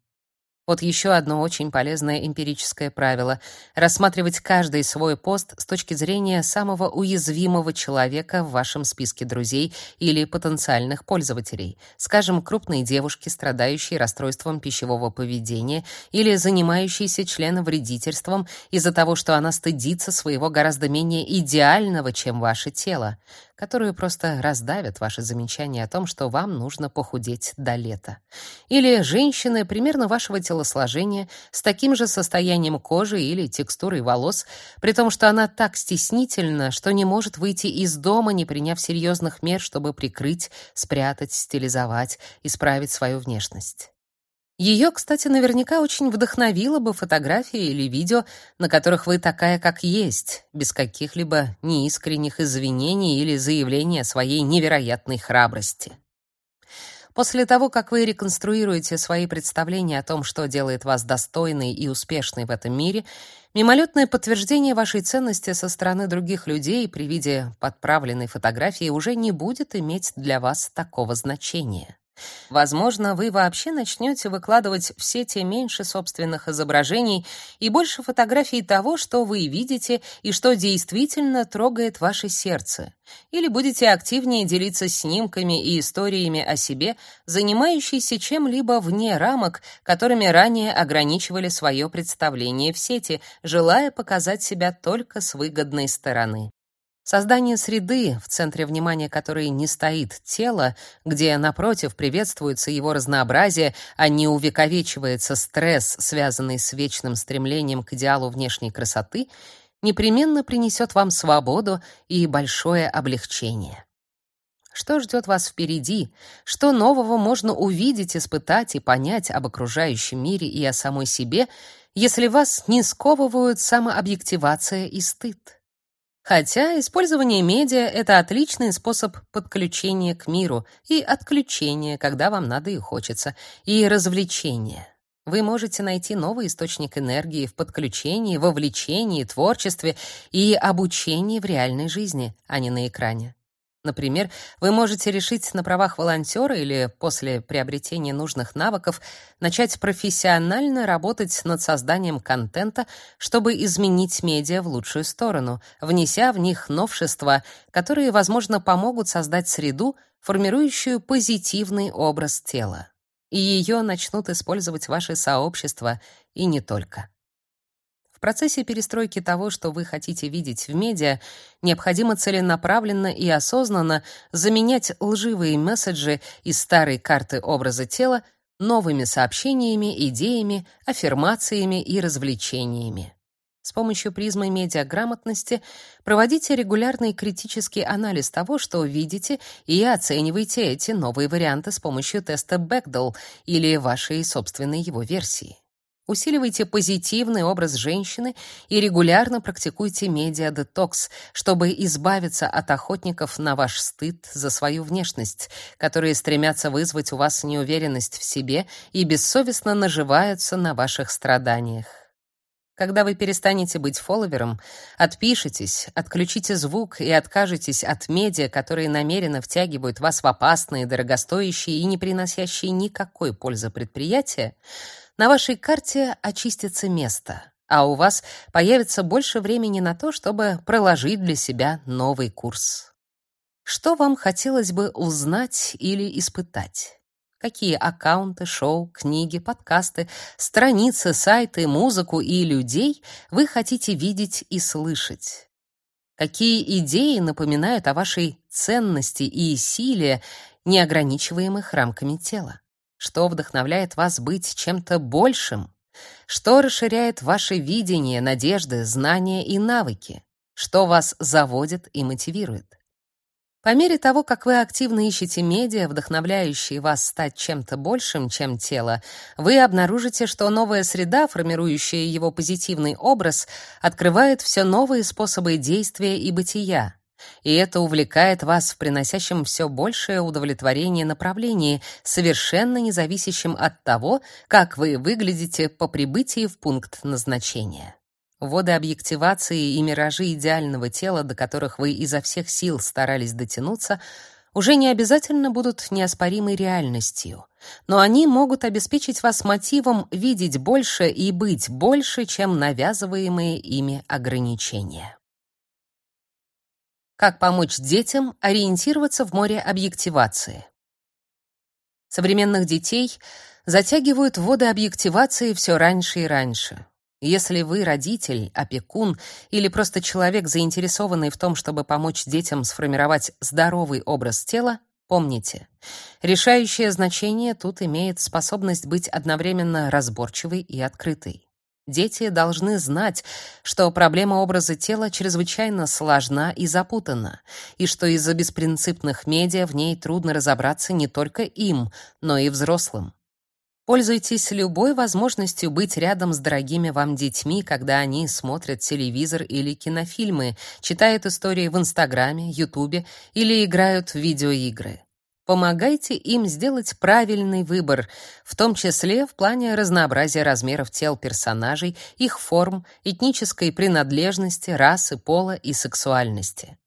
Вот еще одно очень полезное эмпирическое правило — рассматривать каждый свой пост с точки зрения самого уязвимого человека в вашем списке друзей или потенциальных пользователей, скажем, крупной девушки, страдающей расстройством пищевого поведения или занимающейся членовредительством из-за того, что она стыдится своего гораздо менее идеального, чем ваше тело, которую просто раздавят ваши замечания о том, что вам нужно похудеть до лета. Или женщины примерно вашего телосложения с таким же состоянием кожи или текстурой волос, при том, что она так стеснительна, что не может выйти из дома, не приняв серьезных мер, чтобы прикрыть, спрятать, стилизовать, исправить свою внешность. Ее, кстати, наверняка очень вдохновила бы фотография или видео, на которых вы такая, как есть, без каких-либо неискренних извинений или заявления своей невероятной храбрости. После того, как вы реконструируете свои представления о том, что делает вас достойной и успешной в этом мире, мимолетное подтверждение вашей ценности со стороны других людей при виде подправленной фотографии уже не будет иметь для вас такого значения. Возможно, вы вообще начнете выкладывать в сети меньше собственных изображений и больше фотографий того, что вы видите и что действительно трогает ваше сердце. Или будете активнее делиться снимками и историями о себе, занимающейся чем-либо вне рамок, которыми ранее ограничивали свое представление в сети, желая показать себя только с выгодной стороны. Создание среды, в центре внимания которой не стоит тело, где, напротив, приветствуется его разнообразие, а не увековечивается стресс, связанный с вечным стремлением к идеалу внешней красоты, непременно принесет вам свободу и большое облегчение. Что ждет вас впереди? Что нового можно увидеть, испытать и понять об окружающем мире и о самой себе, если вас не сковывают самообъективация и стыд? Хотя использование медиа — это отличный способ подключения к миру и отключения, когда вам надо и хочется, и развлечения. Вы можете найти новый источник энергии в подключении, вовлечении, творчестве и обучении в реальной жизни, а не на экране. Например, вы можете решить на правах волонтера или после приобретения нужных навыков начать профессионально работать над созданием контента, чтобы изменить медиа в лучшую сторону, внеся в них новшества, которые, возможно, помогут создать среду, формирующую позитивный образ тела. И ее начнут использовать ваши сообщества, и не только. В процессе перестройки того, что вы хотите видеть в медиа, необходимо целенаправленно и осознанно заменять лживые месседжи из старой карты образа тела новыми сообщениями, идеями, аффирмациями и развлечениями. С помощью призмы медиаграмотности проводите регулярный критический анализ того, что видите, и оценивайте эти новые варианты с помощью теста Бэкдал или вашей собственной его версии. Усиливайте позитивный образ женщины и регулярно практикуйте медиа-детокс, чтобы избавиться от охотников на ваш стыд за свою внешность, которые стремятся вызвать у вас неуверенность в себе и бессовестно наживаются на ваших страданиях. Когда вы перестанете быть фолловером, отпишитесь, отключите звук и откажетесь от медиа, которые намеренно втягивают вас в опасные, дорогостоящие и не приносящие никакой пользы предприятия, на вашей карте очистится место, а у вас появится больше времени на то, чтобы проложить для себя новый курс. Что вам хотелось бы узнать или испытать? Какие аккаунты, шоу, книги, подкасты, страницы, сайты, музыку и людей вы хотите видеть и слышать? Какие идеи напоминают о вашей ценности и силе, неограничиваемых рамками тела? Что вдохновляет вас быть чем-то большим? Что расширяет ваше видение, надежды, знания и навыки? Что вас заводит и мотивирует? По мере того, как вы активно ищете медиа, вдохновляющие вас стать чем-то большим, чем тело, вы обнаружите, что новая среда, формирующая его позитивный образ, открывает все новые способы действия и бытия. И это увлекает вас в приносящем все большее удовлетворение направлении, совершенно независящем от того, как вы выглядите по прибытии в пункт назначения. Воды объективации и миражи идеального тела, до которых вы изо всех сил старались дотянуться, уже не обязательно будут неоспоримой реальностью, но они могут обеспечить вас мотивом видеть больше и быть больше, чем навязываемые ими ограничения. Как помочь детям ориентироваться в море объективации? Современных детей затягивают в воды объективации все раньше и раньше. Если вы родитель, опекун или просто человек, заинтересованный в том, чтобы помочь детям сформировать здоровый образ тела, помните, решающее значение тут имеет способность быть одновременно разборчивой и открытой. Дети должны знать, что проблема образа тела чрезвычайно сложна и запутана, и что из-за беспринципных медиа в ней трудно разобраться не только им, но и взрослым. Пользуйтесь любой возможностью быть рядом с дорогими вам детьми, когда они смотрят телевизор или кинофильмы, читают истории в Инстаграме, Ютубе или играют в видеоигры. Помогайте им сделать правильный выбор, в том числе в плане разнообразия размеров тел персонажей, их форм, этнической принадлежности, расы, пола и сексуальности.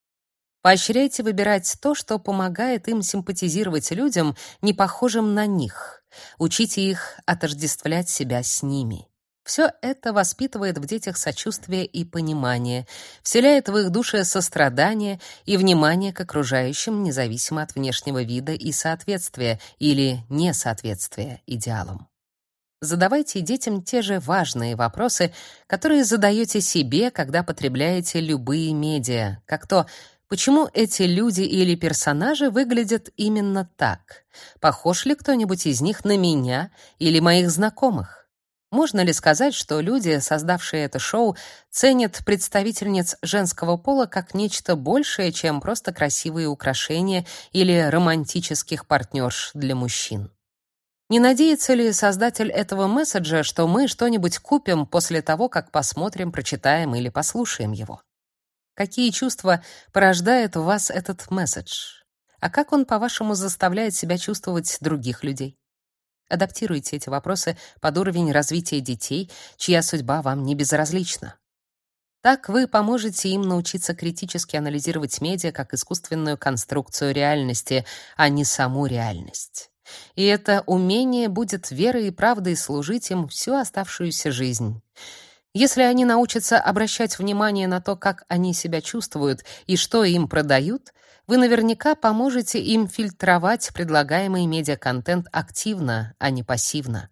Поощряйте выбирать то, что помогает им симпатизировать людям, не похожим на них. Учите их отождествлять себя с ними. Все это воспитывает в детях сочувствие и понимание, вселяет в их души сострадание и внимание к окружающим, независимо от внешнего вида и соответствия или несоответствия идеалам. Задавайте детям те же важные вопросы, которые задаете себе, когда потребляете любые медиа, как то Почему эти люди или персонажи выглядят именно так? Похож ли кто-нибудь из них на меня или моих знакомых? Можно ли сказать, что люди, создавшие это шоу, ценят представительниц женского пола как нечто большее, чем просто красивые украшения или романтических партнерш для мужчин? Не надеется ли создатель этого месседжа, что мы что-нибудь купим после того, как посмотрим, прочитаем или послушаем его? Какие чувства порождает у вас этот месседж? А как он, по-вашему, заставляет себя чувствовать других людей? Адаптируйте эти вопросы под уровень развития детей, чья судьба вам не безразлична. Так вы поможете им научиться критически анализировать медиа как искусственную конструкцию реальности, а не саму реальность. И это умение будет верой и правдой служить им всю оставшуюся жизнь. Если они научатся обращать внимание на то, как они себя чувствуют и что им продают, вы наверняка поможете им фильтровать предлагаемый медиаконтент активно, а не пассивно.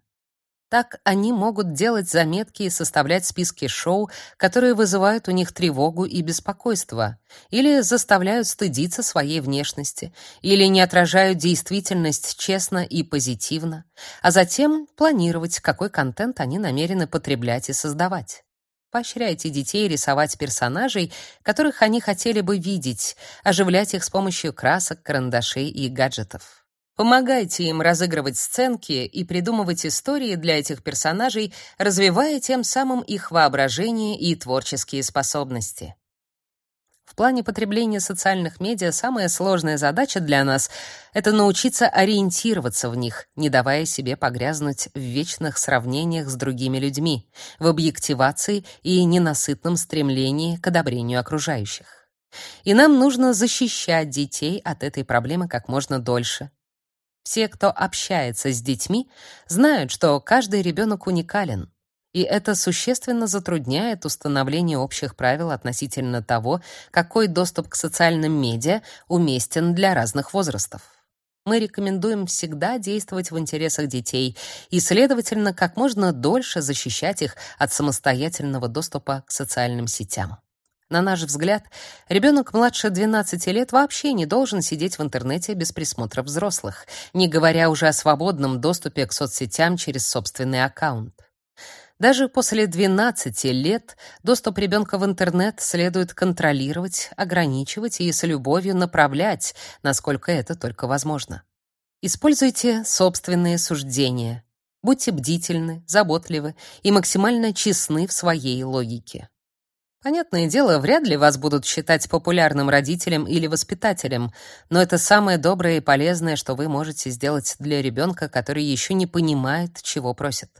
Так они могут делать заметки и составлять списки шоу, которые вызывают у них тревогу и беспокойство, или заставляют стыдиться своей внешности, или не отражают действительность честно и позитивно, а затем планировать, какой контент они намерены потреблять и создавать. Поощряйте детей рисовать персонажей, которых они хотели бы видеть, оживлять их с помощью красок, карандашей и гаджетов. Помогайте им разыгрывать сценки и придумывать истории для этих персонажей, развивая тем самым их воображение и творческие способности. В плане потребления социальных медиа самая сложная задача для нас — это научиться ориентироваться в них, не давая себе погрязнуть в вечных сравнениях с другими людьми, в объективации и ненасытном стремлении к одобрению окружающих. И нам нужно защищать детей от этой проблемы как можно дольше. Все, кто общается с детьми, знают, что каждый ребенок уникален, и это существенно затрудняет установление общих правил относительно того, какой доступ к социальным медиа уместен для разных возрастов. Мы рекомендуем всегда действовать в интересах детей и, следовательно, как можно дольше защищать их от самостоятельного доступа к социальным сетям. На наш взгляд, ребенок младше 12 лет вообще не должен сидеть в интернете без присмотра взрослых, не говоря уже о свободном доступе к соцсетям через собственный аккаунт. Даже после 12 лет доступ ребенка в интернет следует контролировать, ограничивать и с любовью направлять, насколько это только возможно. Используйте собственные суждения. Будьте бдительны, заботливы и максимально честны в своей логике. Понятное дело, вряд ли вас будут считать популярным родителем или воспитателем, но это самое доброе и полезное, что вы можете сделать для ребенка, который еще не понимает, чего просит.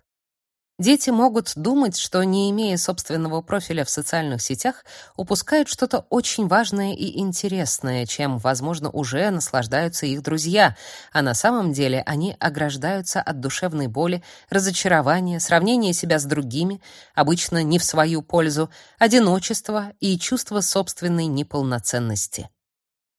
Дети могут думать, что, не имея собственного профиля в социальных сетях, упускают что-то очень важное и интересное, чем, возможно, уже наслаждаются их друзья, а на самом деле они ограждаются от душевной боли, разочарования, сравнения себя с другими, обычно не в свою пользу, одиночества и чувства собственной неполноценности.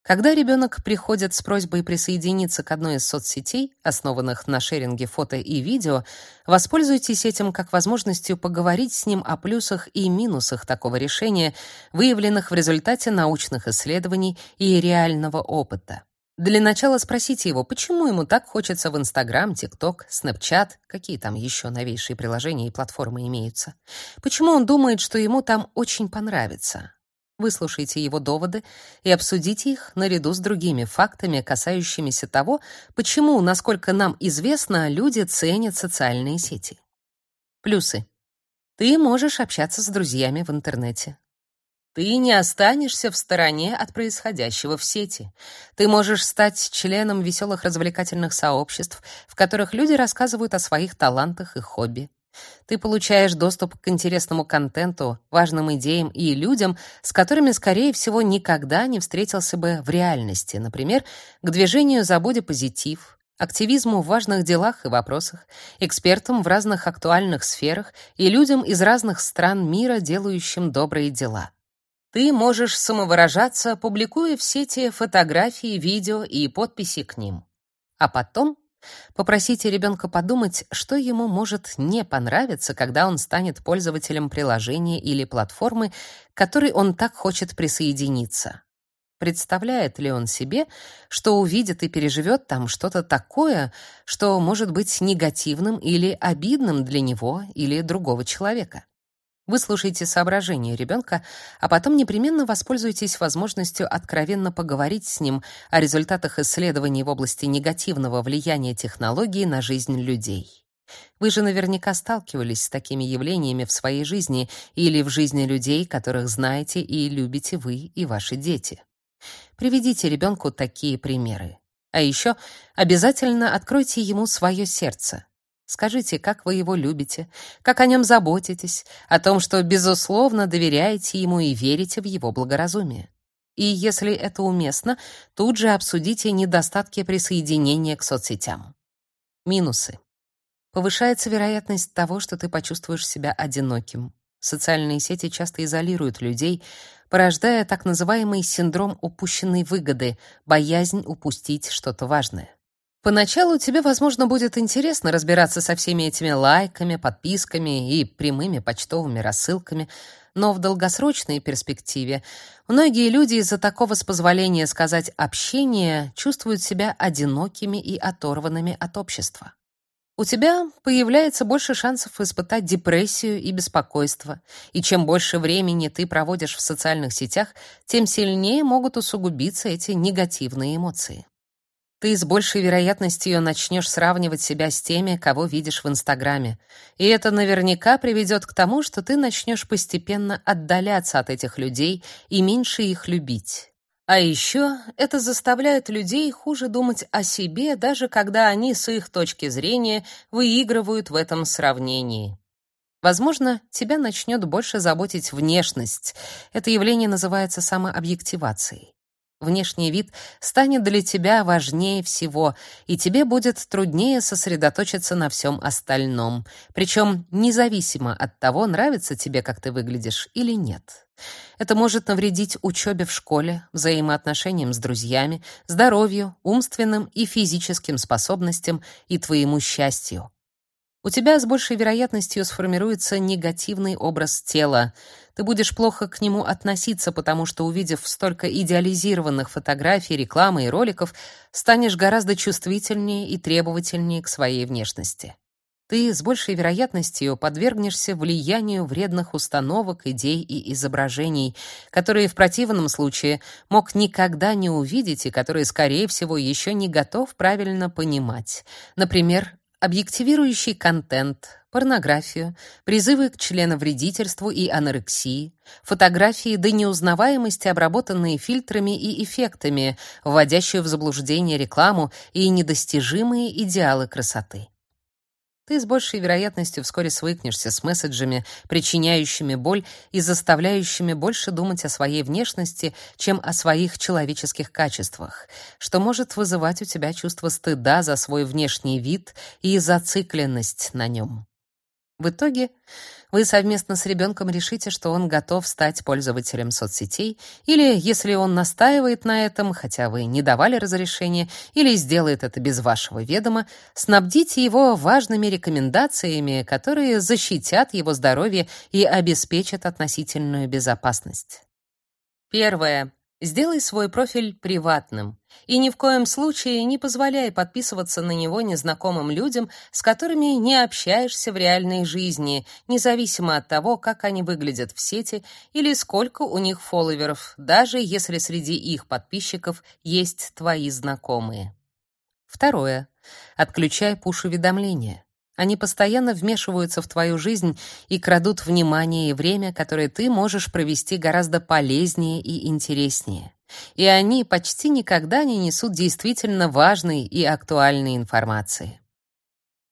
Когда ребенок приходит с просьбой присоединиться к одной из соцсетей, основанных на шеринге фото и видео, воспользуйтесь этим как возможностью поговорить с ним о плюсах и минусах такого решения, выявленных в результате научных исследований и реального опыта. Для начала спросите его, почему ему так хочется в Инстаграм, ТикТок, Снэпчат, какие там еще новейшие приложения и платформы имеются. Почему он думает, что ему там очень понравится? Выслушайте его доводы и обсудите их наряду с другими фактами, касающимися того, почему, насколько нам известно, люди ценят социальные сети. Плюсы. Ты можешь общаться с друзьями в интернете. Ты не останешься в стороне от происходящего в сети. Ты можешь стать членом веселых развлекательных сообществ, в которых люди рассказывают о своих талантах и хобби. Ты получаешь доступ к интересному контенту, важным идеям и людям, с которыми, скорее всего, никогда не встретился бы в реальности, например, к движению за бодипозитив, активизму в важных делах и вопросах, экспертам в разных актуальных сферах и людям из разных стран мира, делающим добрые дела. Ты можешь самовыражаться, публикуя в сети фотографии, видео и подписи к ним. А потом Попросите ребенка подумать, что ему может не понравиться, когда он станет пользователем приложения или платформы, к которой он так хочет присоединиться. Представляет ли он себе, что увидит и переживет там что-то такое, что может быть негативным или обидным для него или другого человека? Выслушайте соображения ребенка, а потом непременно воспользуйтесь возможностью откровенно поговорить с ним о результатах исследований в области негативного влияния технологий на жизнь людей. Вы же наверняка сталкивались с такими явлениями в своей жизни или в жизни людей, которых знаете и любите вы и ваши дети. Приведите ребенку такие примеры. А еще обязательно откройте ему свое сердце. Скажите, как вы его любите, как о нем заботитесь, о том, что безусловно доверяете ему и верите в его благоразумие. И если это уместно, тут же обсудите недостатки присоединения к соцсетям. Минусы. Повышается вероятность того, что ты почувствуешь себя одиноким. Социальные сети часто изолируют людей, порождая так называемый синдром упущенной выгоды, боязнь упустить что-то важное. Поначалу тебе, возможно, будет интересно разбираться со всеми этими лайками, подписками и прямыми почтовыми рассылками, но в долгосрочной перспективе многие люди из-за такого, с позволения сказать, общения чувствуют себя одинокими и оторванными от общества. У тебя появляется больше шансов испытать депрессию и беспокойство, и чем больше времени ты проводишь в социальных сетях, тем сильнее могут усугубиться эти негативные эмоции ты с большей вероятностью начнешь сравнивать себя с теми, кого видишь в Инстаграме. И это наверняка приведет к тому, что ты начнешь постепенно отдаляться от этих людей и меньше их любить. А еще это заставляет людей хуже думать о себе, даже когда они с их точки зрения выигрывают в этом сравнении. Возможно, тебя начнет больше заботить внешность. Это явление называется самообъективацией. Внешний вид станет для тебя важнее всего, и тебе будет труднее сосредоточиться на всем остальном, причем независимо от того, нравится тебе, как ты выглядишь или нет. Это может навредить учебе в школе, взаимоотношениям с друзьями, здоровью, умственным и физическим способностям и твоему счастью. У тебя с большей вероятностью сформируется негативный образ тела. Ты будешь плохо к нему относиться, потому что, увидев столько идеализированных фотографий, рекламы и роликов, станешь гораздо чувствительнее и требовательнее к своей внешности. Ты с большей вероятностью подвергнешься влиянию вредных установок, идей и изображений, которые в противном случае мог никогда не увидеть и которые, скорее всего, еще не готов правильно понимать. Например, объективирующий контент, порнографию, призывы к членовредительству и анорексии, фотографии до неузнаваемости, обработанные фильтрами и эффектами, вводящую в заблуждение рекламу и недостижимые идеалы красоты. Ты с большей вероятностью вскоре свыкнешься с месседжами, причиняющими боль и заставляющими больше думать о своей внешности, чем о своих человеческих качествах, что может вызывать у тебя чувство стыда за свой внешний вид и зацикленность на нем. В итоге вы совместно с ребенком решите, что он готов стать пользователем соцсетей, или, если он настаивает на этом, хотя вы не давали разрешения, или сделает это без вашего ведома, снабдите его важными рекомендациями, которые защитят его здоровье и обеспечат относительную безопасность. Первое. Сделай свой профиль приватным и ни в коем случае не позволяй подписываться на него незнакомым людям, с которыми не общаешься в реальной жизни, независимо от того, как они выглядят в сети или сколько у них фолловеров, даже если среди их подписчиков есть твои знакомые. Второе. Отключай пуш-уведомления. Они постоянно вмешиваются в твою жизнь и крадут внимание и время, которое ты можешь провести гораздо полезнее и интереснее. И они почти никогда не несут действительно важной и актуальной информации.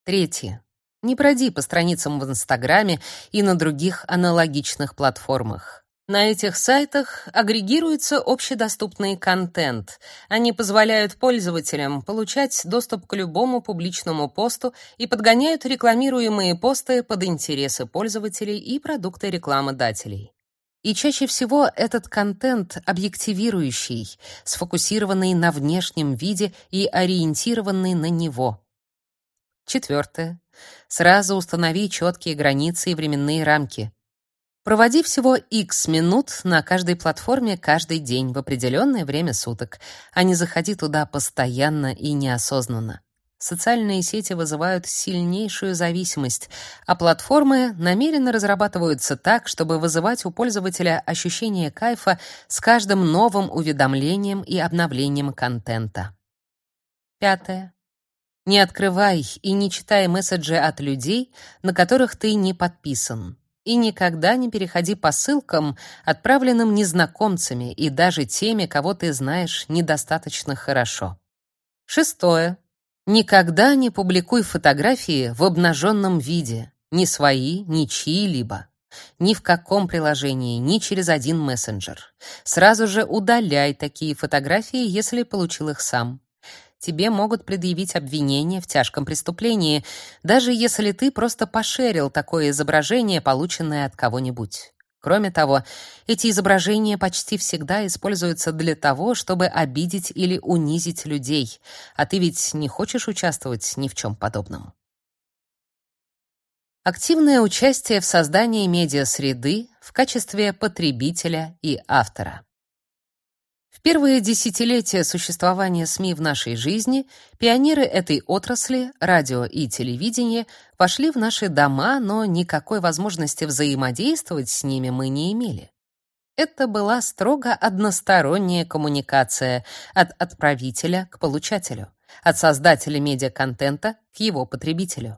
Третье. Не броди по страницам в Инстаграме и на других аналогичных платформах. На этих сайтах агрегируется общедоступный контент. Они позволяют пользователям получать доступ к любому публичному посту и подгоняют рекламируемые посты под интересы пользователей и продукты рекламодателей. И чаще всего этот контент объективирующий, сфокусированный на внешнем виде и ориентированный на него. Четвертое. Сразу установи четкие границы и временные рамки. Проводи всего X минут на каждой платформе каждый день в определенное время суток, а не заходи туда постоянно и неосознанно. Социальные сети вызывают сильнейшую зависимость, а платформы намеренно разрабатываются так, чтобы вызывать у пользователя ощущение кайфа с каждым новым уведомлением и обновлением контента. Пятое. Не открывай и не читай месседжи от людей, на которых ты не подписан. И никогда не переходи по ссылкам, отправленным незнакомцами и даже теми, кого ты знаешь недостаточно хорошо. Шестое. Никогда не публикуй фотографии в обнаженном виде, ни свои, ни чьи-либо. Ни в каком приложении, ни через один мессенджер. Сразу же удаляй такие фотографии, если получил их сам тебе могут предъявить обвинение в тяжком преступлении, даже если ты просто пошерил такое изображение, полученное от кого-нибудь. Кроме того, эти изображения почти всегда используются для того, чтобы обидеть или унизить людей, а ты ведь не хочешь участвовать ни в чем подобном. Активное участие в создании медиасреды в качестве потребителя и автора. Первые десятилетия существования СМИ в нашей жизни пионеры этой отрасли, радио и телевидение, вошли в наши дома, но никакой возможности взаимодействовать с ними мы не имели. Это была строго односторонняя коммуникация от отправителя к получателю, от создателя медиаконтента к его потребителю.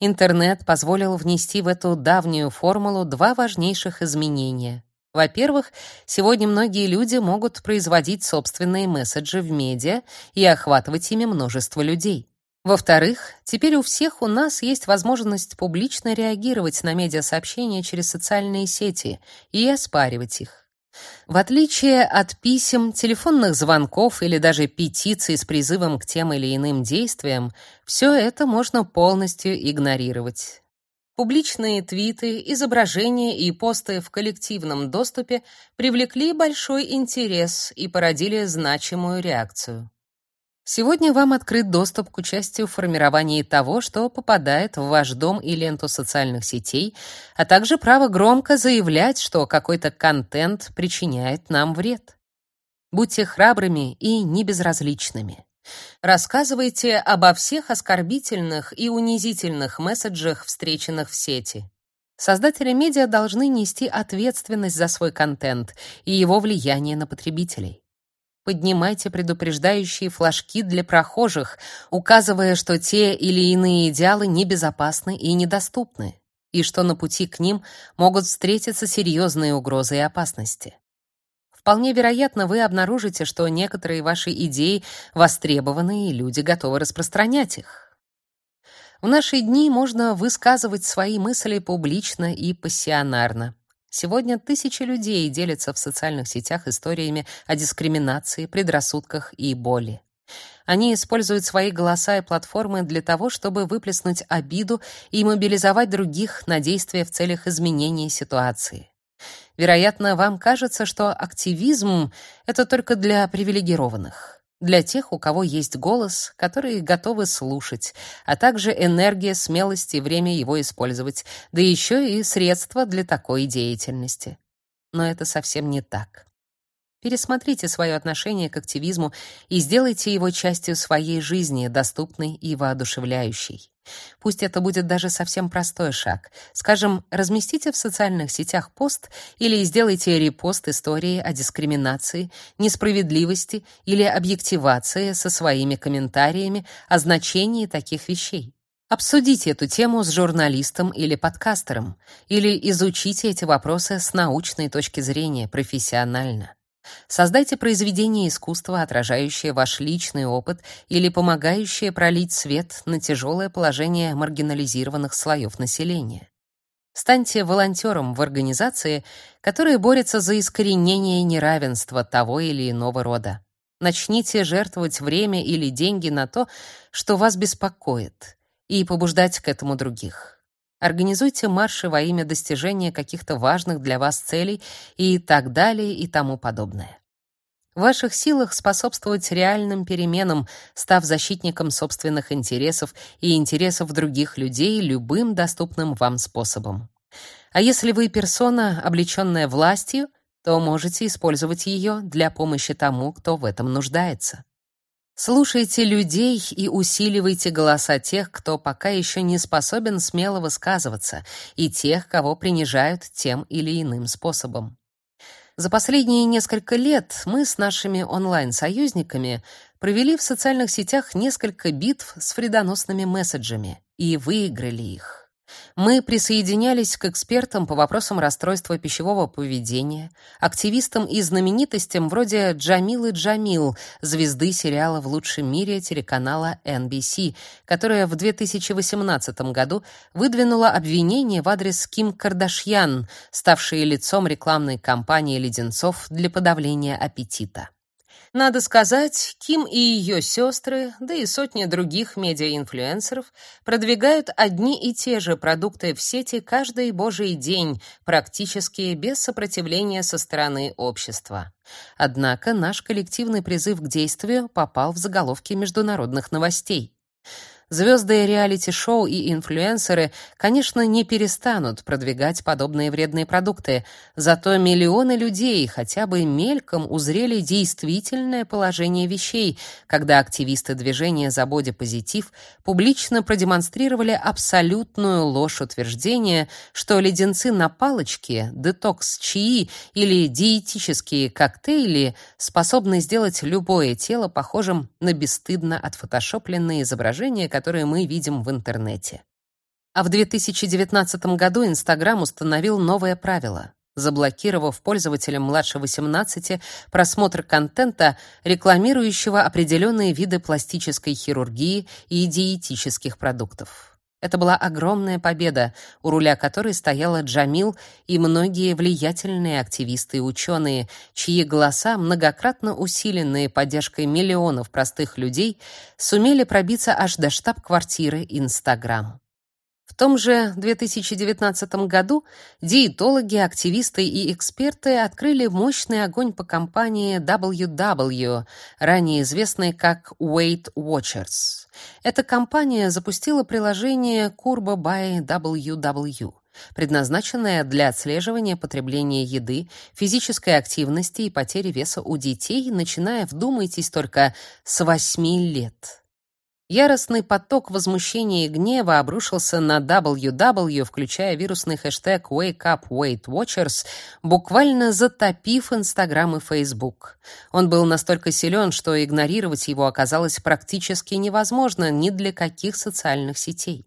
Интернет позволил внести в эту давнюю формулу два важнейших изменения. Во-первых, сегодня многие люди могут производить собственные месседжи в медиа и охватывать ими множество людей. Во-вторых, теперь у всех у нас есть возможность публично реагировать на медиасообщения через социальные сети и оспаривать их. В отличие от писем, телефонных звонков или даже петиций с призывом к тем или иным действиям, все это можно полностью игнорировать. Публичные твиты, изображения и посты в коллективном доступе привлекли большой интерес и породили значимую реакцию. Сегодня вам открыт доступ к участию в формировании того, что попадает в ваш дом и ленту социальных сетей, а также право громко заявлять, что какой-то контент причиняет нам вред. Будьте храбрыми и небезразличными. Рассказывайте обо всех оскорбительных и унизительных месседжах, встреченных в сети. Создатели медиа должны нести ответственность за свой контент и его влияние на потребителей. Поднимайте предупреждающие флажки для прохожих, указывая, что те или иные идеалы небезопасны и недоступны, и что на пути к ним могут встретиться серьезные угрозы и опасности. Вполне вероятно, вы обнаружите, что некоторые ваши идеи востребованы, и люди готовы распространять их. В наши дни можно высказывать свои мысли публично и пассионарно. Сегодня тысячи людей делятся в социальных сетях историями о дискриминации, предрассудках и боли. Они используют свои голоса и платформы для того, чтобы выплеснуть обиду и мобилизовать других на действия в целях изменения ситуации. Вероятно, вам кажется, что активизм — это только для привилегированных, для тех, у кого есть голос, которые готовы слушать, а также энергия, смелость и время его использовать, да еще и средства для такой деятельности. Но это совсем не так. Пересмотрите свое отношение к активизму и сделайте его частью своей жизни, доступной и воодушевляющей. Пусть это будет даже совсем простой шаг. Скажем, разместите в социальных сетях пост или сделайте репост истории о дискриминации, несправедливости или объективации со своими комментариями о значении таких вещей. Обсудите эту тему с журналистом или подкастером, или изучите эти вопросы с научной точки зрения, профессионально. Создайте произведение искусства, отражающее ваш личный опыт или помогающее пролить свет на тяжелое положение маргинализированных слоев населения. Станьте волонтером в организации, которая борется за искоренение неравенства того или иного рода. Начните жертвовать время или деньги на то, что вас беспокоит, и побуждать к этому других. Организуйте марши во имя достижения каких-то важных для вас целей и так далее и тому подобное. В ваших силах способствовать реальным переменам, став защитником собственных интересов и интересов других людей любым доступным вам способом. А если вы персона, облеченная властью, то можете использовать ее для помощи тому, кто в этом нуждается. Слушайте людей и усиливайте голоса тех, кто пока еще не способен смело высказываться, и тех, кого принижают тем или иным способом. За последние несколько лет мы с нашими онлайн-союзниками провели в социальных сетях несколько битв с вредоносными месседжами и выиграли их. Мы присоединялись к экспертам по вопросам расстройства пищевого поведения, активистам и знаменитостям вроде Джамилы Джамил, звезды сериала «В лучшем мире» телеканала NBC, которая в 2018 году выдвинула обвинение в адрес Ким Кардашьян, ставшей лицом рекламной кампании леденцов для подавления аппетита. Надо сказать, Ким и ее сестры, да и сотни других медиа-инфлюенсеров продвигают одни и те же продукты в сети каждый божий день, практически без сопротивления со стороны общества. Однако наш коллективный призыв к действию попал в заголовки международных новостей. Звезды реалити-шоу и инфлюенсеры, конечно, не перестанут продвигать подобные вредные продукты, зато миллионы людей хотя бы мельком узрели действительное положение вещей, когда активисты движения за бодипозитив публично продемонстрировали абсолютную ложь утверждения, что леденцы на палочке, детокс-чаи или диетические коктейли способны сделать любое тело похожим на бесстыдно отфотошопленные изображения, которые мы видим в интернете. А в 2019 году Инстаграм установил новое правило заблокировав пользователям младше 18 просмотр контента, рекламирующего определенные виды пластической хирургии и диетических продуктов. Это была огромная победа, у руля которой стояла Джамил и многие влиятельные активисты и ученые, чьи голоса, многократно усиленные поддержкой миллионов простых людей, сумели пробиться аж до штаб-квартиры Инстаграм. В том же 2019 году диетологи, активисты и эксперты открыли мощный огонь по компании WW, ранее известной как Weight Watchers. Эта компания запустила приложение Kurbo by WW, предназначенное для отслеживания потребления еды, физической активности и потери веса у детей, начиная, вдумайтесь только, с 8 лет. Яростный поток возмущения и гнева обрушился на WW, включая вирусный хэштег #WakeUpWeightWatchers, буквально затопив Инстаграм и Фейсбук. Он был настолько силен, что игнорировать его оказалось практически невозможно ни для каких социальных сетей.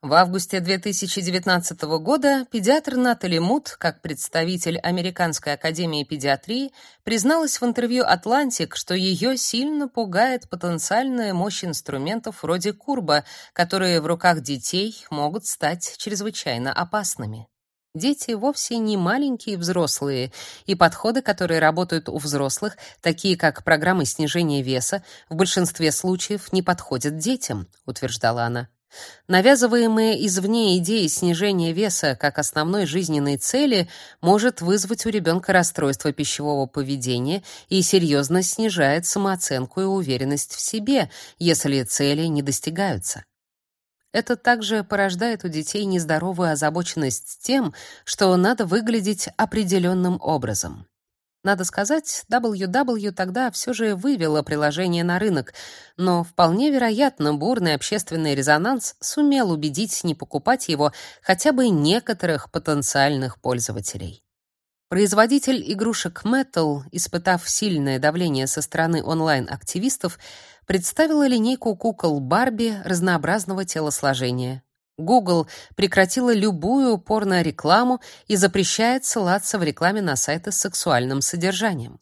В августе 2019 года педиатр Натали Мут, как представитель Американской академии педиатрии, призналась в интервью Atlantic, что ее сильно пугает потенциальная мощь инструментов вроде курба, которые в руках детей могут стать чрезвычайно опасными. Дети вовсе не маленькие взрослые, и подходы, которые работают у взрослых, такие как программы снижения веса, в большинстве случаев не подходят детям, утверждала она. Навязываемые извне идеи снижения веса как основной жизненной цели может вызвать у ребенка расстройство пищевого поведения и серьезно снижает самооценку и уверенность в себе, если цели не достигаются. Это также порождает у детей нездоровую озабоченность тем, что надо выглядеть определенным образом. Надо сказать, WW тогда все же вывела приложение на рынок, но вполне вероятно, бурный общественный резонанс сумел убедить не покупать его хотя бы некоторых потенциальных пользователей. Производитель игрушек Metal, испытав сильное давление со стороны онлайн-активистов, представила линейку кукол Барби разнообразного телосложения. Google прекратила любую порно-рекламу и запрещает ссылаться в рекламе на сайты с сексуальным содержанием.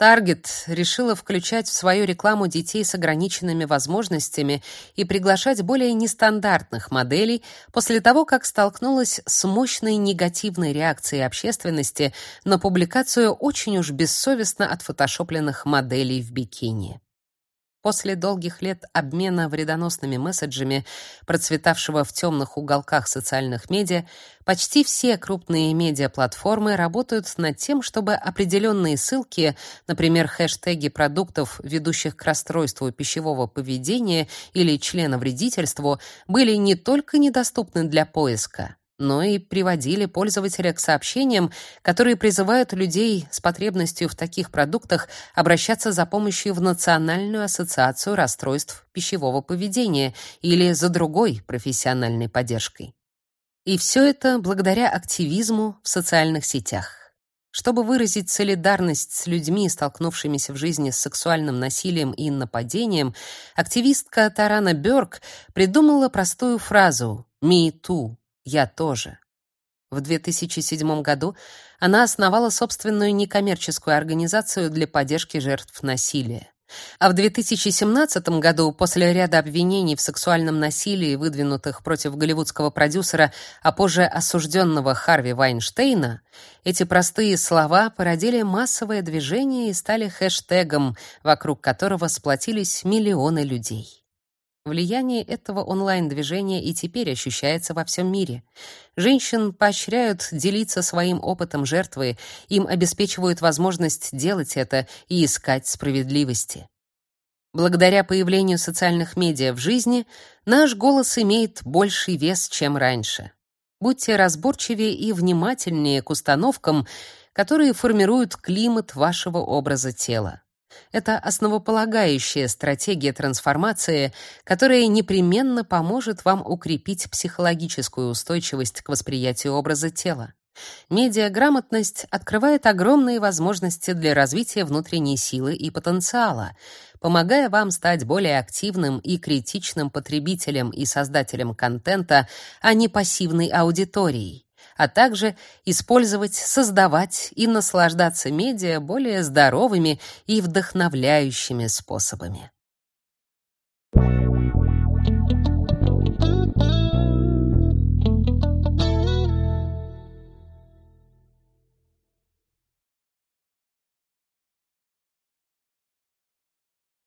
Target решила включать в свою рекламу детей с ограниченными возможностями и приглашать более нестандартных моделей после того, как столкнулась с мощной негативной реакцией общественности на публикацию очень уж бессовестно отфотошопленных моделей в бикини. После долгих лет обмена вредоносными месседжами, процветавшего в темных уголках социальных медиа, почти все крупные медиаплатформы работают над тем, чтобы определенные ссылки, например, хэштеги продуктов, ведущих к расстройству пищевого поведения или членовредительству, были не только недоступны для поиска, но и приводили пользователя к сообщениям, которые призывают людей с потребностью в таких продуктах обращаться за помощью в Национальную ассоциацию расстройств пищевого поведения или за другой профессиональной поддержкой. И все это благодаря активизму в социальных сетях. Чтобы выразить солидарность с людьми, столкнувшимися в жизни с сексуальным насилием и нападением, активистка Тарана Бёрк придумала простую фразу «Me too» Я тоже. В 2007 году она основала собственную некоммерческую организацию для поддержки жертв насилия. А в 2017 году, после ряда обвинений в сексуальном насилии, выдвинутых против голливудского продюсера, а позже осужденного Харви Вайнштейна, эти простые слова породили массовое движение и стали хэштегом, вокруг которого сплотились миллионы людей. Влияние этого онлайн-движения и теперь ощущается во всем мире. Женщин поощряют делиться своим опытом жертвы, им обеспечивают возможность делать это и искать справедливости. Благодаря появлению социальных медиа в жизни наш голос имеет больший вес, чем раньше. Будьте разборчивее и внимательнее к установкам, которые формируют климат вашего образа тела. Это основополагающая стратегия трансформации, которая непременно поможет вам укрепить психологическую устойчивость к восприятию образа тела. Медиаграмотность открывает огромные возможности для развития внутренней силы и потенциала, помогая вам стать более активным и критичным потребителем и создателем контента, а не пассивной аудиторией а также использовать, создавать и наслаждаться медиа более здоровыми и вдохновляющими способами.